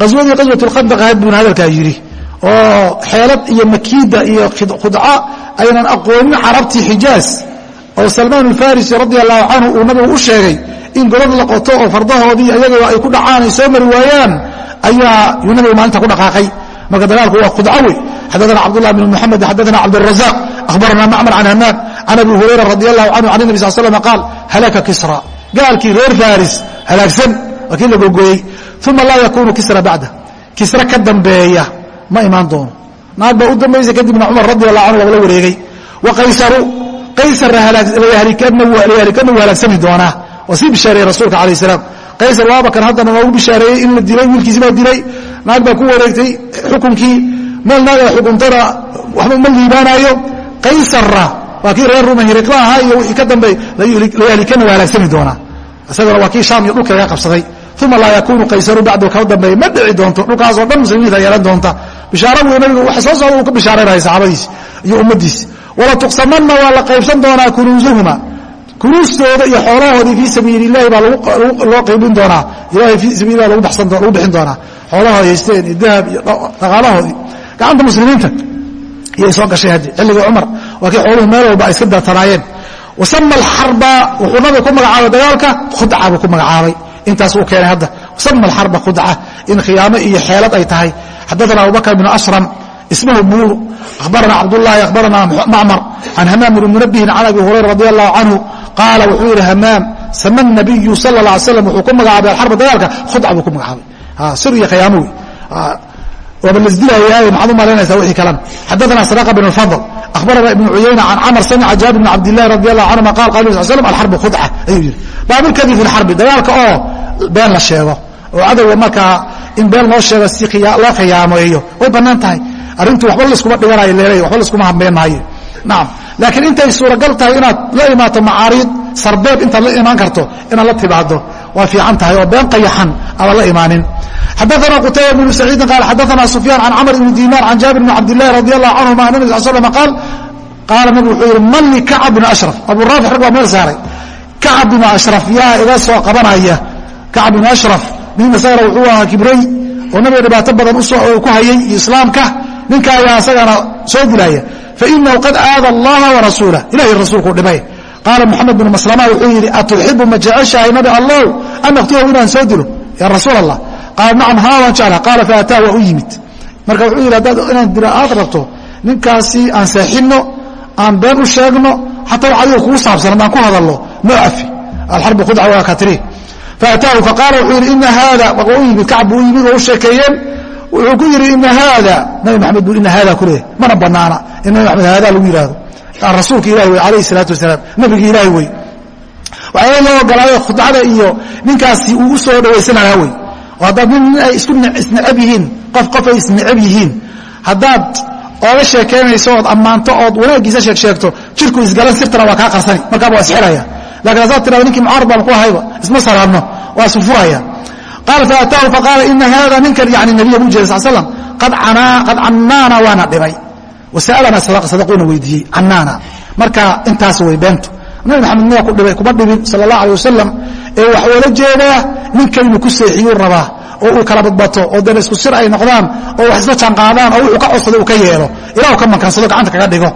qaswadii qaswat lkhandaq ahayd buuna hadalkaa yidhi. Oo xeelad iyo makiida iyo khudca aynan aqoonin carabtii xijaaz oo salmaan alfarisi radi allahu canhu uu nabigu u sheegay in godad la qoto oo fardahoodii ayaga ay ku dhacaan ay soo mari waayaan ayaa yuu nabigu maalinta ku dhaqaaqay marka dagaalku waa khudco wey xadaana cabdullah bn muxamed xadaana cabdrazaq akhbarana macmar can hamaad can abi hurayra radi allahu canhu can nabi sal slam qaal halaka kisra gaalkii reer faris halaagsan waa kii la gogoyey uma laa yakunu kisra bacda kisra ka dambeeya ma imaan doono naag baa u dambaysa kadibna cumar radi allahu canhu waa la wareegay wa qaysaru qaysarna layahlikana wuu halaagsami doonaa waa sii bishaareeyey rasuulka alayh salaam. Qaysar waaba kan haddana noogu bishaareeyey in la dilay wiilkiisi baa dilay. Naag baa ku wareegtay xukunkii. Meel naag ay xukuntana waxba ma liibaanaayo. Qaysarna waa kii reer ruma hiriqla ahaa iyo wixii ka dambeey layahlikana waa halaagsami doonaa. Isagana waa kii shaam iyo dhulka laga qabsaday. Uma laa yakunu qaysaru bacdu ka dambeeya ma dhici doonto dhulkaasoo dhan muslimiinta yeelan doonta. Bishaaro wey nabigu waxa soo socda uu ka bishaaraynaya saxaabadiisi iyo ummaddiisi wala tuqsamanna waa la qaybsan doonaa kunuusuhuma kunuustooda iyo xoolahoodii fii sabiili illahi baa loo qaybin doonaa. Ilahay fii sabiililah lagu bixin doonaa. Xoolaha haysteen iyo dahab iyo dhaqaalahoodii. Gacanta muslimiinta iyay soo gashay haddi xilligii cumar. Waa kii xooluhu meel walba ay iska daatanaayeen wasama alxarba wuxuu nabiga ku magacaabay dagaalka khudca buu ku magacaabay. Intaas uu keenay hadda. Wasama alxarba khudca in khiyaamo iyo xeelad ay tahay. Xadaana abubakr bn ashram ismahu buur akhbarana cabdulahi akhbarana macmar can hamaam bni munabihin can abi hurayra radi allahu canhu qaala wuxuu yidhi hamaam sama nabiyu sal la alay slam wuxuu ku magacaabay alxarba dagaalka. Khudca buu ku magacaabay. Sir iyo khiyaamo wey. Waaba lasdilayaay maxaad u malaynaysaa wixii kalan. Xadaana sadaqa bn اfadl akhbarana ibn cuyayna can camr samica jaabir bn cabdillahi radi allahu canhuma qal qala nabi sal slam alxarbu khudca. Ayuu yidhi baabulkadi fi lxarbi dagaalka oo been la sheego oo cadowga markaa in been loo sheego si loo khiyaameeyo way bannaan tahay. Arrintu waxba laskuma dhiganayo leelay waxba laskuma hambeen maayo nacam laakiin intay suuragal tahay inaad la imaato macaariid sarbeeb intaad la imaan karto inaad la timaado waa fiican tahay oo been qayaxan aadan la imaanin. Xadaana qutayba bnu saciidin qaal xadaana sufyaan can camr ibni diinaar can jaabir bni cabdillahi radi allahu canhuma an nabi sal slm qaal qaala nabigu wuxuu yidhi man li kacab bn ashraf? Abu raafic rag baa meel saaray. Kacab bnu ashraf yaa iga soo qabanaya. Kacab bnu ashraf nin isagana wuxuu ahaa kibrey oo nabiga dhibaato badan ku hayay iyo islaamka. Ninka ayaa isagana soo dilaya fainahu qad aada allaha warasuulah ilahay rasuulkuu dhibay qaala moxamed bnu maslama wuxuu yidhi atuxibu ma jeceshahay nabi allow an aqtulahu inaan soo dilo ya rasuul allah qaala nacam haa waan jeclaa qaala faataa waa u yimid marka wuxuu yidhi haddaad inaan dila aad rabto ninkaasi aan seexinno aan been u sheegno xataa wax adiga kugu saabsan haddaan ku hadalno noo cafi alxarbu khudca waa katri faataahu faqaala wuxuu yidhi ina haada waa u yimid kacab buu u yimid oo u sheekeeyeen wuxuu ku yidhi ina haada nabi maxamed buu ina haada ku mana banaana. In nabi maxamed haada lagu yidhaahdo. Rasuulka ilahi wey alayh salaatu wasalaam nabigi ilaahi wey waxaa loo ogolaayo khudcada iyo ninkaasi uu u dhawaysanaya wey haddaad nin ay isku isnecab yihiin qof qof ay isnecab yihiin haddaad ooga sheekaynayso ood ammaanto ood wanaaggiisa sheeg sheegto jirku isgalan sirtana waa kaa qarsani markaaba waa isxiraya laakiin haddaad tirado ninkii mucaarad baan ku ahayba isma saraadno waa isfurfuraya qaala faataahu faqaala ina hada ninkan yani nabiya bu jeeda sal slam qad cannaana waana dhibay wasa'alana sadaquuna weydiiyey cannaana marka intaas way beentu nabi maxamed miyaa ku dhibay kuma dhibin sala allah alay wasalam ee wax oola jeedaa ninkaynu ku seexiyuu rabaa oo uu kala badbato oo dana isku sir ay noqdaan oo wax isla jaanqaadaan oo wuxuu ka codsado uu ka yeelo ilah ka makansado gacanta kaga dhigo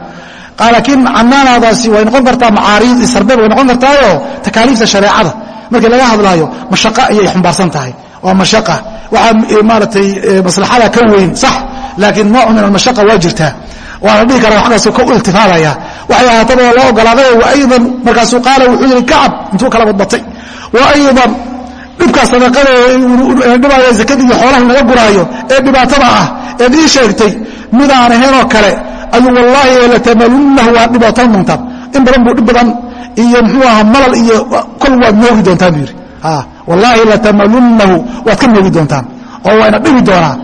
laakiin cannaanaadaasi way noqon kartaa macaariid iyo sarbeeb way noqon kartaayoo takaaliifta shareecada markii laga hadlaayo mashaqa ayay xumbaarsan tahay waa mashaqa. Waxaa maaratay maslaxada ka weyn sax. Laakiin nooc min almashaqa waa jirtaa waana dhihi karaa waxkaasu ka u iltifaadaya waxay ahaataba waa loo ogolaaday wa aydan. Markaasuu qaala wuxuu yidhi kacab. Intuu kala badbatay. Wa aydan. Dhibkaa sadaqada dhibaayo zakadii iyo xoolaha laga guraayo ee dhibaatada ah eed ii sheegtay midaan ahaynoo kale ayuu wallaahi latamalunnahu waad dhibootan doontaan in badan buu dhib badan iyo muxuu aha malal iyo kol waad moogi doontaan buu yidhi. Wallaahi latamalunnahu waad ka moogi doontaan oo waa ina dhibi doonaa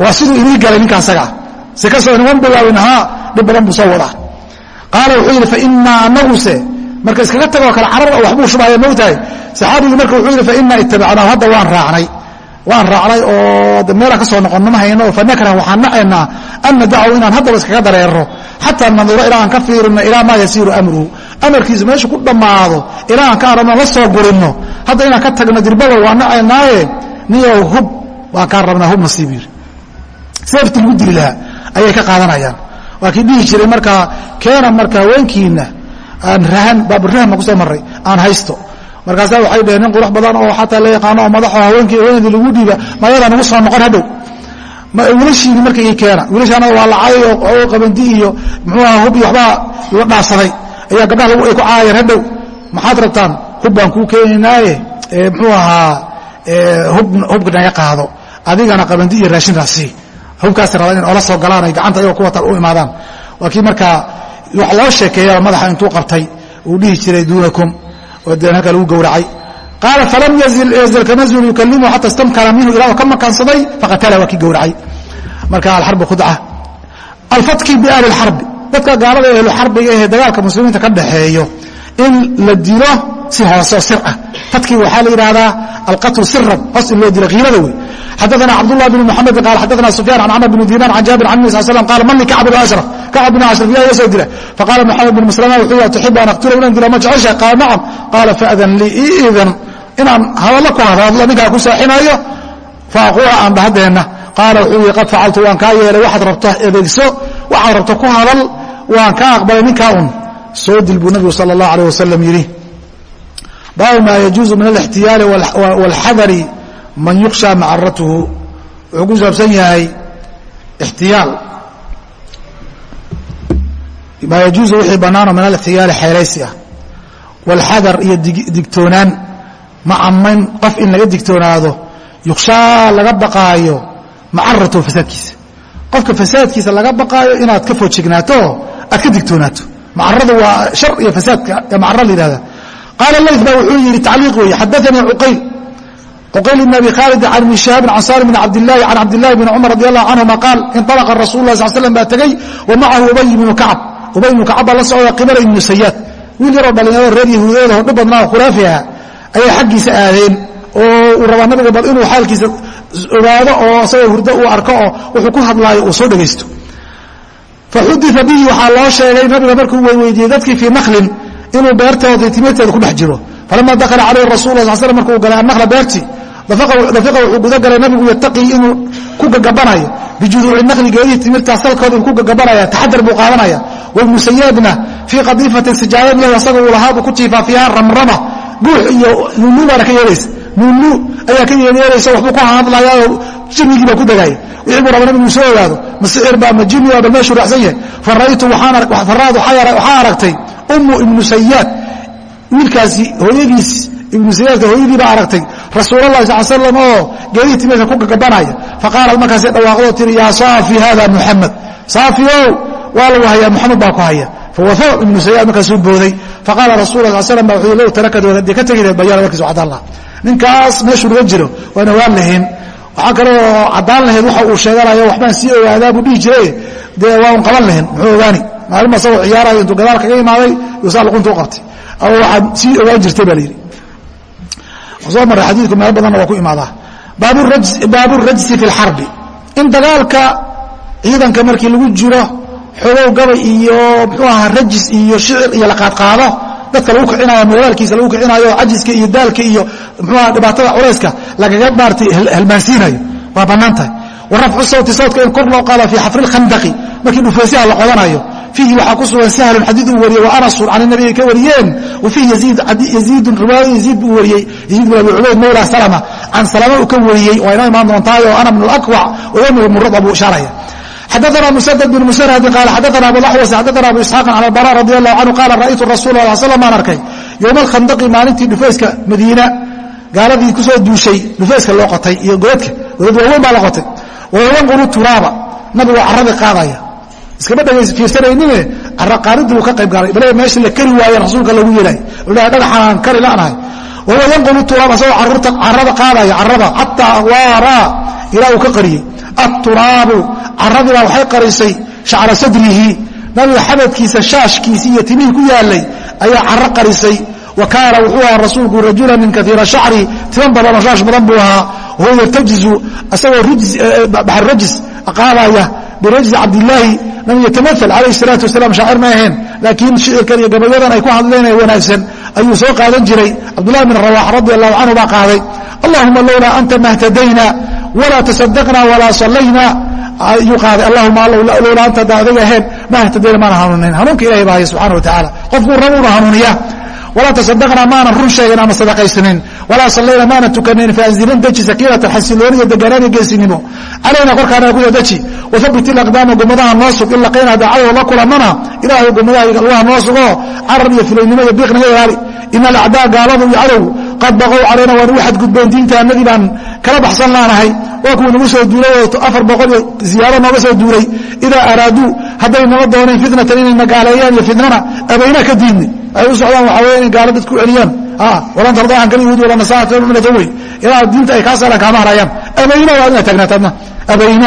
waa siduu inii galay ninka asagaa si ka soo inaman bilaawin haa dhib badan buu soo wadaa. Qaala wuxuu yidhi fainaa anaguse marka iskaga tagoo kale carar waxbuu shubaya mogtahay saxaabigii marka wuxuu yidhi fainaa itabacnaahu hadda waan raacnay waan raacnay oo meelaan ka soo noqonno ma hayno fanakrah waxaan nacaynaa an nadacahu inaan haddaba iskaga dareerro xataa nadiro ilaa aan ka fiirino ilaa maa yasiiru amruhu. Amarkiisa meesha ku dhammaado ilaa aan ka arabno la soo gurinno. Hadda inaan ka tagno dirbada waan nacaynaaye niyow hub waan kaa rabnaa hub nasiib yidhi seefti lagu dili lahaa ayay ka qaadanayaan. Waa kii dhihi jiray markaa keena marka haweenkiina aan rahan baaburahan ma ku soo aan haysto markaasaa waxay dhaheen nin qurux badan oo xataa la yaqaano oo madaxo haweenkii haweeneedii lagu dhiiba mayadaa nagu soo noqon hadhow. Wiilashiini markay keena wiilashaana waa lacay oo qabandi iyo muxuu aha hub waxbaa la dhaafsaday ayaa gabdhaha ay ku caayeen hadhow. Maxaad rabtaan hub baan kuu keenaynaaye? Muxuu ahaa hubka naga qaado. Adigana qabandi iyo raashin raasii hubkaasi rabaa in oola soo galaan ay gacanta ayagoo kuwata u imaadaan. Waa kii markaa wax loo sheekeeyaba madaxa intuu qabtay. Uu dhihi jiray duunakum halka lagu gowracay. Dagaalka muslimiinta ka dhaxeeyo in la dilo si hooseo sir ah fadkii waxaa la yidhaahdaa alqatlu siran hosi loo dilo hiilada wey xadaana cabdullah bn muxamed qaal xadaana sufyaan can camr bn diimaan can jaabir can nabi sal slam qaala mani kacb bn ashraf kacab bn ashraf yaa iga soo dila faqaala moxamed bn muslama wuxuu yidhaha tuxibu an aqtula inaan dila ma jecesha qaala nacam. Qaala faadan lii ii idan inaan hadalla ku hadhadlo ninkaa ku saaxinaayo faaquula aan dhahdeenna qaala wuxuu yidhi qad facaltu waan kaa yeelay waxaad rabto adeegso waxaad rabto ku hadal waan ka aqbalay ninkaa un soo dil buu nabigu sala allah aleh wasalam yidhi baabu maa yajuuzu min alixtiyaali wاlxadari man yukshaa macaratuhu wuxuu ku saabsan yahay ixtiyaal maa yajuuzu wixii bannaano min alixtiyaali xeelaysi ah wاlxadar iyo digtoonaan macamayn qof in laga digtoonaado yukshaa laga baqaayo macaratuhu fasaadkiisa qofka fasaadkiisa laga baqaayo inaad ka fojignaato aad ka digtoonaato macaradu waa shar iyo fasaadka macaro la yihahda qaala layth ba wuxuu yidhi tacliiq weeye xadaanii cuqayl cuqayl ibn abi khaalid can ibni shihaabin can salim bn cabdilahi can cabdilahi bni cumar radi allahu canhuma qaal inطalaqa rasul lah sal slam baa tegey wa macahu ubay ibnu kacab ubay ibnu kacab baa la socda qibala ibnu sayaad wiil yaroo dhalinyarado reer yahuudeed oo dhib badnaa khuraafi aha ayay xaggiisa aadeen oo uu rabaa nabiga bal inuu xaalkiisa ogaado oo isagoo hurdo uu arko oo wuxuu ku hadlaayo uu soo dhegaysto faxudia bihi waxaa loo sheegay nabiga markuu weydiiyey dadkii fii naklin inuu beertooda timirteeda ku dhex jiro. Falama dakala calayhi rasul sal slam markuu galay annakla beertii dafiqa wuxuu gudagalay nabigu yataqii inuu ku gagabanayo. Bijuduuci nakli geedihii timirtaa salkooda inuu ku gagabanaya taxadar buu qaadanaya. Wibnu sayaadna fii qadiifatin sijaayad lahu asaga uu lahaa buu ku jiifaa fiiha ramrama. Buux iyo nuunu baana ka yeelaysa. Nuunu ayaa ka yeeyeelaysa waxbuu ku hadlayaa jinnigii baa ku degaya wixii buu raba nabigu soo ogaado ma sixir baa ma jinni baa bal meeshuu raacsan yahay. Faraytu faraad waxaa aragtay ummu ibnu sayaad wiilkaasi hooyadiis ibnu sayaadka hooyadii baa aragtay rasuulallahi sal slam oo geedihii timirka ku gagabanaya faqaalat markaasay dhawaaqdoo tiri yaa saafi hada muxamed saafi ow waa lagu hayaa muxamed baa ku haya fawafa ibnu sayaad markaasuu booday. Faqaala rasul sal slam ba wuxuu low tarakad dee ka tegi lahed bayana warkiisu cadaan laha ninkaas meeshuu naga jiro waana waan lahayn. Waxaa kale oo caddaan lahayd waxa uu sheeganayo waxbaan sii ogaadaa buu dhihi jiray dee waa un qaban lahayn muxuu ogaani maalin asagoo ciyaarayo intuu gadaal kaga imaaday yuusaa luqunta u qabtay. Ama waxaad sii ogaan jirtay baa layidhi soo marray xadiidku meel badanna waa ku imaadaa baabu rajsi fi lxarbi in dagaalka ciidanka markii lagu jiro xogow gabay iyo muxuu ahaa rajis iyo shicir iyo la qaadqaado dadka lagu kicinayo moolaalkiisa lagu kicinayo cajiska iyo daalka iyo muxuuaha dhibaatada culayska lagaga maaratay halmaansiinayo waa bannaan tahay. Wa rafcu sawti sawtka in kor loo qaado fii xafri lkhandaqi. Markii dhufeysyaha la qodanayo fiihi waxaa ku sugan sahlun xadiid uu wariyey wa anasun can nabi ay ka wariyeen wa fiihi yaziidun riwaaya yaziid buu wariyey yaziid bin abi cubayd mawla salama can salama uu ka wariyey waa inoo imaan doontaayo ana bnu lakwac wayamnu murada buu ishaaraya xadana msdd bn msrhdi qaal xadana abuaxwas xadana abu isxaaqin can albara radi allahu canhu qaala ra'aytu rasul la slam aan arkay yowma alkhandaqi maalintii dhufayska madiina gaaladii ku soo duushay dhufayska loo qotay iyo godadka godad waaweyn baa la qotay wayanqulu turaaba nabigoo carradii qaadaya iskama dhagays fiirsanaynin cara qaadidii buu ka qayb galay bale meesha la kari waaye rasuulka lagu yeelay. Dhagaxaan kari la'nahay. Wahuwa yanqulu turaaba asagoo carrada qaadaya carrada xataa waaraa ilaa uu ka qariyey aturaabu caradii baa waxay qarisay shacra sadrihi. Nabiga xabadkiisa shaashkiisi iyo timihii ku yaalay ayaa caro qarisay. Wa kaana wuxuu ahaa rasuulku rajula min kaiira shacri. Timan badanoo shaash badan buu ahaa. Wahuwa yartajizu asagoo baxar rajis qaadaya birajzi cabdilaahi lam yatamaal calayh salaatu wasalaam shaacir ma ahayn laakiin shicirkan iyo gabayadan ay ku hadleen ee wanaagsan ayuu soo qaadan jiray cabdullahi bin rawax radi allahu canhu baa qaaday allahuma lowlaa anta mahtadayna walaa tasadaqna walaa sallayna ayuu qaaday allahuma lowlaa anta haddaa adiga ahayn ma htadayna maana hanuunayn hanuunka ilahay baa haya subxana wa tacaala qofkuu rabuuna hanuuniya walaa tasadaqnaa maanan run sheegin ama sadaqaysanin walaa sallayna maanan tukanayn faanzilan deji sakiinatan xasilooni iyo deganaan iyo geesinimo calayna korkaana kuya deji wahabit ilaqdaama gomadaha noo sug in laqayna daacadoo la kulamana ilaahay gomadaha lugaha noo sugoo carar iyo fulaynimo iyo biiq naga ilaali ina alacdaa gaaladu iyo cadowgu qad baqow calayna waa nagu xadgudbeen diintaanadii baan kala baxsan laanahay. Waa kuwa nagu soo duulay oo afar boqol iyo ziyaaro nooga soo duulay. Idaa araaduu hadday nama dooneen fitnatan inay nagaaleeyaan iyo fitnana abayna ka diidni ay u socdaan waxaa weya inay gaalo dadku celiyaan. Walan tardaa canka yahuud wala ilaa diinta ay kaa saaraan kaama harayaan abayna waa inaad taagnaato adna abayna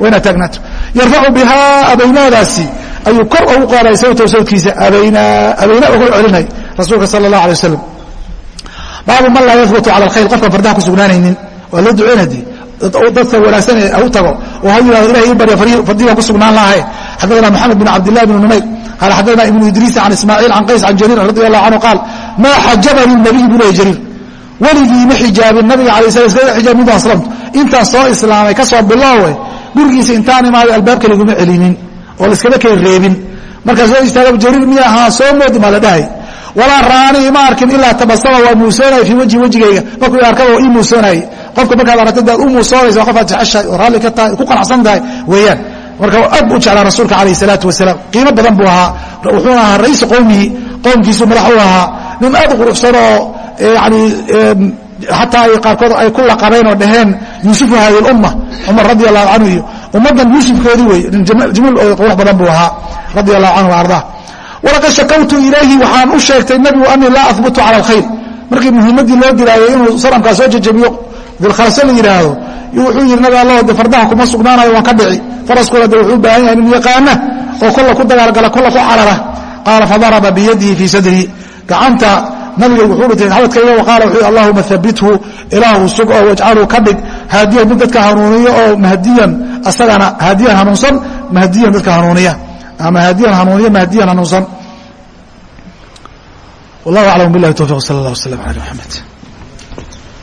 waa inaad taagnaato. Yarfacu bihaa abaynaadaasi. Ayuu kor ugu qaaday sawtow sawtkiisa abayna abayna ugu celinay rasuulka sala allah alay wasalam baabu man laa yahbutu cala alkhayr qofkan fardaha ku sugnaanaynin waa loo duceyn haddii dadka wanaagsan ee u tago oo ha yihahdo ilahay ii barya fardigan ku sugnaan lahaye xaddaana moxamed bin cabdillahi bn numayr qaala xaddaana ibnu idriis can ismaaciil can qays can jariir radi allahu canhu qaal maa xajabani nabiy buu leey jariir weligii ma xijaabin nabiga alay slam iskaga xijaab mundu aslamtu intaan soo islaamay ka soo biloowe gurigiisa intaan imaaday albaabka liguma celinin oo laiskama keen reebin. Markaa soo istaaga jariir miya ahaa soo moodi maa la dhahay walaa raani ima arkin ilaa tabasama waa muusoonaya fii wajhi wejigayga markuu arkaba waa ii muusoonayay qofka markaad aragta daad u muusoonaysa qofaad jeceshahay oo raalli ka tahay ku qanacsan tahay weeyaan. Marka aad u jeclaa rasuulka calayh salaatu wasalaam. Qiimo badan buu ahaa. Wuxuuna ahaa ra'iisu qowmihi qowmkiisu madax u ahaa. Nin aad u quruxsan oo yani xataa ay qaarkood ay ku laqabeen oo dhaheen yuusufu hadi lumma cumar radi allahu canhu iyo ummaddan yuusufkoodii wey jamiil oo qurux badan buu ahaa radi allahu canhu ardaa walaqad shakawtu ilayhi waxaan u sheegtay nebigu anii laa ahbutu cala alkhayr. Markii muhiimaddii loo dilaayay inuu sanamkaa soo jejabiyo dilkhalse la yidhaahdo wuxuu yidhi nabi allah de fardaha kuma sugnaanayo waan ka dhici. Faraskooda de wuxuu u baahan yahay nin yaqaana oo kolla ku dagaalgala kolla ku carara. Qaala fadaraba biyadihi fii sadrii gacanta nabiga wuxuu dhintay xabadkayga wa qaala wuxuu allahuma habithu ilaahu sug oo wajcaluu ka dhig. Haadiyan mid dadka hanuuniyo oo mahdiyan asagana haadiyan hanuunsan mahdiyan dadka hanuuniya ama haadiyan hanuuniya mahdiyan hanuunsan. Wallahu aclam billahi towfiq sala allah wasalam ala maxamed